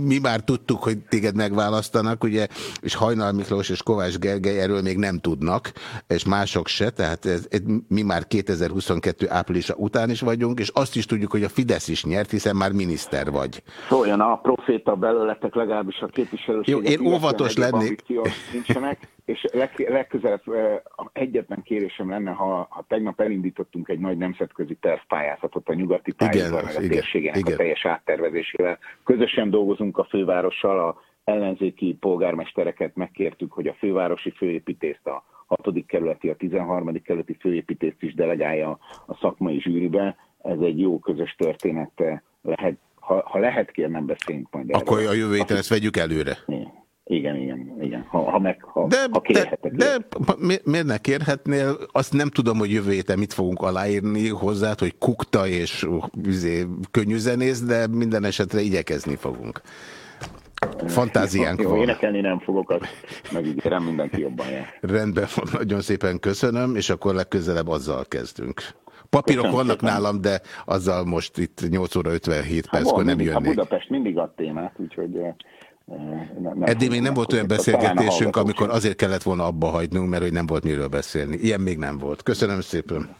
[SPEAKER 3] mi már tudtuk, hogy téged megválasztanak, ugye, és Hajnal Miklós és Kovács Gergely erről még nem tudnak, és mások se, tehát ez, ez, mi már 2022 áprilisa után is vagyunk, és azt is tudjuk, hogy a Fidesz is nyert, hiszen már miniszter vagy.
[SPEAKER 9] Szóljon a proféta belőletek, legalábbis a képviselőségek.
[SPEAKER 3] Jó, én óvatos lennék.
[SPEAKER 9] Nincsenek, és leg, legközelebb egyetlen kérésem lenne, ha, ha tegnap elindítottunk egy nagy nemzetközi tervpályázatot a nyugati pályázat, a térségének a teljes áttervezésével. Közösen dolgozunk a fővárossal, a ellenzéki polgármestereket megkértük, hogy a fővárosi főépítést, a 6. kerületi, a 13. kerületi főépítést is delegálja a szakmai zsűribe. Ez egy jó közös történet lehet. Ha, ha lehet, kérnem beszéljünk majd
[SPEAKER 3] Akkor erről. a jövő héten ezt vegyük előre.
[SPEAKER 9] Igen. Igen, igen, igen. Ha, ha, meg, ha, de, ha
[SPEAKER 3] kérhetek. De, de miért ne kérhetnél? Azt nem tudom, hogy jövő héten mit fogunk aláírni hozzá, hogy kukta és üzé, könnyű zenész, de minden esetre igyekezni fogunk. Fantáziánk
[SPEAKER 9] jó, van. Énekelni nem fogok, azt megígérem, mindenki jobban jár.
[SPEAKER 3] Rendben van, nagyon szépen köszönöm, és akkor legközelebb azzal kezdünk. Papírok Köszönöm vannak szépen. nálam, de azzal most itt 8 óra 57 perckor nem jönnék. A
[SPEAKER 9] Budapest mindig ad témát, úgyhogy
[SPEAKER 3] nem, Eddig még nem volt olyan beszélgetésünk, amikor azért kellett volna abba hagynunk, mert hogy nem volt miről beszélni. Ilyen még nem volt. Köszönöm szépen.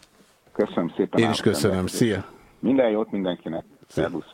[SPEAKER 9] Köszönöm szépen.
[SPEAKER 3] Én is köszönöm. Szia.
[SPEAKER 9] Minden jót mindenkinek. Szervusz.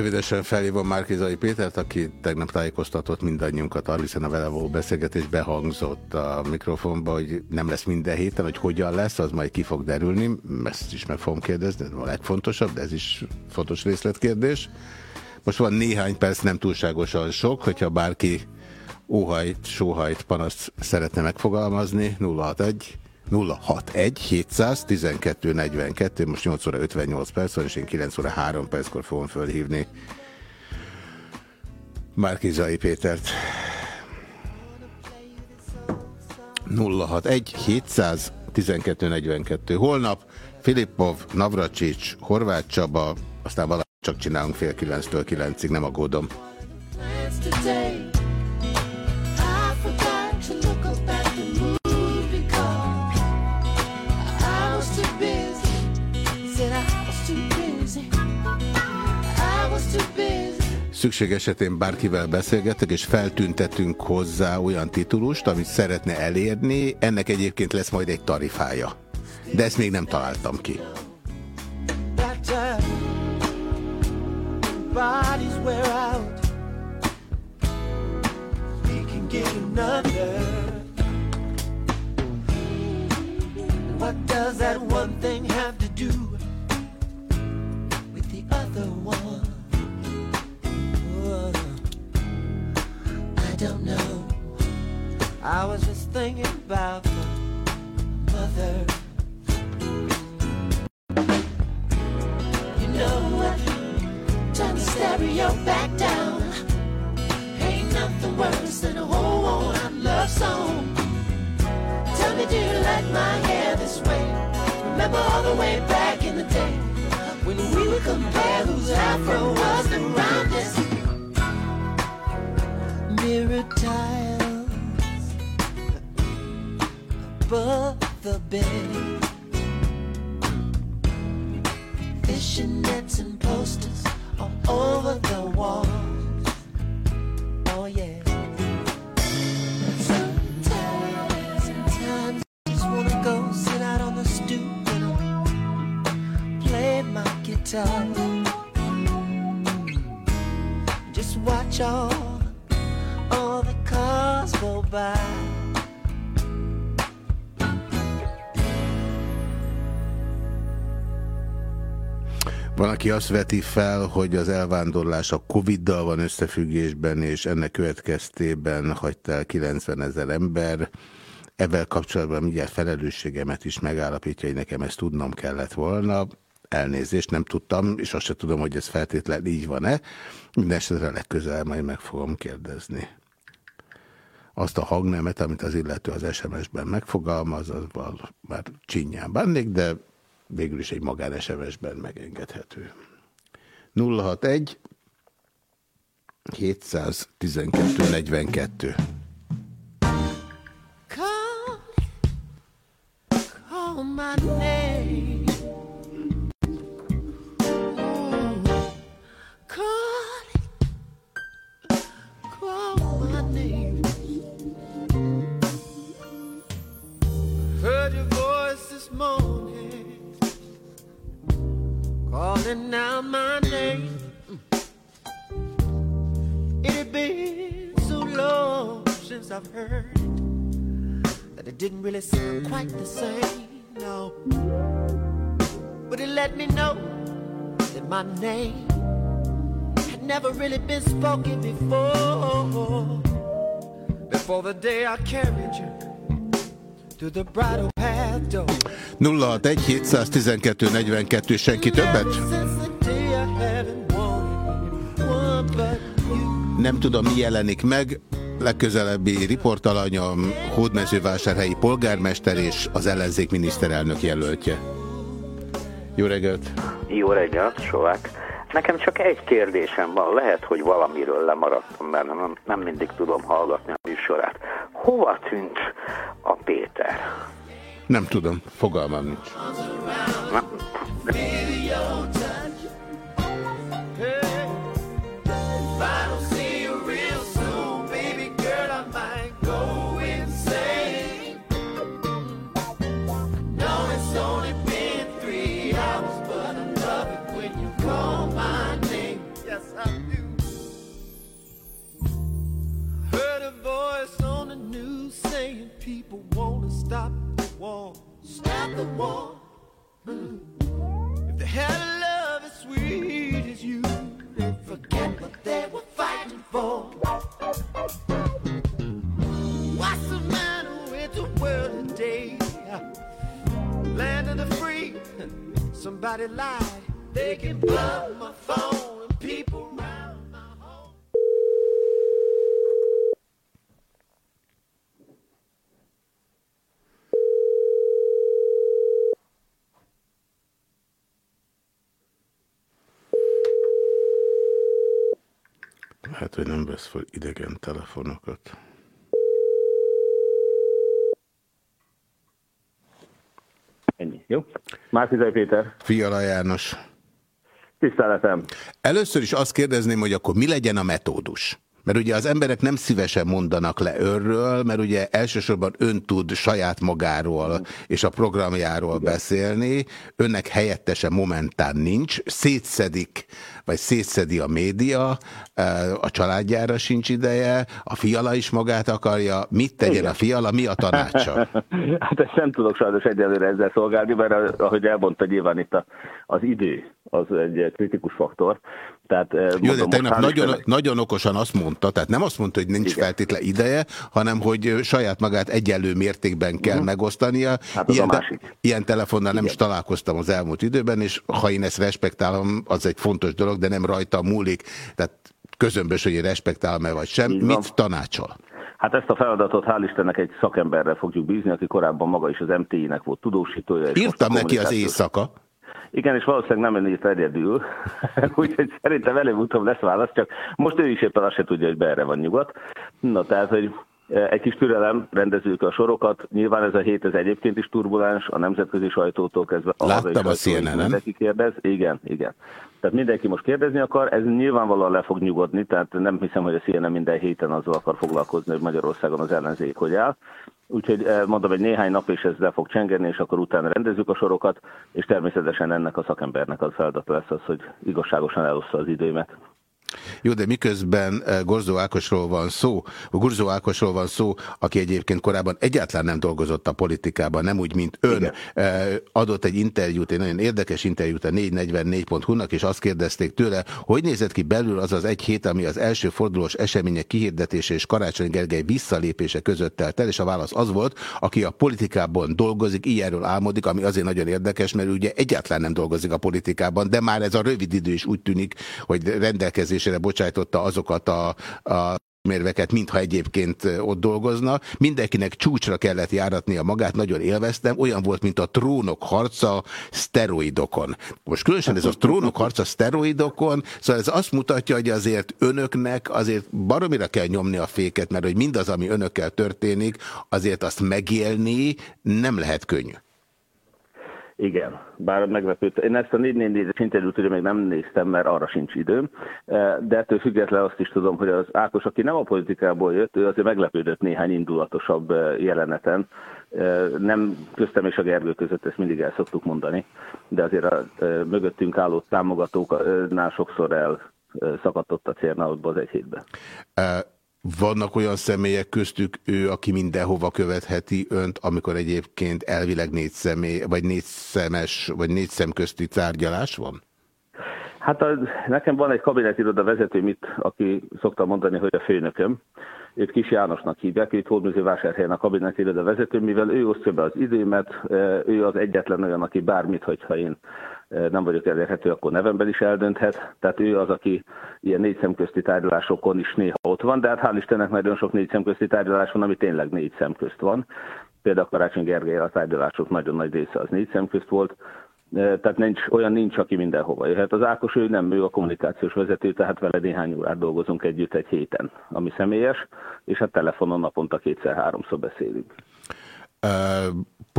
[SPEAKER 3] Rövidesen felhívom Márkizai Pétert, aki tegnap tájékoztatott mindannyiunkat arra, hiszen a vele való beszélgetés behangzott a mikrofonba, hogy nem lesz minden héten, hogy hogyan lesz, az majd ki fog derülni. Ezt is meg fogom kérdezni, ez a legfontosabb, de ez is fontos részletkérdés. Most van néhány perc, nem túlságosan sok, hogyha bárki óhajt, sóhajt panaszt szeretne megfogalmazni, 061 061 712 42, most 8 óra 58 perc van, és én 9 óra 3 perckor fogom fölhívni Márkizai Pétert. 061 712 42. Holnap Filippov, Navracsics, Horváth Csaba, aztán valami csak csinálunk fél kilenctől kilencig, nem aggódom. Szükség esetén bárkivel beszélgetek, és feltüntetünk hozzá olyan titulust, amit szeretne elérni, ennek egyébként lesz majd egy tarifája. De ezt még nem találtam ki. What does that one thing have to do with the other one? Don't know. I was just thinking about my mother. You know what? Turn the stereo back down. Ain't nothing worse than a whole worn love song. Tell me, do you like my hair this way? Remember all the way back in the day when we would compare whose afro was the roundest mirror tiles above
[SPEAKER 4] the bed. Fishing nets and posters all over the walls. Oh yeah. Sometimes, sometimes I just wanna go sit out on the stoop and play my guitar. Just watch all all the cars go by.
[SPEAKER 3] Van, aki azt veti fel, hogy az elvándorlás a Covid-dal van összefüggésben, és ennek következtében hagyta el 90 ezer ember. Ebben kapcsolatban mindjárt felelősségemet is megállapítja, hogy nekem ezt tudnom kellett volna. Elnézést, nem tudtam, és azt sem tudom, hogy ez feltétlenül így van-e. Mindenesetre legközelebb majd meg fogom kérdezni. Azt a hangnemet, amit az illető az SMS-ben megfogalmaz, az már csinyán bánnék, de végül is egy magán SMS-ben megengedhető. 061 712 42
[SPEAKER 4] Call, call my name. Heard your voice this morning, calling out my name. It had been so long since I've heard it that it didn't really sound quite the same, no. But it let me know that my name had never really been spoken before. Before the day I carried you
[SPEAKER 3] 061 712 42 senki többet? Nem tudom, mi jelenik meg. Legközelebbi riportalanyom Hódmezővásárhelyi polgármester és az ellenzék miniszterelnök jelöltje. Jó reggelt!
[SPEAKER 10] Jó reggelt, Sovák. Nekem csak egy kérdésem van, lehet, hogy valamiről lemaradtam, mert nem, nem mindig tudom hallgatni a műsorát. Hova tűnt a Péter?
[SPEAKER 3] Nem tudom, fogalmam nincs.
[SPEAKER 10] Nem.
[SPEAKER 4] Stop the war. Stop the war. If they had a love as sweet as you, forget what they were fighting for. What's the matter with the world today? Land of the free, somebody lied. They can blow my phone and people
[SPEAKER 3] Hát, hogy nem vesz fel idegen telefonokat.
[SPEAKER 7] Ennyi, jó? Márkizai Péter,
[SPEAKER 3] Fiala János.
[SPEAKER 7] tiszteletem.
[SPEAKER 3] Először is azt kérdezném, hogy akkor mi legyen a metódus? Mert ugye az emberek nem szívesen mondanak le önről, mert ugye elsősorban ön tud saját magáról és a programjáról beszélni, önnek helyettese momentán nincs, szétszedik, vagy szétszedi a média, eh, a családjára sincs ideje, a fiala is magát akarja, mit tegyen
[SPEAKER 7] Igen.
[SPEAKER 3] a fiala, mi a tanácsa?
[SPEAKER 7] hát ezt nem tudok sajnos egyelőre ezzel szolgálni, mert ahogy elmondta nyilván itt a, az idő, az egy kritikus faktor. Tehát, eh,
[SPEAKER 3] Jó, de tegnap nagyon,
[SPEAKER 7] Istennek-
[SPEAKER 3] nagyon okosan azt mondta, tehát nem azt mondta, hogy nincs
[SPEAKER 7] Igen.
[SPEAKER 3] feltétlen ideje, hanem hogy ö, saját magát egyenlő mértékben kell megosztania.
[SPEAKER 7] Hát az a
[SPEAKER 3] ilyen,
[SPEAKER 7] másik.
[SPEAKER 3] ilyen telefonnal nem is találkoztam az elmúlt időben, és ha én ezt respektálom, az egy fontos dolog, de nem rajta múlik. Tehát közömbös, hogy én respektálom-e vagy sem.
[SPEAKER 7] Van.
[SPEAKER 3] Mit tanácsol?
[SPEAKER 7] Hát ezt a feladatot hál' Istennek egy szakemberre fogjuk bízni, aki korábban maga is az MTI-nek volt tudósítója.
[SPEAKER 3] Írtam neki az éjszaka.
[SPEAKER 7] Igen, és valószínűleg nem írt egyedül, úgyhogy szerintem előbb-utóbb lesz válasz, csak most ő is éppen azt se tudja, hogy merre van nyugat. Na, tehát, hogy
[SPEAKER 11] Egy kis türelem, rendezzük a sorokat. Nyilván ez a hét ez egyébként is turbulens, a nemzetközi sajtótól kezdve.
[SPEAKER 3] A Láttam a CNN-en.
[SPEAKER 11] Kérdez. Igen, igen. Tehát mindenki most kérdezni akar, ez nyilvánvalóan le fog nyugodni, tehát nem hiszem, hogy a CNN minden héten azzal akar foglalkozni, hogy Magyarországon az ellenzék hogy áll. Úgyhogy mondom, egy néhány nap és ez le fog csengeni, és akkor utána rendezzük a sorokat, és természetesen ennek a szakembernek az feladata lesz az, hogy igazságosan eloszta az időmet.
[SPEAKER 3] Jó, de miközben eh, Gorzó Ákosról van szó, Gorzó Ákosról van szó, aki egyébként korábban egyáltalán nem dolgozott a politikában, nem úgy, mint ön, Igen. Eh, adott egy interjút, egy nagyon érdekes interjút a 444.hu-nak, és azt kérdezték tőle, hogy nézett ki belül az az egy hét, ami az első fordulós események kihirdetése és Karácsony Gergely visszalépése között telt el, és a válasz az volt, aki a politikában dolgozik, ilyenről álmodik, ami azért nagyon érdekes, mert ugye egyáltalán nem dolgozik a politikában, de már ez a rövid idő is úgy tűnik, hogy rendelkezés rendelkezésére bocsájtotta azokat a, a mérveket, mintha egyébként ott dolgozna. Mindenkinek csúcsra kellett járatnia magát, nagyon élveztem. Olyan volt, mint a trónok harca szteroidokon. Most különösen ez a trónok harca szteroidokon, szóval ez azt mutatja, hogy azért önöknek azért baromira kell nyomni a féket, mert hogy mindaz, ami önökkel történik, azért azt megélni nem lehet könnyű.
[SPEAKER 11] Igen, bár meglepőt. Én ezt a 444-es interjút ugye még nem néztem, mert arra sincs időm, e, de ettől függetlenül azt is tudom, hogy az Ákos, aki nem a politikából jött, ő azért meglepődött néhány indulatosabb e, jeleneten. E, nem köztem és a Gergő között, ezt mindig el szoktuk mondani, de azért a mögöttünk álló támogatóknál sokszor el szakadtott a cérnálatba az egy hétbe.
[SPEAKER 3] Vannak olyan személyek köztük ő, aki mindenhova követheti önt, amikor egyébként elvileg négy személy, vagy négy szemes, vagy négy szem közti tárgyalás van?
[SPEAKER 11] Hát a, nekem van egy kabinetiroda vezető, mit, aki szokta mondani, hogy a főnököm. Őt Kis Jánosnak hívják, itt Hódműző-vásárhelyen a kabinetiroda vezető, mivel ő osztja be az időmet, ő az egyetlen olyan, aki bármit, hogyha én nem vagyok elérhető, akkor nevemben is eldönthet. Tehát ő az, aki ilyen négy szemközti tárgyalásokon is néha ott van, de hát hál' Istennek nagyon sok négy szemközti tárgyalás van, ami tényleg négy szem közt van. Például Karácsony Gergely a tárgyalások nagyon nagy része az négy szem közt volt, tehát nincs, olyan nincs, aki mindenhova jöhet. Az Ákos ő nem, ő a kommunikációs vezető, tehát vele néhány órát dolgozunk együtt egy héten, ami személyes, és hát telefonon naponta kétszer-háromszor beszélünk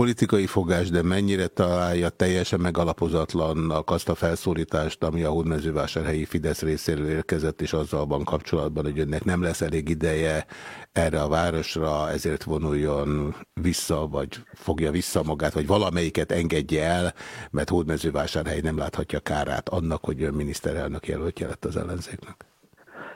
[SPEAKER 3] politikai fogás, de mennyire találja teljesen megalapozatlannak azt a felszólítást, ami a Hódmezővásárhelyi Fidesz részéről érkezett, és azzal van kapcsolatban, hogy önnek nem lesz elég ideje erre a városra, ezért vonuljon vissza, vagy fogja vissza magát, vagy valamelyiket engedje el, mert Hódmezővásárhely nem láthatja kárát annak, hogy ön miniszterelnök jelöltje lett az ellenzéknek.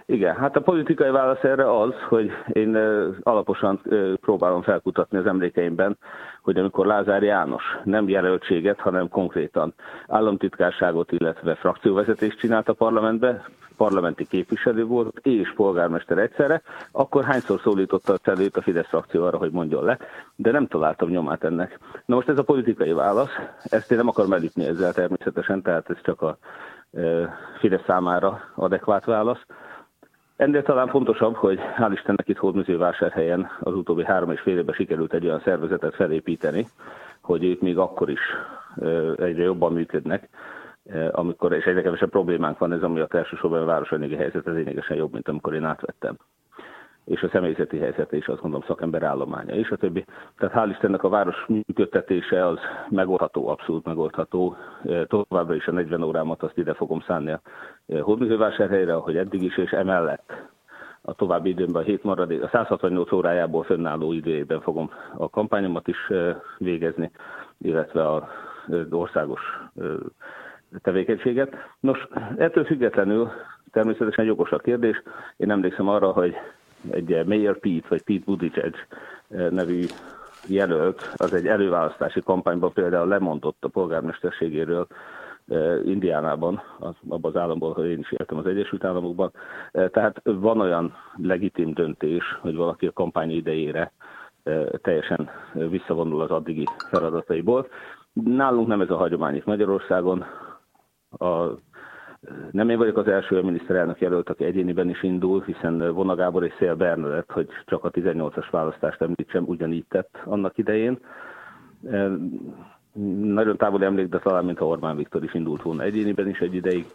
[SPEAKER 11] Igen, hát a politikai válasz erre az, hogy én alaposan próbálom felkutatni az emlékeimben, hogy amikor Lázár János nem jelöltséget, hanem konkrétan államtitkárságot, illetve frakcióvezetést csinált a parlamentbe, parlamenti képviselő volt, és polgármester egyszerre, akkor hányszor szólította a a Fidesz frakció arra, hogy mondjon le, de nem találtam nyomát ennek. Na most ez a politikai válasz, ezt én nem akarom elütni ezzel természetesen, tehát ez csak a Fidesz számára adekvát válasz. Ennél talán fontosabb, hogy hál' Istennek itt Hódműzővásárhelyen az utóbbi három és fél évben sikerült egy olyan szervezetet felépíteni, hogy ők még akkor is egyre jobban működnek, amikor, és egyre kevesebb problémánk van, ez amiatt elsősorban a városanyagi helyzet, ez lényegesen jobb, mint amikor én átvettem és a személyzeti helyzete is azt gondolom szakember állománya, és a többi. Tehát hál' Istennek a város működtetése az megoldható, abszolút megoldható. Továbbra is a 40 órámat azt ide fogom szánni a Hódműzővásárhelyre, ahogy eddig is, és emellett a további időmben a 7 maradék, a 168 órájából fönnálló időjében fogom a kampányomat is végezni, illetve az országos tevékenységet. Nos, ettől függetlenül természetesen jogos a kérdés. Én emlékszem arra, hogy egy Mayor Pete, vagy Pete Buttigieg eh, nevű jelölt, az egy előválasztási kampányban például lemondott a polgármesterségéről eh, Indiánában, az, abban az államból, hogy én is éltem az Egyesült Államokban. Eh, tehát van olyan legitim döntés, hogy valaki a kampány idejére teljesen visszavonul az addigi feladataiból. Nálunk nem ez a hagyomány itt Magyarországon. A nem én vagyok az első miniszterelnök jelölt, aki egyéniben is indul, hiszen Vona Gábor és Szél Bernadett, hogy csak a 18-as választást említsem, ugyanígy tett annak idején. Nagyon távol emlék, de talán, mintha Orbán Viktor is indult volna egyéniben is egy ideig.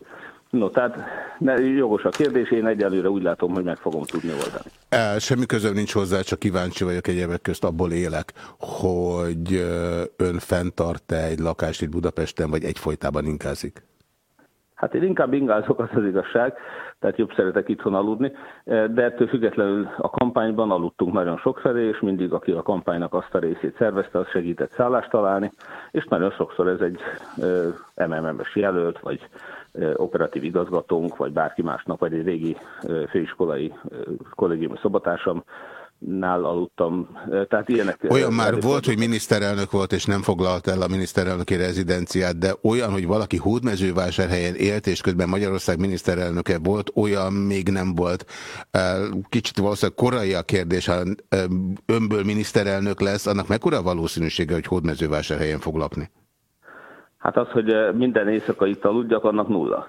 [SPEAKER 11] No, tehát ne, jogos a kérdés, én egyelőre úgy látom, hogy meg fogom tudni oldani.
[SPEAKER 3] Semmi közöm nincs hozzá, csak kíváncsi vagyok egyébek közt, abból élek, hogy ön fenntart -e egy lakást itt Budapesten, vagy egyfolytában inkázik?
[SPEAKER 11] Hát én inkább ingázok, az az igazság, tehát jobb szeretek itthon aludni, de ettől függetlenül a kampányban aludtunk nagyon sokfelé, és mindig aki a kampánynak azt a részét szervezte, az segített szállást találni, és nagyon sokszor ez egy MMM-es jelölt, vagy operatív igazgatónk, vagy bárki másnak, vagy egy régi főiskolai kollégiumi szobatársam nál aludtam. Tehát ilyenek...
[SPEAKER 3] Olyan már volt, hogy miniszterelnök volt, és nem foglalt el a miniszterelnöki rezidenciát, de olyan, hogy valaki hódmezővásárhelyen élt, és közben Magyarország miniszterelnöke volt, olyan még nem volt. Kicsit valószínűleg korai a kérdés, ha önből miniszterelnök lesz, annak mekkora valószínűsége, hogy hódmezővásárhelyen fog lakni?
[SPEAKER 11] Hát az, hogy minden éjszaka itt aludjak, annak nulla.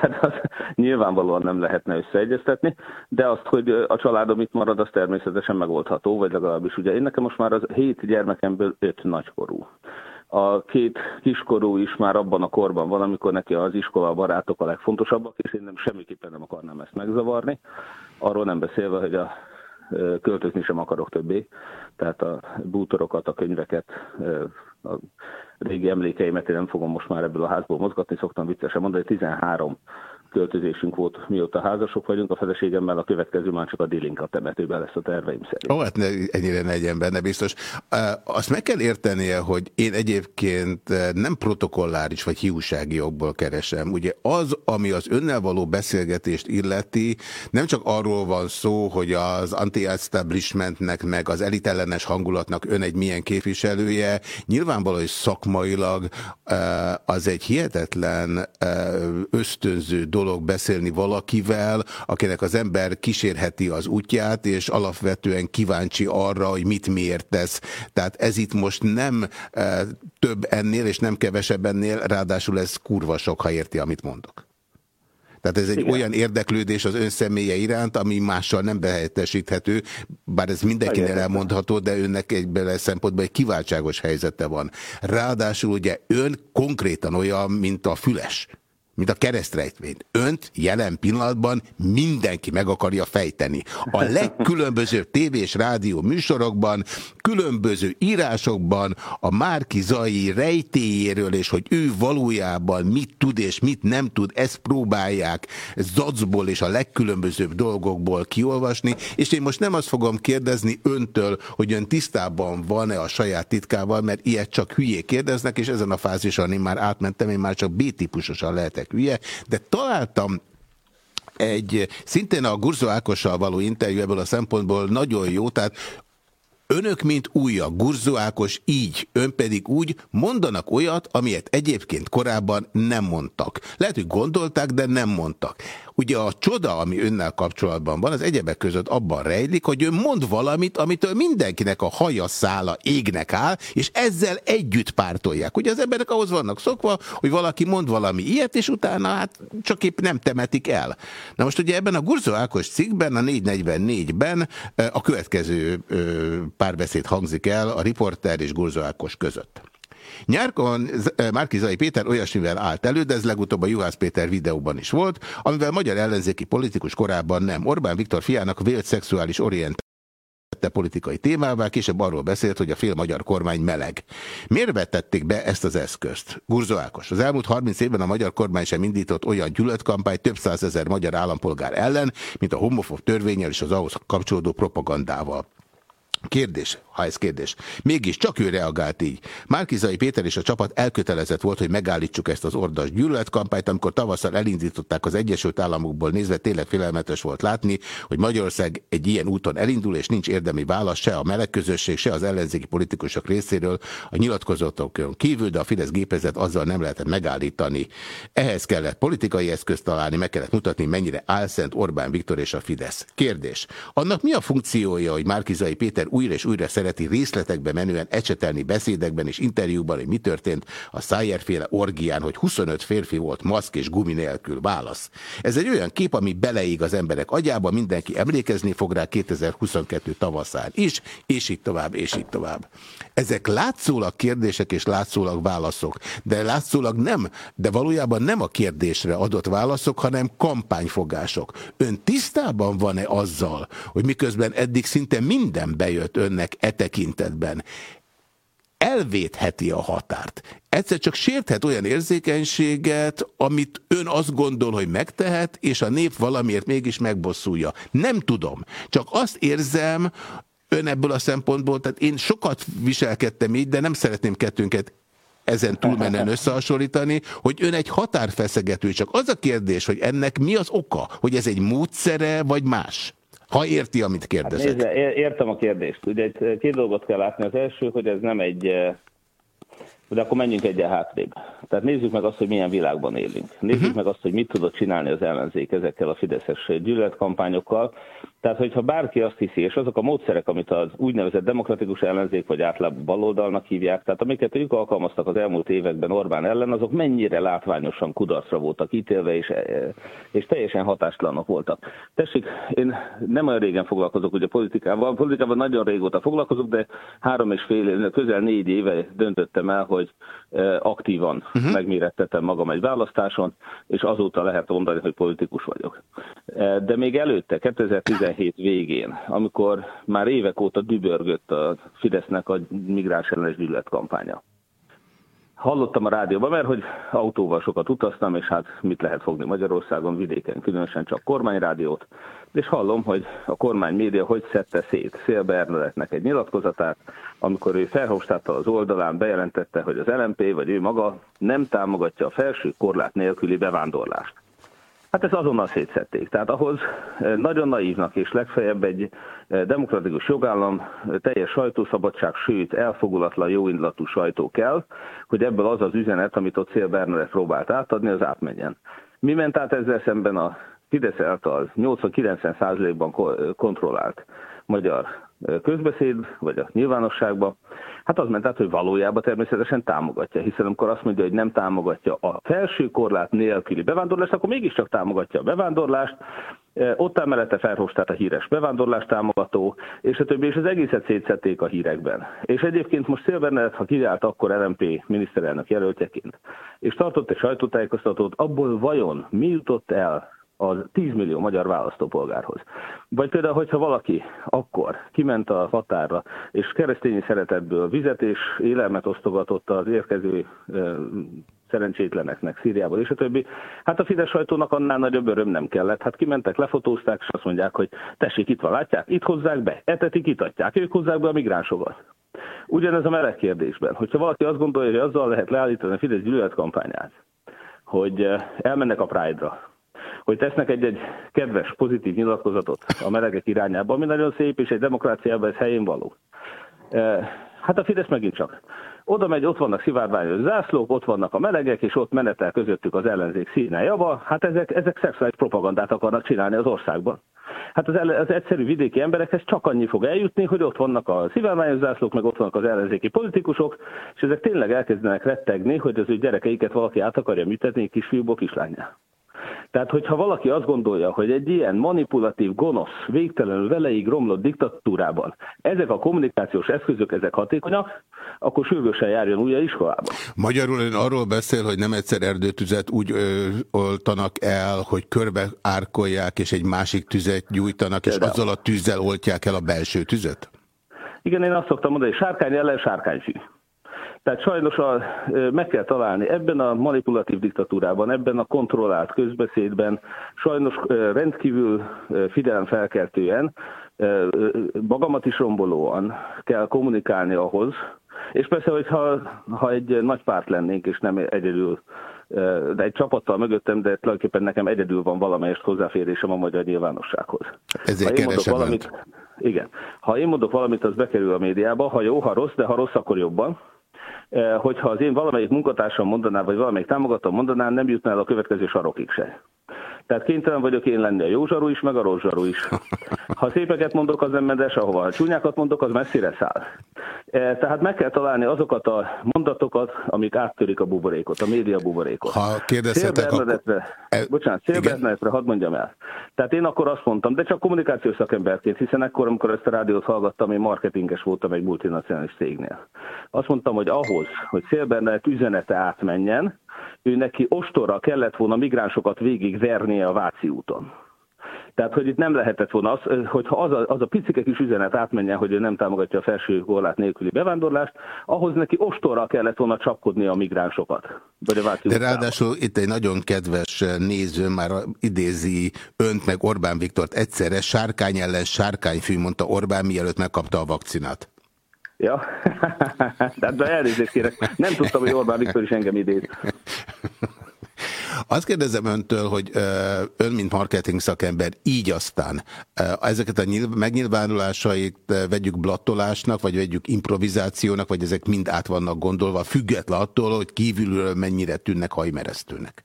[SPEAKER 11] Tehát az nyilvánvalóan nem lehetne összeegyeztetni, de azt, hogy a családom itt marad, az természetesen megoldható, vagy legalábbis ugye én nekem most már az hét gyermekemből öt nagykorú. A két kiskorú is már abban a korban van, amikor neki az iskola a barátok a legfontosabbak, és én nem semmiképpen nem akarnám ezt megzavarni. Arról nem beszélve, hogy a költözni sem akarok többé, tehát a bútorokat, a könyveket, a régi emlékeimet én nem fogom most már ebből a házból mozgatni, szoktam viccesen mondani, 13 költözésünk volt, mióta házasok vagyunk, a feleségemmel a következő már csak a Dilinka temetőben lesz a terveim szerint.
[SPEAKER 3] Ó, hát ne, ennyire ne legyen benne biztos. Azt meg kell értenie, hogy én egyébként nem protokolláris vagy hiúsági jogból keresem. Ugye az, ami az önnel való beszélgetést illeti, nem csak arról van szó, hogy az anti-establishmentnek meg az elitellenes hangulatnak ön egy milyen képviselője, nyilvánvaló, hogy szakmailag az egy hihetetlen ösztönző dolog, dolog beszélni valakivel, akinek az ember kísérheti az útját, és alapvetően kíváncsi arra, hogy mit miért tesz. Tehát ez itt most nem e, több ennél, és nem kevesebb ennél, ráadásul ez kurva sok, ha érti, amit mondok. Tehát ez egy Igen. olyan érdeklődés az ön személye iránt, ami mással nem behelyettesíthető, bár ez mindenkinek elmondható, de önnek egy bele szempontból egy kiváltságos helyzete van. Ráadásul ugye ön konkrétan olyan, mint a füles mint a keresztrejtvényt. Önt jelen pillanatban mindenki meg akarja fejteni. A legkülönbözőbb tévé és rádió műsorokban, különböző írásokban a Márki Zai rejtéjéről, és hogy ő valójában mit tud és mit nem tud, ezt próbálják zacból és a legkülönbözőbb dolgokból kiolvasni, és én most nem azt fogom kérdezni öntől, hogy ön tisztában van-e a saját titkával, mert ilyet csak hülyék kérdeznek, és ezen a fázison én már átmentem, én már csak B-típusosan lehetek hülye, de találtam egy szintén a Gurzó Ákossal való interjú ebből a szempontból nagyon jó, tehát Önök, mint újak, Gurzó Ákos így, ön pedig úgy mondanak olyat, amilyet egyébként korábban nem mondtak. Lehet, hogy gondolták, de nem mondtak. Ugye a csoda, ami önnel kapcsolatban van, az egyebek között abban rejlik, hogy ő mond valamit, amitől mindenkinek a haja szála égnek áll, és ezzel együtt pártolják. Ugye az emberek ahhoz vannak szokva, hogy valaki mond valami ilyet, és utána hát csak épp nem temetik el. Na most ugye ebben a Gurzó Ákos cikkben, a 444-ben a következő párbeszéd hangzik el a riporter és Gurzó Ákos között. Nyárkon eh, Márkizai Péter olyasmivel állt elő, de ez legutóbb a Juhász Péter videóban is volt, amivel magyar ellenzéki politikus korábban nem. Orbán Viktor fiának vélt szexuális orient politikai témává, később arról beszélt, hogy a fél magyar kormány meleg. Miért vetették be ezt az eszközt? Gurzó Ákos. Az elmúlt 30 évben a magyar kormány sem indított olyan gyűlöletkampány több százezer magyar állampolgár ellen, mint a homofób törvényel és az ahhoz kapcsolódó propagandával. Kérdés, ha ez kérdés. Mégis csak ő reagált így. Márkizai Péter és a csapat elkötelezett volt, hogy megállítsuk ezt az ordas gyűlöletkampányt, amikor tavasszal elindították az Egyesült Államokból nézve, tényleg félelmetes volt látni, hogy Magyarország egy ilyen úton elindul, és nincs érdemi válasz se a meleg közösség, se az ellenzéki politikusok részéről a nyilatkozatokon kívül, de a Fidesz gépezet azzal nem lehetett megállítani. Ehhez kellett politikai eszközt találni, meg kellett mutatni, mennyire álszent Orbán Viktor és a Fidesz. Kérdés. Annak mi a funkciója, hogy Márkizai Péter miniszter újra és újra szereti részletekbe menően ecsetelni beszédekben és interjúkban, hogy mi történt a Szájerféle orgián, hogy 25 férfi volt maszk és gumi nélkül. Válasz. Ez egy olyan kép, ami beleig az emberek agyába, mindenki emlékezni fog rá 2022 tavaszán is, és így tovább, és így tovább. Ezek látszólag kérdések és látszólag válaszok, de látszólag nem, de valójában nem a kérdésre adott válaszok, hanem kampányfogások. Ön tisztában van-e azzal, hogy miközben eddig szinte minden bejött önnek e tekintetben, elvétheti a határt. Egyszer csak sérthet olyan érzékenységet, amit ön azt gondol, hogy megtehet, és a nép valamiért mégis megbosszulja. Nem tudom. Csak azt érzem, ön ebből a szempontból, tehát én sokat viselkedtem így, de nem szeretném kettőnket ezen túlmenően összehasonlítani, hogy ön egy határfeszegető. Csak az a kérdés, hogy ennek mi az oka? Hogy ez egy módszere, vagy más? Ha érti, amit kérdezek. Hát
[SPEAKER 11] nézze, értem a kérdést. Ugye két dolgot kell látni. Az első, hogy ez nem egy eh, de akkor menjünk egyen hátrébb. Tehát nézzük meg azt, hogy milyen világban élünk. Nézzük uh-huh. meg azt, hogy mit tudott csinálni az ellenzék ezekkel a fideszes gyűlöletkampányokkal. Tehát, hogyha bárki azt hiszi, és azok a módszerek, amit az úgynevezett demokratikus ellenzék, vagy általában baloldalnak hívják, tehát amiket ők alkalmaztak az elmúlt években Orbán ellen, azok mennyire látványosan kudarcra voltak ítélve, és, és teljesen hatástalanok voltak. Tessék, én nem olyan régen foglalkozok ugye politikával, politikával nagyon régóta foglalkozok, de három és fél, közel négy éve döntöttem el, hogy aktívan uh-huh. megmérettetem magam egy választáson, és azóta lehet mondani, hogy politikus vagyok. De még előtte, 2017 végén, amikor már évek óta dübörgött a Fidesznek a migráns ellenes gyűlöletkampánya. Hallottam a rádióban, mert hogy autóval sokat utaztam, és hát mit lehet fogni Magyarországon, vidéken, különösen csak kormányrádiót, és hallom, hogy a kormány média hogy szedte szét Szél Bernadettnek egy nyilatkozatát, amikor ő Ferhofstadttal az oldalán bejelentette, hogy az LMP vagy ő maga nem támogatja a felső korlát nélküli bevándorlást. Hát ezt azonnal szétszették. Tehát ahhoz eh, nagyon naívnak és legfeljebb egy eh, demokratikus jogállam, eh, teljes sajtószabadság, sőt elfogulatlan jóindulatú sajtó kell, hogy ebből az az üzenet, amit ott Szél Bernadett próbált átadni, az átmenjen. Mi ment át ezzel szemben a Fidesz által 80-90 százalékban kontrollált magyar közbeszéd, vagy a nyilvánosságba, hát az ment át, hogy valójában természetesen támogatja, hiszen amikor azt mondja, hogy nem támogatja a felső korlát nélküli bevándorlást, akkor mégiscsak támogatja a bevándorlást, ott áll mellette Ferhofstadt a híres bevándorlás támogató, és a többi, és az egészet szétszették a hírekben. És egyébként most Szilbernet, ha kiállt akkor LMP miniszterelnök jelöltjeként, és tartott egy sajtótájékoztatót, abból vajon mi jutott el az 10 millió magyar választópolgárhoz. Vagy például, hogyha valaki akkor kiment a határra, és keresztényi szeretetből vizet és élelmet osztogatott az érkező szerencsétleneknek Szíriából és a többi. Hát a Fidesz sajtónak annál nagyobb öröm nem kellett. Hát kimentek, lefotózták, és azt mondják, hogy tessék, itt van, látják, itt hozzák be, etetik, itatják, ők hozzák be a migránsokat. Ugyanez a meleg kérdésben. Hogyha valaki azt gondolja, hogy azzal lehet leállítani a Fidesz gyűlöletkampányát, hogy elmennek a Pride-ra, hogy tesznek egy-egy kedves, pozitív nyilatkozatot a melegek irányába, ami nagyon szép, és egy demokráciában ez helyén való. E, hát a Fidesz megint csak. Oda megy, ott vannak szivárványos zászlók, ott vannak a melegek, és ott menetel közöttük az ellenzék színe java. Hát ezek, ezek szexuális propagandát akarnak csinálni az országban. Hát az, az egyszerű vidéki emberekhez csak annyi fog eljutni, hogy ott vannak a szivárványos zászlók, meg ott vannak az ellenzéki politikusok, és ezek tényleg elkezdenek rettegni, hogy az ő gyerekeiket valaki át akarja műtetni kisfiúból kislányá. Tehát, hogyha valaki azt gondolja, hogy egy ilyen manipulatív, gonosz, végtelenül veleig romlott diktatúrában ezek a kommunikációs eszközök, ezek hatékonyak, akkor sürgősen járjon újra iskolába.
[SPEAKER 3] Magyarul ön arról beszél, hogy nem egyszer erdőtüzet úgy ö, oltanak el, hogy körbe árkolják, és egy másik tüzet gyújtanak, és azzal a tűzzel oltják el a belső tüzet?
[SPEAKER 11] Igen, én azt szoktam mondani, hogy sárkány ellen sárkányfű. Tehát sajnos a, meg kell találni ebben a manipulatív diktatúrában, ebben a kontrollált közbeszédben, sajnos rendkívül figyelemfelkeltően, magamat is rombolóan kell kommunikálni ahhoz, és persze, hogyha ha egy nagy párt lennénk, és nem egyedül, de egy csapattal mögöttem, de tulajdonképpen nekem egyedül van valamelyest hozzáférésem a magyar nyilvánossághoz.
[SPEAKER 3] Ezért mondok valamit,
[SPEAKER 11] igen.
[SPEAKER 3] Ha
[SPEAKER 11] én mondok valamit, az bekerül a médiába, ha jó, ha rossz, de ha rossz, akkor jobban. Eh, hogyha az én valamelyik munkatársam mondaná, vagy valamelyik támogatom mondaná, nem jutna el a következő sarokig se. Tehát kénytelen vagyok én lenni a jó zsaru is, meg a rossz zsaru is. Ha szépeket mondok, az nem megy sehova. Ha csúnyákat mondok, az messzire száll. E, tehát meg kell találni azokat a mondatokat, amik áttörik a buborékot, a média buborékot.
[SPEAKER 3] Ha kérdezhetek, akkor...
[SPEAKER 11] E... Bocsánat, szélbernedetre hadd mondjam el. Tehát én akkor azt mondtam, de csak kommunikációs szakemberként, hiszen akkor, amikor ezt a rádiót hallgattam, én marketinges voltam egy multinacionális cégnél. Azt mondtam, hogy ahhoz, hogy Szélbernet üzenete átmenjen, ő neki ostorra kellett volna migránsokat végigvernie a Váci úton. Tehát, hogy itt nem lehetett volna az, hogyha az a, az a picike kis üzenet átmenjen, hogy ő nem támogatja a felső korlát nélküli bevándorlást, ahhoz neki ostorra kellett volna csapkodni a migránsokat. Vagy a
[SPEAKER 3] De ráadásul itt egy nagyon kedves néző már idézi önt meg Orbán Viktort egyszerre, sárkány ellen sárkányfű, mondta Orbán, mielőtt megkapta a vakcinát.
[SPEAKER 11] Ja, tehát be elnézést kérek. Nem tudtam, hogy Orbán Viktor is engem idéz.
[SPEAKER 3] Azt kérdezem öntől, hogy ön, mint marketing szakember, így aztán ezeket a megnyilvánulásait vegyük blattolásnak, vagy vegyük improvizációnak, vagy ezek mind át vannak gondolva, független attól, hogy kívülről mennyire tűnnek hajmeresztőnek?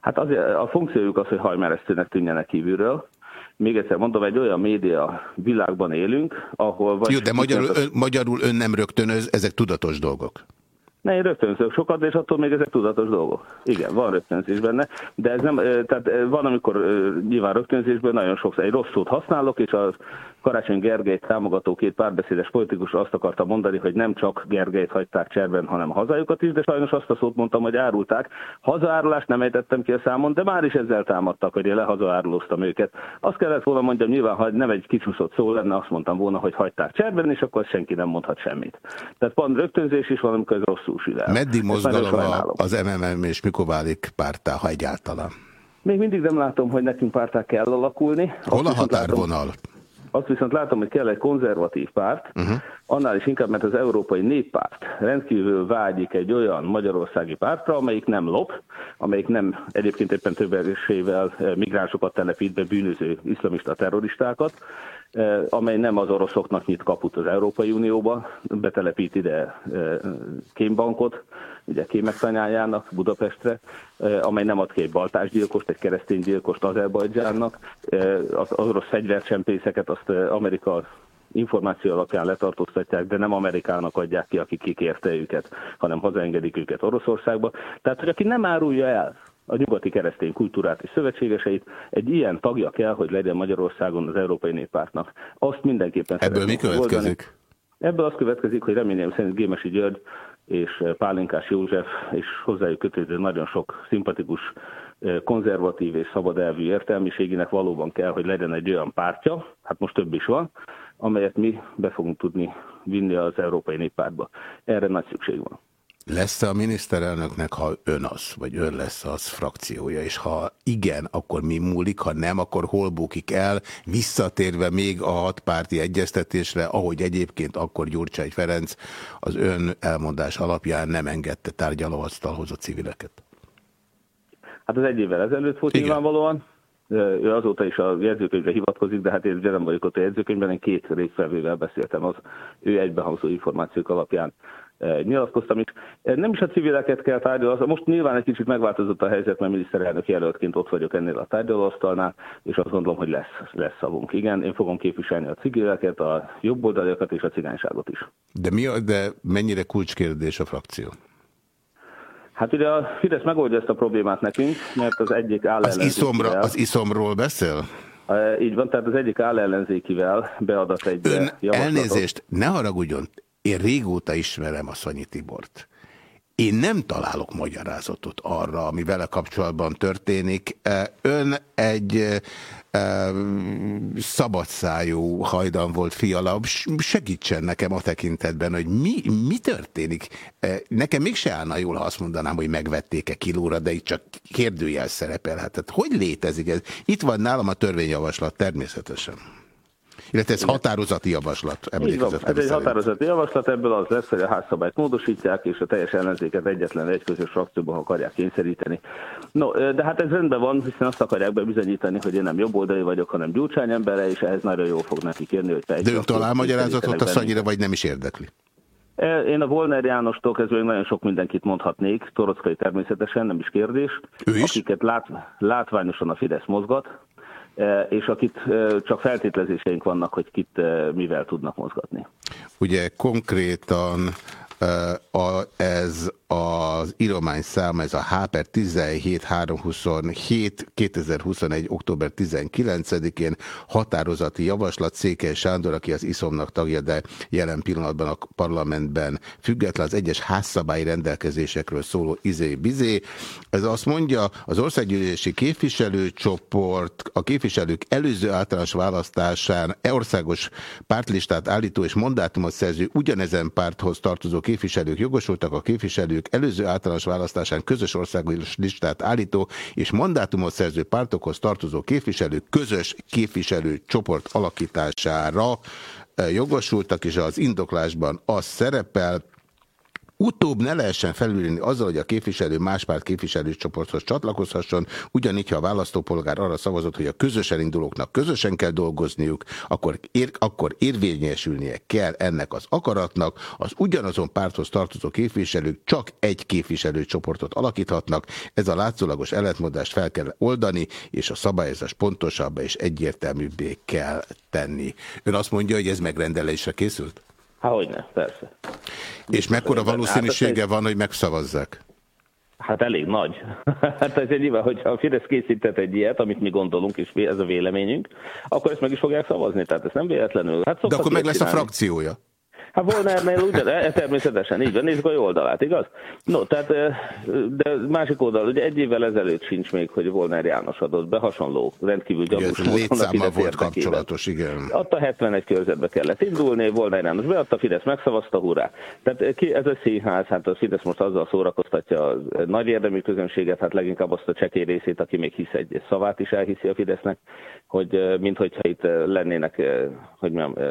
[SPEAKER 11] Hát az, a funkciójuk az, hogy hajmeresztőnek tűnjenek kívülről. Még egyszer mondom, egy olyan média világban élünk, ahol...
[SPEAKER 3] Vagy Jó, de magyarul ön, magyarul ön nem rögtönöz, ezek tudatos dolgok.
[SPEAKER 11] Ne, én rögtönzök sokat, és attól még ezek tudatos dolgok. Igen, van rögtönzés benne, de ez nem, tehát van, amikor nyilván rögtönzésből nagyon sokszor egy rossz szót használok, és az Karácsony Gergelyt támogató két párbeszédes politikus azt akarta mondani, hogy nem csak Gergelyt hagyták cserben, hanem hazájukat is, de sajnos azt a szót mondtam, hogy árulták. Hazaárulást nem ejtettem ki a számon, de már is ezzel támadtak, hogy én lehazaárulóztam őket. Azt kellett volna mondjam, nyilván, hogy nem egy kicsúszott szó lenne, azt mondtam volna, hogy hagyták cserben, és akkor senki nem mondhat semmit. Tehát van rögtönzés is van, amikor ez rosszul sül el.
[SPEAKER 3] Meddig mozgalom az MMM és mikor válik pártá, ha egyáltalán?
[SPEAKER 11] Még mindig nem látom, hogy nekünk pártá kell alakulni.
[SPEAKER 3] Hol a határvonal? Látom,
[SPEAKER 11] azt viszont látom, hogy kell egy konzervatív párt, uh-huh. annál is inkább, mert az Európai Néppárt rendkívül vágyik egy olyan magyarországi pártra, amelyik nem lop, amelyik nem egyébként éppen több erősével eh, migránsokat telepít be bűnöző iszlamista terroristákat, eh, amely nem az oroszoknak nyit kaput az Európai Unióba, betelepít ide eh, kémbankot, ugye Kémek tanyájának Budapestre, eh, amely nem ad ki egy baltásgyilkost, egy kereszténygyilkost Azerbajdzsánnak. Eh, az orosz fegyvercsempészeket azt eh, Amerika információ alapján letartóztatják, de nem Amerikának adják ki, akik kikérte őket, hanem hazaengedik őket Oroszországba. Tehát, hogy aki nem árulja el a nyugati keresztény kultúrát és szövetségeseit, egy ilyen tagja kell, hogy legyen Magyarországon az Európai Néppártnak. Azt mindenképpen
[SPEAKER 3] Ebből mi következik? Oldani.
[SPEAKER 11] Ebből az következik, hogy reményem szerint Gémesi György és Pálinkás József, és hozzájuk kötődő nagyon sok szimpatikus, konzervatív és szabadelvű értelmiségének valóban kell, hogy legyen egy olyan pártja, hát most több is van, amelyet mi be fogunk tudni vinni az Európai Néppártba. Erre nagy szükség van.
[SPEAKER 3] Lesz-e a miniszterelnöknek, ha ön az, vagy ön lesz az frakciója, és ha igen, akkor mi múlik, ha nem, akkor hol bukik el, visszatérve még a hatpárti egyeztetésre, ahogy egyébként akkor Gyurcsány Ferenc az ön elmondás alapján nem engedte tárgyalóasztalhoz a civileket?
[SPEAKER 11] Hát az egy évvel ezelőtt volt Igen. nyilvánvalóan. Ő azóta is a jegyzőkönyvre hivatkozik, de hát én nem vagyok ott a jegyzőkönyvben, én két részfelvével beszéltem az ő egybehangzó információk alapján nyilatkoztam. Eh, nem is a civileket kell tárgyalni, most nyilván egy kicsit megváltozott a helyzet, mert miniszterelnök jelöltként ott vagyok ennél a tárgyalóasztalnál, és azt gondolom, hogy lesz, lesz szavunk. Igen, én fogom képviselni a civileket, a jobboldaliakat és a cigányságot is.
[SPEAKER 3] De, mi, de mennyire kulcskérdés a frakció?
[SPEAKER 11] Hát ugye a Fidesz megoldja ezt a problémát nekünk, mert az egyik áll
[SPEAKER 3] az, iszomra, az iszomról beszél?
[SPEAKER 11] Így van, tehát az egyik ellenzékivel beadat egy Ön
[SPEAKER 3] javaslatot. elnézést, ne haragudjon, én régóta ismerem a Szanyi Tibort. Én nem találok magyarázatot arra, ami vele kapcsolatban történik. Ön egy szabadszájú hajdan volt fiala. Segítsen nekem a tekintetben, hogy mi, mi történik. Nekem mégse állna jól, ha azt mondanám, hogy megvették-e kilóra, de itt csak kérdőjel szerepelhetett. Hogy létezik ez? Itt van nálam a törvényjavaslat természetesen. Illetve ez határozati javaslat.
[SPEAKER 11] Emlékezett ez egy határozati javaslat, ebből az lesz, hogy a házszabályt módosítják, és a teljes ellenzéket egyetlen egy közös frakcióban akarják kényszeríteni. No, de hát ez rendben van, hiszen azt akarják bebizonyítani, hogy én nem jobboldali vagyok, hanem gyurcsány embere, és ehhez nagyon jól fog neki kérni, hogy
[SPEAKER 3] De ön talál magyarázatot a Szanyira, vagy nem is érdekli?
[SPEAKER 11] Én a Volner Jánostól kezdve nagyon sok mindenkit mondhatnék, Torockai természetesen, nem is kérdés.
[SPEAKER 3] Ő is?
[SPEAKER 11] Akiket lát, látványosan a Fidesz mozgat, és akit csak feltételezéseink vannak, hogy kit mivel tudnak mozgatni.
[SPEAKER 3] Ugye konkrétan a, ez az íromány szám, ez a H per 17 327 2021. október 19-én határozati javaslat Székely Sándor, aki az iszomnak tagja, de jelen pillanatban a parlamentben független az egyes házszabályi rendelkezésekről szóló izé-bizé. Ez azt mondja, az országgyűlési képviselőcsoport a képviselők előző általános választásán országos pártlistát állító és mandátumot szerző ugyanezen párthoz tartozó képviselők jogosultak a képviselők képviselők előző általános választásán közös országos listát állító és mandátumot szerző pártokhoz tartozó képviselők közös képviselő csoport alakítására eh, jogosultak, és az indoklásban az szerepel, Utóbb ne lehessen felülni azzal, hogy a képviselő más párt képviselőcsoporthoz csatlakozhasson, ugyanígy, ha a választópolgár arra szavazott, hogy a közösen indulóknak közösen kell dolgozniuk, akkor, ér, akkor érvényesülnie kell ennek az akaratnak, az ugyanazon párthoz tartozó képviselők csak egy képviselőcsoportot alakíthatnak, ez a látszólagos ellentmondást fel kell oldani, és a szabályozás pontosabbá és egyértelműbbé kell tenni. Ön azt mondja, hogy ez megrendelésre készült?
[SPEAKER 11] Há, hogyne, persze.
[SPEAKER 3] És mekkora valószínűsége hát, van, hogy megszavazzák?
[SPEAKER 11] Hát elég nagy. hát egy nyilván, hogyha a Fidesz készített egy ilyet, amit mi gondolunk, és ez a véleményünk, akkor ezt meg is fogják szavazni, tehát ez nem véletlenül. Hát
[SPEAKER 3] De akkor meg lesz csinálni. a frakciója.
[SPEAKER 11] Hát Volnernél ugye, e, természetesen így van, nézzük a oldalát, igaz? No, tehát, de másik oldal, ugye egy évvel ezelőtt sincs még, hogy Volner János adott be, hasonló, rendkívül gyanús
[SPEAKER 3] módon volt kapcsolatos, igen.
[SPEAKER 11] Ott 71 körzetbe kellett indulni, Volner János beadta, Fidesz megszavazta, hurrá. Tehát ki, ez a színház, hát a Fidesz most azzal szórakoztatja a nagy érdemű közönséget, hát leginkább azt a csekély részét, aki még hisz egy szavát is elhiszi a Fidesznek, hogy minthogyha itt lennének, hogy mondjam,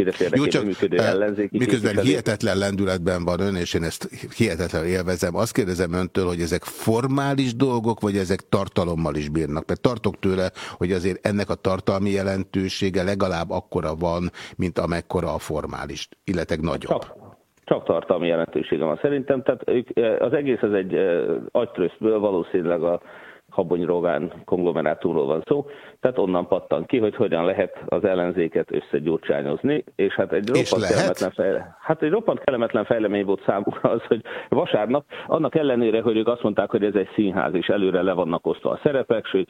[SPEAKER 11] Fidesz érdekében működő ellenzéki
[SPEAKER 3] Miközben hihetetlen lendületben van ön, és én ezt hihetetlen élvezem. Azt kérdezem öntől, hogy ezek formális dolgok, vagy ezek tartalommal is bírnak? Mert tartok tőle, hogy azért ennek a tartalmi jelentősége legalább akkora van, mint amekkora a formális, illetve nagyobb.
[SPEAKER 11] Csak, csak tartalmi jelentősége van szerintem. Tehát az egész az egy agytrösztből valószínűleg a Habony Rogán konglomerátumról van szó, tehát onnan pattan ki, hogy hogyan lehet az ellenzéket összegyurcsányozni, és hát egy roppant kellemetlen, fejle... hát egy roppant kellemetlen fejlemény volt számukra az, hogy vasárnap, annak ellenére, hogy ők azt mondták, hogy ez egy színház, és előre le vannak osztva a szerepek, sőt,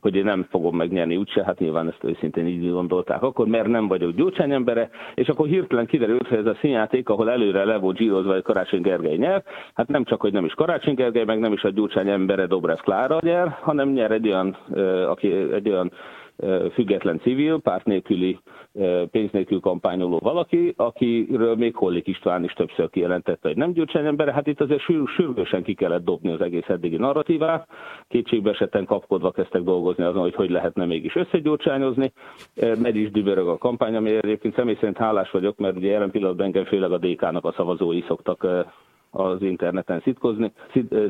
[SPEAKER 11] hogy én nem fogom megnyerni úgyse, hát nyilván ezt őszintén így gondolták akkor, mert nem vagyok gyurcsány embere, és akkor hirtelen kiderült, hogy ez a színjáték, ahol előre le volt zsírozva, hogy Karácsony Gergely nyer, hát nem csak, hogy nem is Karácsony Gergely, meg nem is a gyurcsány embere Dobrev Klára nyer, hanem nyer egy olyan, aki egy egy olyan független civil, párt nélküli, pénz nélkül kampányoló valaki, akiről még Hollik István is többször kijelentette, hogy nem Gyurcsány ember, hát itt azért sür sürgősen ki kellett dobni az egész eddigi narratívát, kétségbe esetten kapkodva kezdtek dolgozni azon, hogy hogy lehetne mégis összegyurcsányozni, megy is dübörög a kampány, ami egyébként személy szerint hálás vagyok, mert ugye jelen pillanatban engem főleg a DK-nak a szavazói szoktak az interneten szitkozni,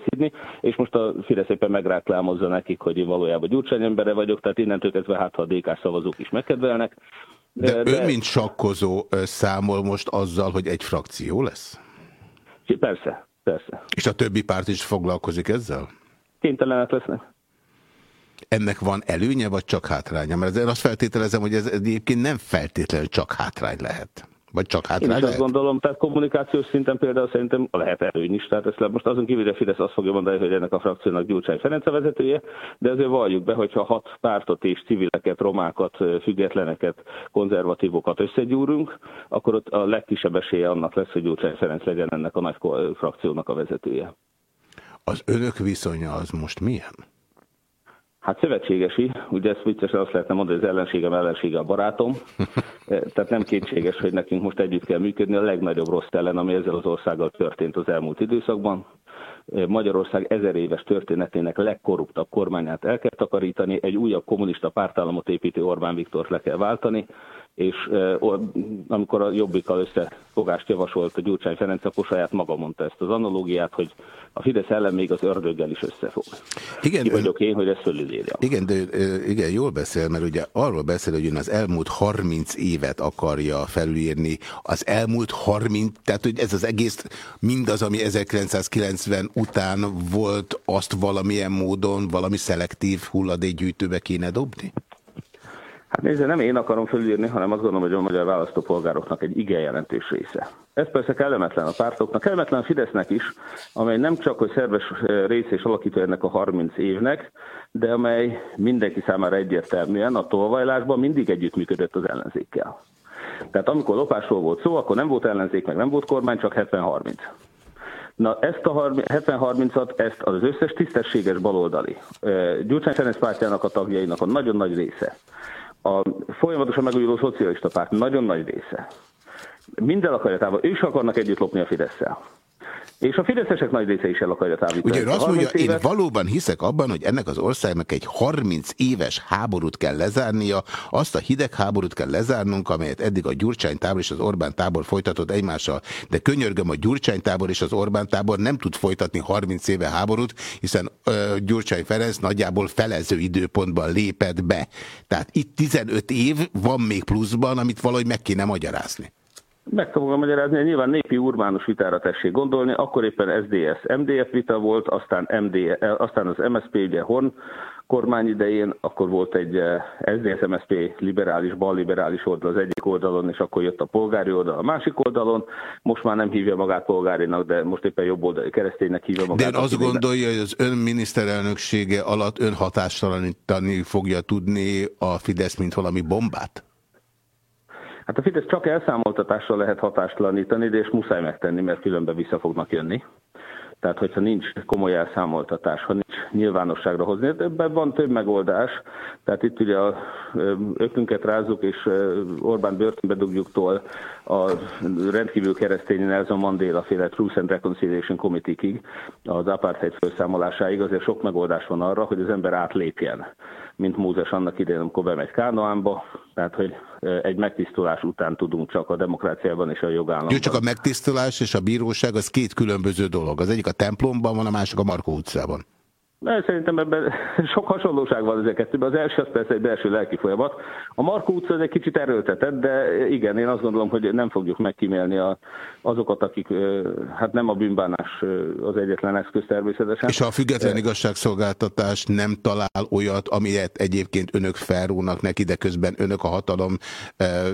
[SPEAKER 11] szidni, és most a Fidesz éppen megráklámozza nekik, hogy én valójában Gyurcsány embere vagyok, tehát innentől kezdve hát ha a DK szavazók is megkedvelnek.
[SPEAKER 3] De, de ön, mint sakkozó, számol most azzal, hogy egy frakció lesz?
[SPEAKER 11] Persze, persze.
[SPEAKER 3] És a többi párt is foglalkozik ezzel?
[SPEAKER 11] Kénytelenek lesznek.
[SPEAKER 3] Ennek van előnye, vagy csak hátránya? Mert én azt feltételezem, hogy ez egyébként nem feltétlenül csak hátrány lehet. Vagy csak hát
[SPEAKER 11] Én is azt gondolom, tehát kommunikációs szinten például szerintem lehet előny is. Tehát ezt le, most azon kívül, hogy Fidesz azt fogja mondani, hogy ennek a frakciónak Gyurcsány Ferenc a vezetője, de azért valljuk be, hogyha hat pártot és civileket, romákat, függetleneket, konzervatívokat összegyúrunk, akkor ott a legkisebb esélye annak lesz, hogy Gyurcsány Ferenc legyen ennek a nagy frakciónak a vezetője.
[SPEAKER 3] Az önök viszonya az most milyen?
[SPEAKER 11] Hát szövetségesi, ugye ezt viccesen azt lehetne mondani, hogy az ellenségem ellensége a barátom. Tehát nem kétséges, hogy nekünk most együtt kell működni a legnagyobb rossz ellen, ami ezzel az országgal történt az elmúlt időszakban. Magyarország ezer éves történetének legkorruptabb kormányát el kell takarítani, egy újabb kommunista pártállamot építő Orbán Viktort le kell váltani, és amikor a Jobbikkal összefogást javasolt a Gyurcsány Ferenc, akkor saját maga mondta ezt az analógiát, hogy a Fidesz ellen még az ördöggel is összefog. Igen, Ki vagyok én, hogy ezt fölülírjam.
[SPEAKER 3] Igen, de igen, jól beszél, mert ugye arról beszél, hogy ön az elmúlt 30 évet akarja felülírni. Az elmúlt 30, tehát hogy ez az egész, mindaz, ami 1990 után volt, azt valamilyen módon, valami szelektív hulladékgyűjtőbe kéne dobni?
[SPEAKER 11] Hát nézze, nem én akarom fölírni, hanem azt gondolom, hogy a magyar választópolgároknak egy igen jelentős része. Ez persze kellemetlen a pártoknak, kellemetlen a Fidesznek is, amely nem csak, hogy szerves rész és alakító ennek a 30 évnek, de amely mindenki számára egyértelműen a tolvajlásban mindig együttműködött az ellenzékkel. Tehát amikor lopásról volt szó, akkor nem volt ellenzék, meg nem volt kormány, csak 70-30. Na ezt a 70-30-at, ezt az összes tisztességes baloldali, Gyurcsány Ferenc pártjának a tagjainak a nagyon nagy része, a folyamatosan megújuló szocialista párt nagyon nagy része, minden akarja távol, ők is akarnak együtt lopni a fidesz -szel. És a fideszesek nagy része is el akarja távítani.
[SPEAKER 3] Ugye azt mondja, évet... én valóban hiszek abban, hogy ennek az országnak egy 30 éves háborút kell lezárnia, azt a hidegháborút kell lezárnunk, amelyet eddig a Gyurcsány tábor és az Orbán tábor folytatott egymással. De könyörgöm, a Gyurcsány tábor és az Orbán tábor nem tud folytatni 30 éve háborút, hiszen uh, Gyurcsány Ferenc nagyjából felező időpontban lépett be. Tehát itt 15 év van még pluszban, amit valahogy meg kéne magyarázni.
[SPEAKER 11] Meg fogom magyarázni, nyilván népi urbánus vitára tessék gondolni, akkor éppen SDS-MDF vita volt, aztán, MD, aztán az MSZP, ugye Horn kormány idején, akkor volt egy eh, SZDSZ-MSZP liberális, balliberális oldal az egyik oldalon, és akkor jött a polgári oldal a másik oldalon. Most már nem hívja magát polgárinak, de most éppen jobb oldali kereszténynek hívja magát.
[SPEAKER 3] De ön azt gondolja, hogy az ön miniszterelnöksége alatt ön hatástalanítani fogja tudni a Fidesz, mint valami bombát?
[SPEAKER 11] Hát a Fidesz csak elszámoltatással lehet hatástalanítani, de és muszáj megtenni, mert különben vissza fognak jönni. Tehát, hogyha nincs komoly elszámoltatás, ha nincs nyilvánosságra hozni, ebben van több megoldás. Tehát itt ugye a ökünket rázzuk, és Orbán börtönbe dugjuktól a rendkívül keresztény Nelson Mandela féle Truth and Reconciliation Committee-ig, az apartheid felszámolásáig azért sok megoldás van arra, hogy az ember átlépjen mint Mózes annak idején, amikor bemegy Kánoánba, tehát hogy egy megtisztulás után tudunk csak a demokráciában és a jogállamban.
[SPEAKER 3] Jó, csak a megtisztulás és a bíróság az két különböző dolog. Az egyik a templomban van, a másik a Markó utcában.
[SPEAKER 11] De szerintem ebben sok hasonlóság van ezek kettőben. Az első az persze egy belső lelki folyamat. A Markó utca egy kicsit erőltetett, de igen, én azt gondolom, hogy nem fogjuk megkímélni a, azokat, akik hát nem a bűnbánás az egyetlen eszköz természetesen.
[SPEAKER 3] És ha a független igazságszolgáltatás nem talál olyat, amilyet egyébként önök felrónak neki, de közben önök a hatalom,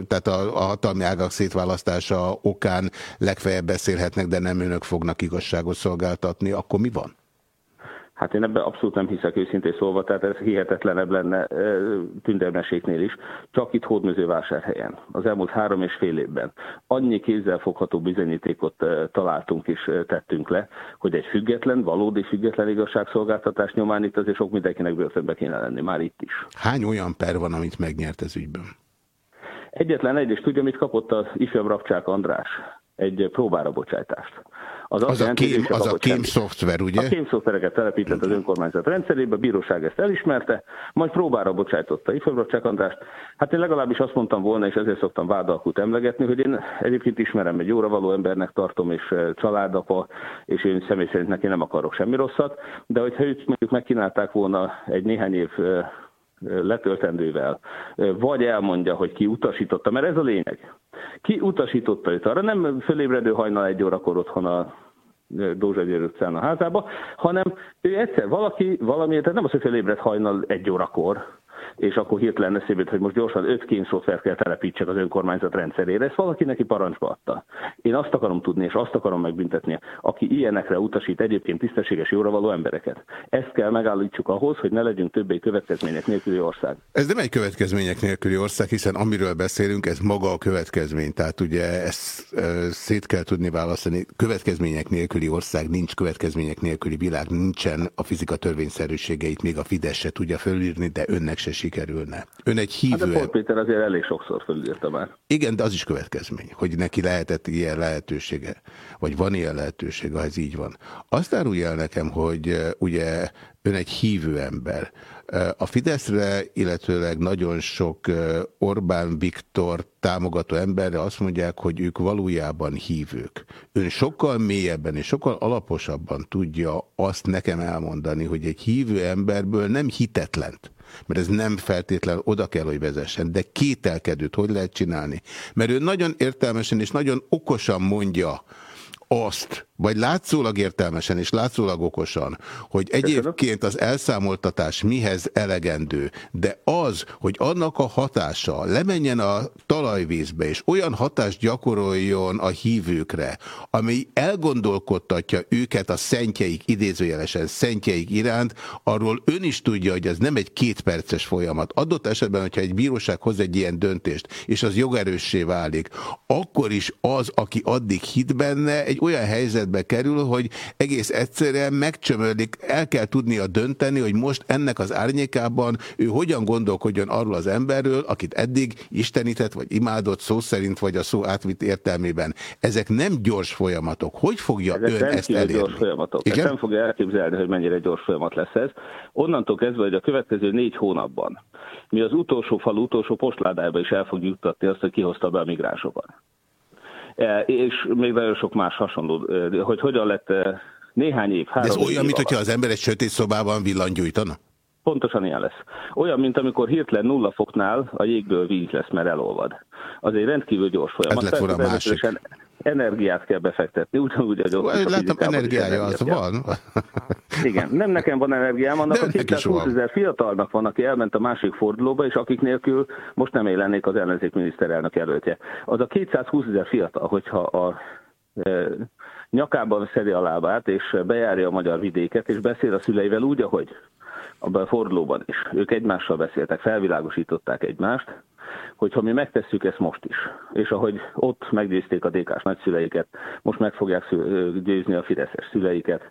[SPEAKER 3] tehát a, a hatalmi ágak szétválasztása okán legfeljebb beszélhetnek, de nem önök fognak igazságot szolgáltatni, akkor mi van?
[SPEAKER 11] Hát én ebben abszolút nem hiszek őszintén szólva, tehát ez hihetetlenebb lenne tündermeséknél is. Csak itt hódműzővásárhelyen, az elmúlt három és fél évben annyi kézzelfogható bizonyítékot találtunk és tettünk le, hogy egy független, valódi független igazságszolgáltatás nyomán itt azért sok mindenkinek börtönbe kéne lenni, már itt is.
[SPEAKER 3] Hány olyan per van, amit megnyert ez ügyben?
[SPEAKER 11] Egyetlen egy, és tudja, mit kapott az ifjabb Rapcsák András? Egy próbára bocsájtást.
[SPEAKER 3] Az, az a kém, az a kém szoftver, ugye?
[SPEAKER 11] A kém szoftvereket telepített az önkormányzat rendszerébe, a bíróság ezt elismerte, majd próbára bocsájtotta Ifjabracsák Andrást. Hát én legalábbis azt mondtam volna, és ezért szoktam vádalkut emlegetni, hogy én egyébként ismerem egy jóra való embernek tartom, és eh, családapa, és én személy szerint neki nem akarok semmi rosszat, de hogyha őt mondjuk megkínálták volna egy néhány év eh, letöltendővel, vagy elmondja, hogy ki utasította, mert ez a lényeg. Ki utasította őt arra, nem fölébredő hajnal egy órakor otthon a Dózsa György utcán a házába, hanem ő egyszer valaki, valamiért, tehát nem az, hogy fölébred hajnal egy órakor, és akkor hirtelen eszébe hogy most gyorsan öt kémszoftvert kell telepítsek az önkormányzat rendszerére. Ezt valaki neki parancsba adta. Én azt akarom tudni, és azt akarom megbüntetni, aki ilyenekre utasít egyébként tisztességes jóra való embereket. Ezt kell megállítsuk ahhoz, hogy ne legyünk többé következmények nélküli ország.
[SPEAKER 3] Ez nem egy következmények nélküli ország, hiszen amiről beszélünk, ez maga a következmény. Tehát ugye ezt e, szét kell tudni választani. Következmények nélküli ország, nincs következmények nélküli világ, nincsen a fizika törvényszerűségeit, még a Fidesz se tudja fölírni, de önnek se sikerülne. Ön egy hívő... Hát
[SPEAKER 11] de Paul Péter azért elég sokszor fölírta már.
[SPEAKER 3] Igen, de az is következmény, hogy neki lehetett ilyen lehetősége, vagy van ilyen lehetősége, ha ez így van. Azt árulja el nekem, hogy ugye ön egy hívő ember. A Fideszre, illetőleg nagyon sok Orbán Viktor támogató emberre azt mondják, hogy ők valójában hívők. Ön sokkal mélyebben és sokkal alaposabban tudja azt nekem elmondani, hogy egy hívő emberből nem hitetlent, mert ez nem feltétlen oda kell, hogy vezessen, de kételkedőt hogy lehet csinálni? Mert ő nagyon értelmesen és nagyon okosan mondja azt, vagy látszólag értelmesen és látszólag okosan, hogy egyébként az elszámoltatás mihez elegendő, de az, hogy annak a hatása lemenjen a talajvízbe, és olyan hatást gyakoroljon a hívőkre, ami elgondolkodtatja őket a szentjeik, idézőjelesen szentjeik iránt, arról ön is tudja, hogy ez nem egy kétperces folyamat. Adott esetben, hogyha egy bíróság hoz egy ilyen döntést, és az jogerőssé válik, akkor is az, aki addig hit benne, egy olyan helyzetbe kerül, hogy egész egyszerűen megcsömörlik, el kell tudnia dönteni, hogy most ennek az árnyékában ő hogyan gondolkodjon arról az emberről, akit eddig istenített, vagy imádott szó szerint, vagy a szó átvitt értelmében. Ezek nem gyors folyamatok. Hogy fogja Ezek ön ezt elérni?
[SPEAKER 11] gyors folyamatok. Igen? Ezt nem fogja elképzelni, hogy mennyire gyors folyamat lesz ez. Onnantól kezdve, hogy a következő négy hónapban mi az utolsó fal utolsó postládába is el fog juttatni azt, hogy kihozta be a migránsokat. E, és még nagyon sok más hasonló, e, hogy hogyan lett e, néhány év.
[SPEAKER 3] De ez olyan, mintha az ember egy sötét szobában villangyújtana?
[SPEAKER 11] Pontosan ilyen lesz. Olyan, mint amikor hirtelen nulla foknál a jégből víz lesz, mert elolvad. Az egy rendkívül gyors folyamat.
[SPEAKER 3] Ez lett volna másik
[SPEAKER 11] energiát kell befektetni, ugyanúgy a
[SPEAKER 3] gyors. Látom, energiája az van.
[SPEAKER 11] Igen, nem nekem van energiám, annak De a 220 ezer fiatalnak van, aki elment a másik fordulóba, és akik nélkül most nem élennék az ellenzék miniszterelnök előtje. Az a 220 ezer fiatal, hogyha a e, nyakában szedi a lábát, és bejárja a magyar vidéket, és beszél a szüleivel úgy, ahogy abban a fordulóban is. Ők egymással beszéltek, felvilágosították egymást, hogyha mi megtesszük ezt most is, és ahogy ott meggyőzték a DK-s nagyszüleiket, most meg fogják győzni a Fideszes szüleiket,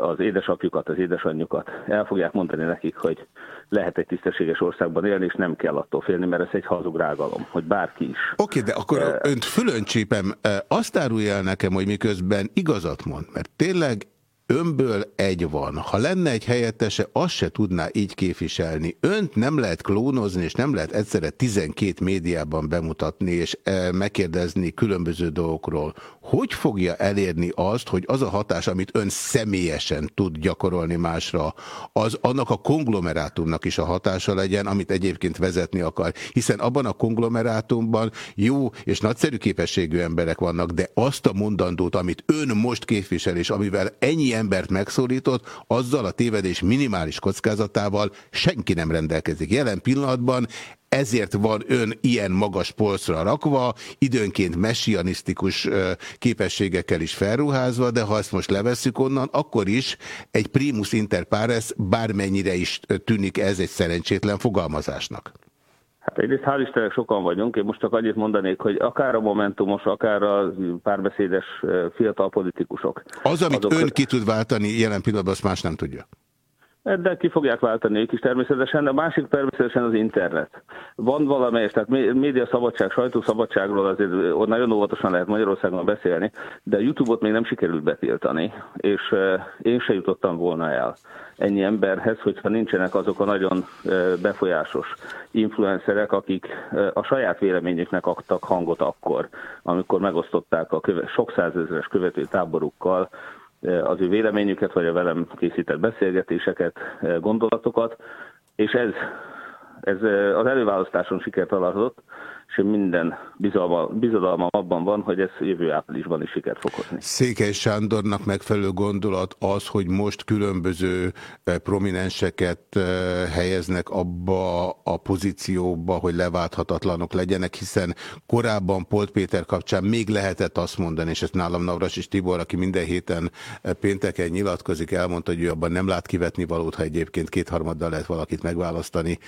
[SPEAKER 11] az édesapjukat, az édesanyjukat, el fogják mondani nekik, hogy lehet egy tisztességes országban élni, és nem kell attól félni, mert ez egy hazug rágalom, hogy bárki is.
[SPEAKER 3] Oké, okay, de akkor uh, önt fülöncsípem, azt árulja el nekem, hogy miközben igazat mond, mert tényleg Önből egy van. Ha lenne egy helyettese, azt se tudná így képviselni. Önt nem lehet klónozni, és nem lehet egyszerre 12 médiában bemutatni, és e, megkérdezni különböző dolgokról. Hogy fogja elérni azt, hogy az a hatás, amit ön személyesen tud gyakorolni másra, az annak a konglomerátumnak is a hatása legyen, amit egyébként vezetni akar. Hiszen abban a konglomerátumban jó és nagyszerű képességű emberek vannak, de azt a mondandót, amit ön most képvisel, és amivel ennyi embert megszólított, azzal a tévedés minimális kockázatával senki nem rendelkezik. Jelen pillanatban ezért van ön ilyen magas polcra rakva, időnként messianisztikus képességekkel is felruházva, de ha ezt most levesszük onnan, akkor is egy primus inter pares bármennyire is tűnik ez egy szerencsétlen fogalmazásnak.
[SPEAKER 11] Hát egyrészt hál' Istennek sokan vagyunk, én most csak annyit mondanék, hogy akár a Momentumos, akár a párbeszédes fiatal politikusok.
[SPEAKER 3] Az, amit azok... ön ki tud váltani jelen pillanatban, azt más nem tudja.
[SPEAKER 11] De ki fogják váltani ők is természetesen, a másik természetesen az internet. Van valamelyes, tehát média szabadság, sajtószabadságról azért nagyon óvatosan lehet Magyarországon beszélni, de YouTube-ot még nem sikerült betiltani, és én se jutottam volna el ennyi emberhez, hogyha nincsenek azok a nagyon befolyásos influencerek, akik a saját véleményüknek adtak hangot akkor, amikor megosztották a köve, sok százezeres követő táborukkal az ő véleményüket, vagy a velem készített beszélgetéseket, gondolatokat, és ez, ez az előválasztáson sikert alatt, és minden bizalma, bizalma abban van, hogy ez jövő áprilisban is sikert fog hozni.
[SPEAKER 3] Székely Sándornak megfelelő gondolat az, hogy most különböző eh, prominenseket eh, helyeznek abba a pozícióba, hogy leválthatatlanok legyenek, hiszen korábban Polt Péter kapcsán még lehetett azt mondani, és ezt nálam Navras és Tibor, aki minden héten eh, pénteken nyilatkozik, elmondta, hogy ő abban nem lát kivetni valót, ha egyébként kétharmaddal lehet valakit megválasztani,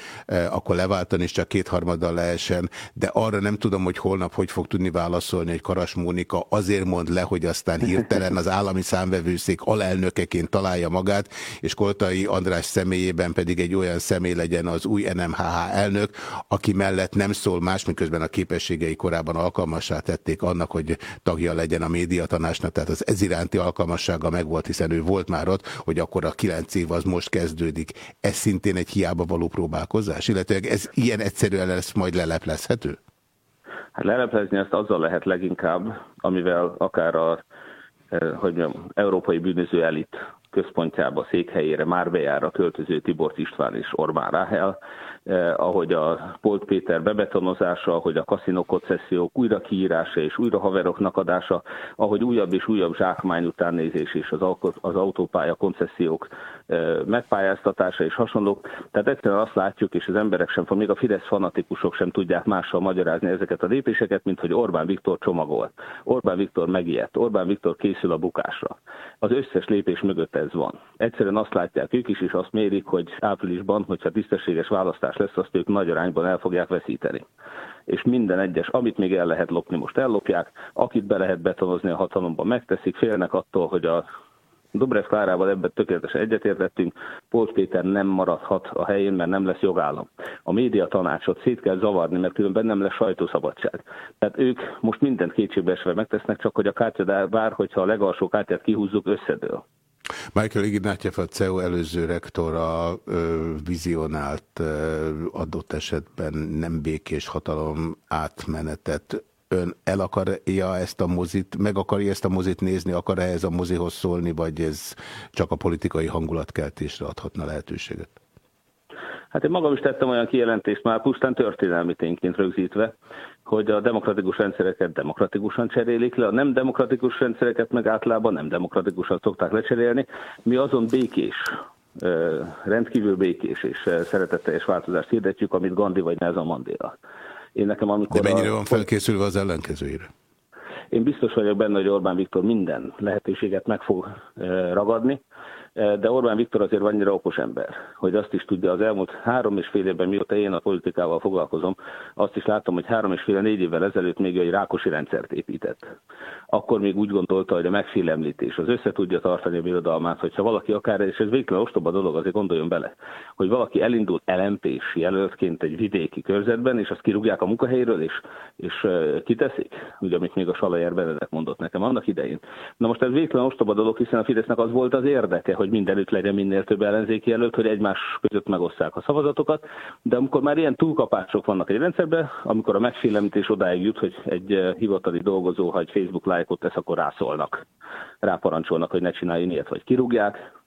[SPEAKER 3] akkor leváltani, és csak kétharmaddal lehessen, de arra nem tudom, hogy holnap hogy fog tudni válaszolni, hogy Karas Mónika azért mond le, hogy aztán hirtelen az állami számvevőszék alelnökeként találja magát, és Koltai András személyében pedig egy olyan személy legyen az új NMHH elnök, aki mellett nem szól más, miközben a képességei korábban alkalmassá tették annak, hogy tagja legyen a médiatanásnak, tehát az ez iránti alkalmassága megvolt, hiszen ő volt már ott, hogy akkor a kilenc év az most kezdődik. Ez szintén egy hiába való próbálkozás, illetve ez ilyen egyszerűen lesz majd leleplezhető?
[SPEAKER 11] Hát leleplezni ezt azzal lehet leginkább, amivel akár a eh, hogy mondjam, európai bűnöző elit központjába, székhelyére, már bejára költöző Tibor István és Orbán Ráhel, eh, ahogy a Polt Péter bebetonozása, ahogy a kaszinó koncesziók újra kiírása és újra haveroknak adása, ahogy újabb és újabb zsákmány utánnézés és az, az autópálya koncesziók megpályáztatása és hasonlók. Tehát egyszerűen azt látjuk, és az emberek sem, még a Fidesz fanatikusok sem tudják mással magyarázni ezeket a lépéseket, mint hogy Orbán Viktor csomagol. Orbán Viktor megijedt, Orbán Viktor készül a bukásra. Az összes lépés mögött ez van. Egyszerűen azt látják ők is, és azt mérik, hogy áprilisban, hogyha tisztességes választás lesz, azt ők nagy arányban el fogják veszíteni. És minden egyes, amit még el lehet lopni, most ellopják, akit be lehet betonozni a hatalomban, megteszik, félnek attól, hogy a Dobrev Klárával ebben tökéletesen egyetértettünk, Polt Péter nem maradhat a helyén, mert nem lesz jogállam. A média tanácsot szét kell zavarni, mert különben nem lesz sajtószabadság. Tehát ők most mindent kétségbeesve megtesznek, csak hogy a kártya vár, hogyha a legalsó kártyát kihúzzuk, összedől.
[SPEAKER 3] Michael Ignatyev a CEU előző rektora ö, vizionált ö, adott esetben nem békés hatalom átmenetet ön el akarja ezt a mozit, meg akarja ezt a mozit nézni, akar-e ez a mozihoz szólni, vagy ez csak a politikai hangulatkeltésre adhatna lehetőséget?
[SPEAKER 11] Hát én magam is tettem olyan kijelentést már pusztán történelmi tényként rögzítve, hogy a demokratikus rendszereket demokratikusan cserélik le, a nem demokratikus rendszereket meg általában nem demokratikusan szokták lecserélni. Mi azon békés, rendkívül békés és szeretetteljes változást hirdetjük, amit Gandhi vagy Nelson Mandela.
[SPEAKER 3] Én nekem amikor De mennyire a... van felkészülve az ellenkezőire?
[SPEAKER 11] Én biztos vagyok benne, hogy Orbán Viktor minden lehetőséget meg fog ragadni, Eh, de Orbán Viktor azért annyira okos ember, hogy azt is tudja, az elmúlt három és fél évben, mióta én a politikával foglalkozom, azt is láttam, hogy három és fél négy évvel ezelőtt még egy rákosi rendszert épített. Akkor még úgy gondolta, hogy a megfélemlítés az össze tudja tartani a birodalmát, hogyha valaki akár, és ez végtelen ostoba dolog, azért gondoljon bele, hogy valaki elindul lmp jelöltként egy vidéki körzetben, és azt kirúgják a munkahelyről, és, és eh, kiteszik, ugye, amit még a Salajer Benedek mondott nekem annak idején. Na most ez végtelen ostoba dolog, hiszen a Fidesznek az volt az érdeke, hogy mindenütt legyen minél több ellenzéki jelölt, hogy egymás között megosszák a szavazatokat, de amikor már ilyen túlkapások vannak egy rendszerben, amikor a megfélemlítés odáig jut, hogy egy eh, hivatali dolgozó, ha egy Facebook lájkot tesz, akkor rászólnak, ráparancsolnak, hogy ne csináljon ilyet, vagy kirúgják,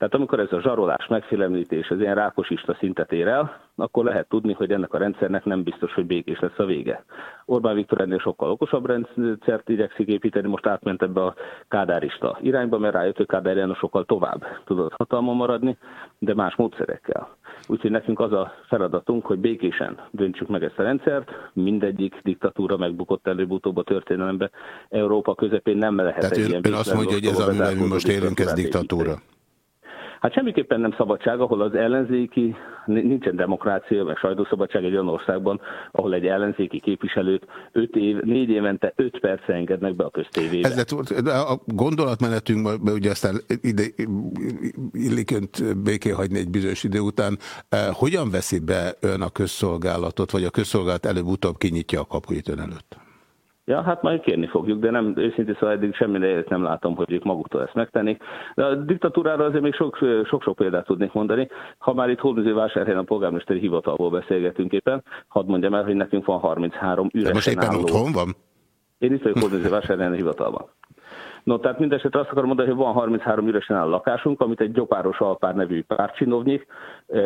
[SPEAKER 11] tehát amikor ez a zsarolás, megfélemlítés, az ilyen rákosista szintet ér el, akkor lehet tudni, hogy ennek a rendszernek nem biztos, hogy békés lesz a vége. Orbán Viktor ennél sokkal okosabb rendszert igyekszik építeni, most átment ebbe a kádárista irányba, mert rájött, hogy Kádár János sokkal tovább tudott hatalma maradni, de más módszerekkel. Úgyhogy nekünk az a feladatunk, hogy békésen döntsük meg ezt a rendszert. Mindegyik diktatúra megbukott előbb-utóbb a történelembe. Európa közepén nem lehet
[SPEAKER 3] Tehát egy ön, ilyen ön azt mondja, hogy ez, amivel most élünk, ez diktatúra. Építeni.
[SPEAKER 11] Hát semmiképpen nem szabadság, ahol az ellenzéki, nincsen demokrácia, meg sajtószabadság egy olyan országban, ahol egy ellenzéki képviselőt 5 év, 4 évente 5 percre engednek be a köztévébe.
[SPEAKER 3] Ez lett, a gondolatmenetünk, ugye aztán ide illik önt béké hagyni egy bizonyos idő után. Eh, hogyan veszi be ön a közszolgálatot, vagy a közszolgálat előbb-utóbb kinyitja a kapuit ön előtt?
[SPEAKER 11] Ja, hát majd kérni fogjuk, de nem, őszintén szóval eddig semmi nem látom, hogy ők maguktól ezt megtennék. De a diktatúrára azért még sok-sok példát tudnék mondani. Ha már itt Hódműző a polgármesteri hivatalból beszélgetünk éppen, hadd mondjam el, hogy nekünk van 33 üresen De
[SPEAKER 3] most éppen álló... otthon van?
[SPEAKER 11] Én itt vagyok Hódműző a hivatalban. No, tehát mindesetre azt akarom mondani, hogy van 33 üresen áll lakásunk, amit egy gyopáros alpár nevű párcsinovnyik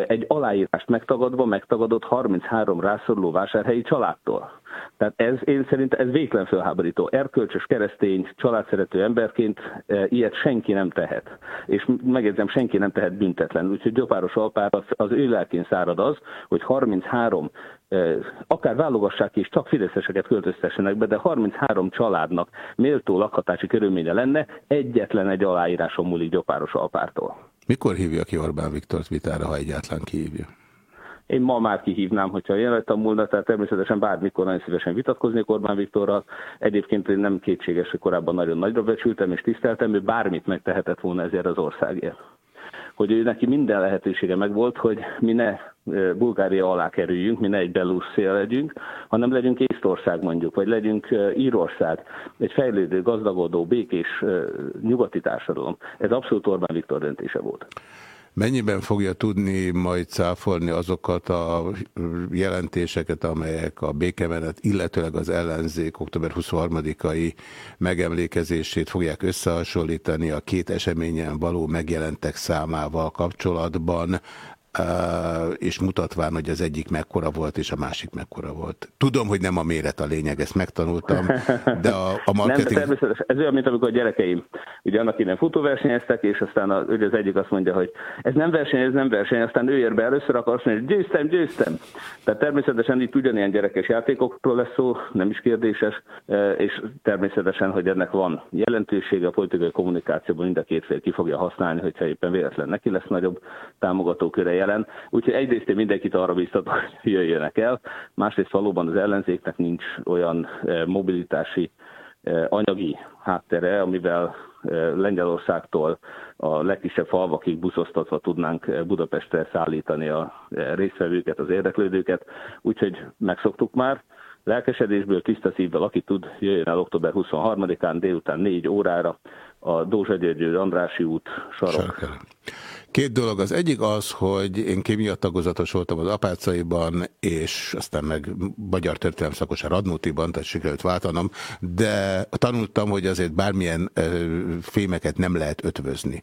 [SPEAKER 11] egy aláírást megtagadva megtagadott 33 rászoruló vásárhelyi családtól. Tehát ez, én szerintem ez végtelen felháborító. Erkölcsös keresztény, családszerető emberként e, ilyet senki nem tehet. És megjegyzem, senki nem tehet büntetlen. Úgyhogy Gyopáros Alpár az, az ő lelkén szárad az, hogy 33 e, akár válogassák is, csak fideszeseket költöztessenek be, de 33 családnak méltó lakhatási körülménye lenne, egyetlen egy aláíráson múlik Gyopáros Alpártól.
[SPEAKER 3] Mikor hívja ki Orbán Viktort vitára, ha egyáltalán kihívja?
[SPEAKER 11] Én ma már kihívnám, hogyha én lettem volna, tehát természetesen bármikor nagyon szívesen vitatkoznék Orbán Viktorral. Egyébként én nem kétséges, hogy korábban nagyon nagyra becsültem és tiszteltem, ő bármit megtehetett volna ezért az országért. Hogy ő neki minden lehetősége megvolt, hogy mi ne Bulgária alá kerüljünk, mi ne egy Belusszia legyünk, hanem legyünk Észtország mondjuk, vagy legyünk Írország, egy fejlődő, gazdagodó, békés nyugati társadalom. Ez abszolút Orbán Viktor döntése volt.
[SPEAKER 3] Mennyiben fogja tudni majd cáfolni azokat a jelentéseket, amelyek a békemenet, illetőleg az ellenzék október 23-ai megemlékezését fogják összehasonlítani a két eseményen való megjelentek számával kapcsolatban, és mutatván, hogy az egyik mekkora volt, és a másik mekkora volt. Tudom, hogy nem a méret a lényeg, ezt megtanultam, de a, a marketing...
[SPEAKER 11] Nem, természetesen. Ez olyan, mint amikor a gyerekeim ugye annak innen futóversenyeztek, és aztán a, ugye az egyik azt mondja, hogy ez nem verseny, ez nem verseny, aztán ő ér be először, akar azt mondani, hogy győztem, győztem. Tehát természetesen itt ugyanilyen gyerekes játékokról lesz szó, nem is kérdéses, és természetesen, hogy ennek van jelentősége a politikai kommunikációban, mind a két fél ki fogja használni, hogyha éppen véletlen neki lesz nagyobb támogatóköre jelen. Úgyhogy egyrészt én mindenkit arra biztatok, hogy jöjjenek el, másrészt valóban az ellenzéknek nincs olyan eh, mobilitási eh, anyagi háttere, amivel eh, Lengyelországtól a legkisebb falvakig buszoztatva tudnánk Budapestre szállítani a résztvevőket, az érdeklődőket, úgyhogy megszoktuk már. Lelkesedésből, tiszta szívvel, aki tud, jöjjön el október 23-án délután 4 órára a Dózsa György Andrási út sarok. Sarkele.
[SPEAKER 3] Két dolog. Az egyik az, hogy én kémia tagozatos voltam az apácaiban, és aztán meg magyar történelem szakos a Radnótiban, tehát sikerült váltanom, de tanultam, hogy azért bármilyen fémeket nem lehet ötvözni.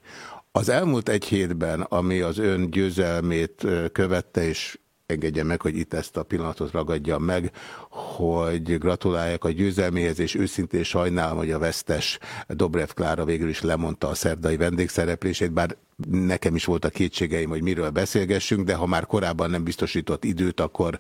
[SPEAKER 3] Az elmúlt egy hétben, ami az ön győzelmét követte, és engedje meg, hogy itt ezt a pillanatot ragadjam meg, hogy gratuláljak a győzelméhez, és őszintén sajnálom, hogy a vesztes Dobrev Klára végül is lemondta a szerdai vendégszereplését, bár nekem is voltak kétségeim, hogy miről beszélgessünk, de ha már korábban nem biztosított időt, akkor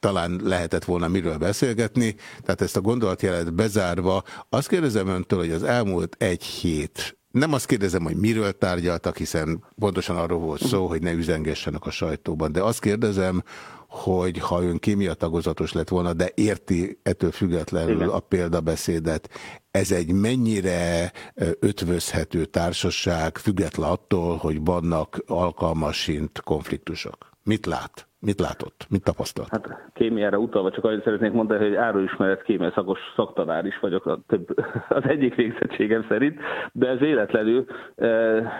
[SPEAKER 3] talán lehetett volna miről beszélgetni. Tehát ezt a gondolatjelet bezárva, azt kérdezem öntől, hogy az elmúlt egy hét nem azt kérdezem, hogy miről tárgyaltak, hiszen pontosan arról volt szó, hogy ne üzengessenek a sajtóban, de azt kérdezem, hogy ha ön kémia tagozatos lett volna, de érti ettől függetlenül Igen. a példabeszédet, ez egy mennyire ötvözhető társaság, független attól, hogy vannak alkalmasint konfliktusok? Mit lát? Mit látott? Mit tapasztalt?
[SPEAKER 11] Hát kémiára utalva csak annyit szeretnék mondani, hogy áruismeret kémia szakos szaktanár is vagyok a több, az egyik végzettségem szerint, de ez véletlenül e,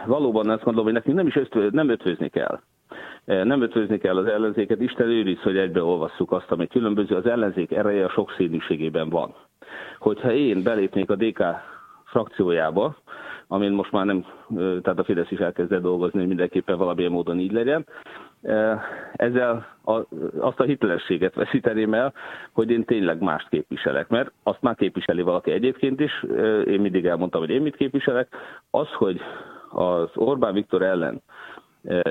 [SPEAKER 11] valóban azt gondolom, hogy nekünk nem is ötvö, nem ötvözni kell. E, nem ötvözni kell az ellenzéket, Isten őriz, hogy egybeolvasszuk azt, amit különböző, az ellenzék ereje a sokszínűségében van. Hogyha én belépnék a DK frakciójába, amin most már nem, tehát a Fidesz is elkezdett dolgozni, hogy mindenképpen valamilyen módon így legyen. Ezzel a, azt a hitelességet veszíteném el, hogy én tényleg mást képviselek, mert azt már képviseli valaki egyébként is, én mindig elmondtam, hogy én mit képviselek. Az, hogy az Orbán Viktor ellen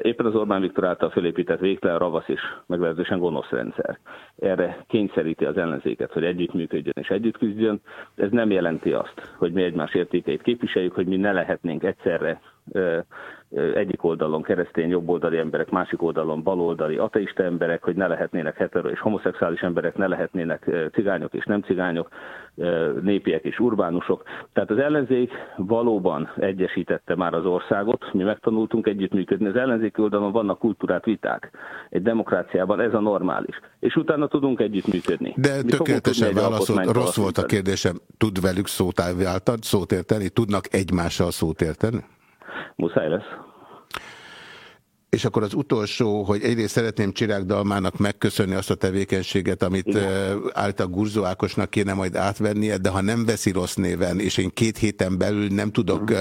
[SPEAKER 11] Éppen az Orbán Viktor által felépített végtelen ravasz és meglehetősen gonosz rendszer. Erre kényszeríti az ellenzéket, hogy együttműködjön és együtt küzdjön. Ez nem jelenti azt, hogy mi egymás értékeit képviseljük, hogy mi ne lehetnénk egyszerre egyik oldalon keresztény jobboldali emberek, másik oldalon baloldali ateista emberek, hogy ne lehetnének hetero és homoszexuális emberek, ne lehetnének cigányok és nem cigányok, népiek és urbánusok. Tehát az ellenzék valóban egyesítette már az országot, mi megtanultunk együttműködni. Az ellenzéki oldalon vannak kultúrát viták. Egy demokráciában ez a normális. És utána tudunk együttműködni.
[SPEAKER 3] De mi tökéletesen válaszolt, rossz volt a kérdésem. Tud velük szót, szót érteni? Tudnak egymással szót érteni?
[SPEAKER 11] Muszáj lesz.
[SPEAKER 3] És akkor az utolsó, hogy egyrészt szeretném Csirák Dalmának megköszönni azt a tevékenységet, amit Igen. által Gurzó Ákosnak kéne majd átvennie, de ha nem veszi rossz néven, és én két héten belül nem tudok uh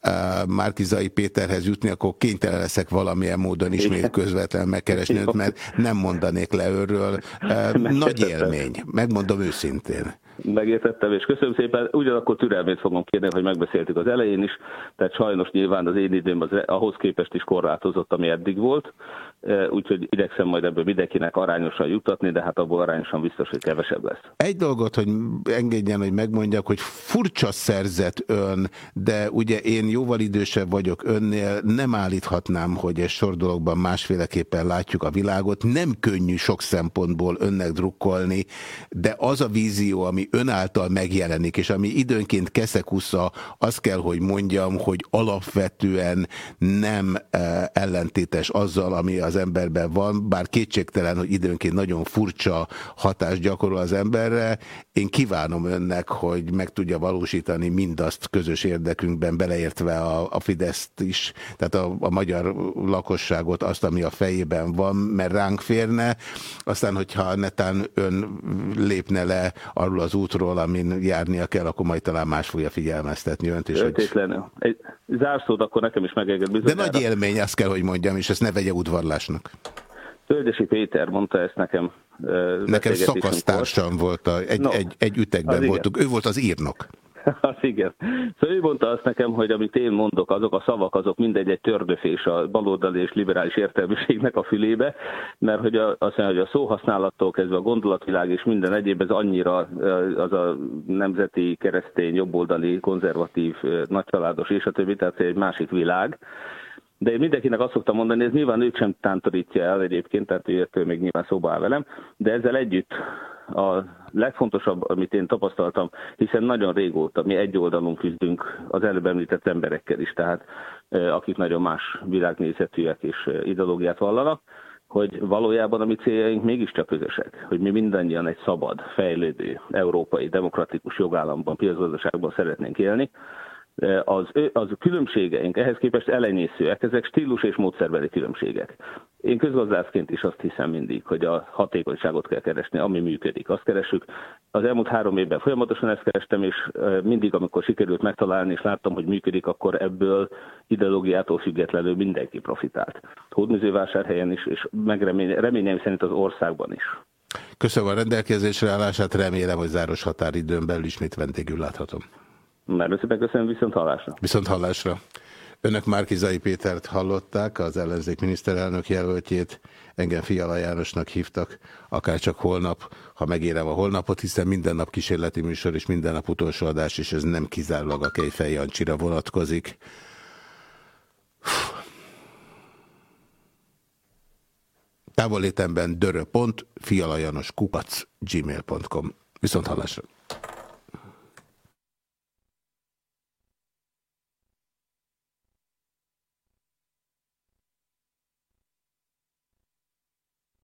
[SPEAKER 3] -huh. Márkizai Péterhez jutni, akkor kénytelen leszek valamilyen módon ismét közvetlen megkeresni őt, mert nem mondanék le őről. Nagy élmény, megmondom őszintén.
[SPEAKER 11] Megértettem, és köszönöm szépen. Ugyanakkor türelmét fogom kérni, hogy megbeszéltük az elején is, tehát sajnos nyilván az én időm az ahhoz képest is korlátozott, ami eddig volt, úgyhogy idegszem majd ebből mindenkinek arányosan jutatni, de hát abból arányosan biztos, hogy kevesebb lesz.
[SPEAKER 3] Egy dolgot, hogy engedjen, hogy megmondjak, hogy furcsa szerzet ön, de ugye én jóval idősebb vagyok önnél, nem állíthatnám, hogy egy sor dologban másféleképpen látjuk a világot. Nem könnyű sok szempontból önnek drukkolni, de az a vízió, ami ön által megjelenik, és ami időnként keszekusza, azt kell, hogy mondjam, hogy alapvetően nem e, ellentétes azzal, ami az emberben van, bár kétségtelen, hogy időnként nagyon furcsa hatást gyakorol az emberre. Én kívánom önnek, hogy meg tudja valósítani mindazt közös érdekünkben, beleértve a, a Fideszt is, tehát a, a magyar lakosságot, azt, ami a fejében van, mert ránk férne. Aztán, hogyha netán ön lépne le arról az útról, amin járnia kell, akkor majd talán más fogja figyelmeztetni önt is.
[SPEAKER 11] Feltétlenül. Egy zárszót akkor nekem is megenged
[SPEAKER 3] bizonyára. De nagy élmény, azt kell, hogy mondjam, és ezt ne vegye udvarlásnak.
[SPEAKER 11] Tölgyesi Péter mondta ezt nekem.
[SPEAKER 3] Nekem szakasztársam volt, a, egy, no, egy, egy ütegben voltunk. Igen. Ő volt az írnok.
[SPEAKER 11] Az igen. Szóval ő mondta azt nekem, hogy amit én mondok, azok a szavak, azok mindegy egy tördöfés a baloldali és liberális értelmiségnek a fülébe, mert hogy a, azt mondja, hogy a szóhasználattól kezdve a gondolatvilág és minden egyéb, ez annyira az a nemzeti, keresztény, jobboldali, konzervatív, nagycsaládos és a többi, tehát egy másik világ. De én mindenkinek azt szoktam mondani, ez nyilván őt sem tántorítja el egyébként, tehát ő még nyilván szóba áll velem, de ezzel együtt a legfontosabb, amit én tapasztaltam, hiszen nagyon régóta mi egy oldalon küzdünk az előbb említett emberekkel is, tehát akik nagyon más világnézetűek és ideológiát vallanak, hogy valójában a mi céljaink mégiscsak közösek, hogy mi mindannyian egy szabad, fejlődő, európai, demokratikus jogállamban, piacgazdaságban szeretnénk élni, az, az különbségeink ehhez képest elenyészőek, ezek stílus és módszerbeli különbségek. Én közgazdászként is azt hiszem mindig, hogy a hatékonyságot kell keresni, ami működik. Azt keresünk. Az elmúlt három évben folyamatosan ezt kerestem, és mindig, amikor sikerült megtalálni, és láttam, hogy működik, akkor ebből ideológiától függetlenül mindenki profitált. Hódműzővásárhelyen is, és reményeim szerint az országban is.
[SPEAKER 3] Köszönöm a rendelkezésre állását, remélem, hogy záros határidőn belül ismét vendégül láthatom.
[SPEAKER 11] Nagyon szépen köszönöm, viszont hallásra.
[SPEAKER 3] Viszont hallásra. Önök Márkizai Pétert hallották, az ellenzék miniszterelnök jelöltjét, engem Fiala Jánosnak hívtak, akár csak holnap, ha megérem a holnapot, hiszen minden nap kísérleti műsor és minden nap utolsó adás, és ez nem kizárólag a Kejfej Jancsira vonatkozik. Távolétemben dörö.fialajanoskukac gmail.com Viszont hallásra.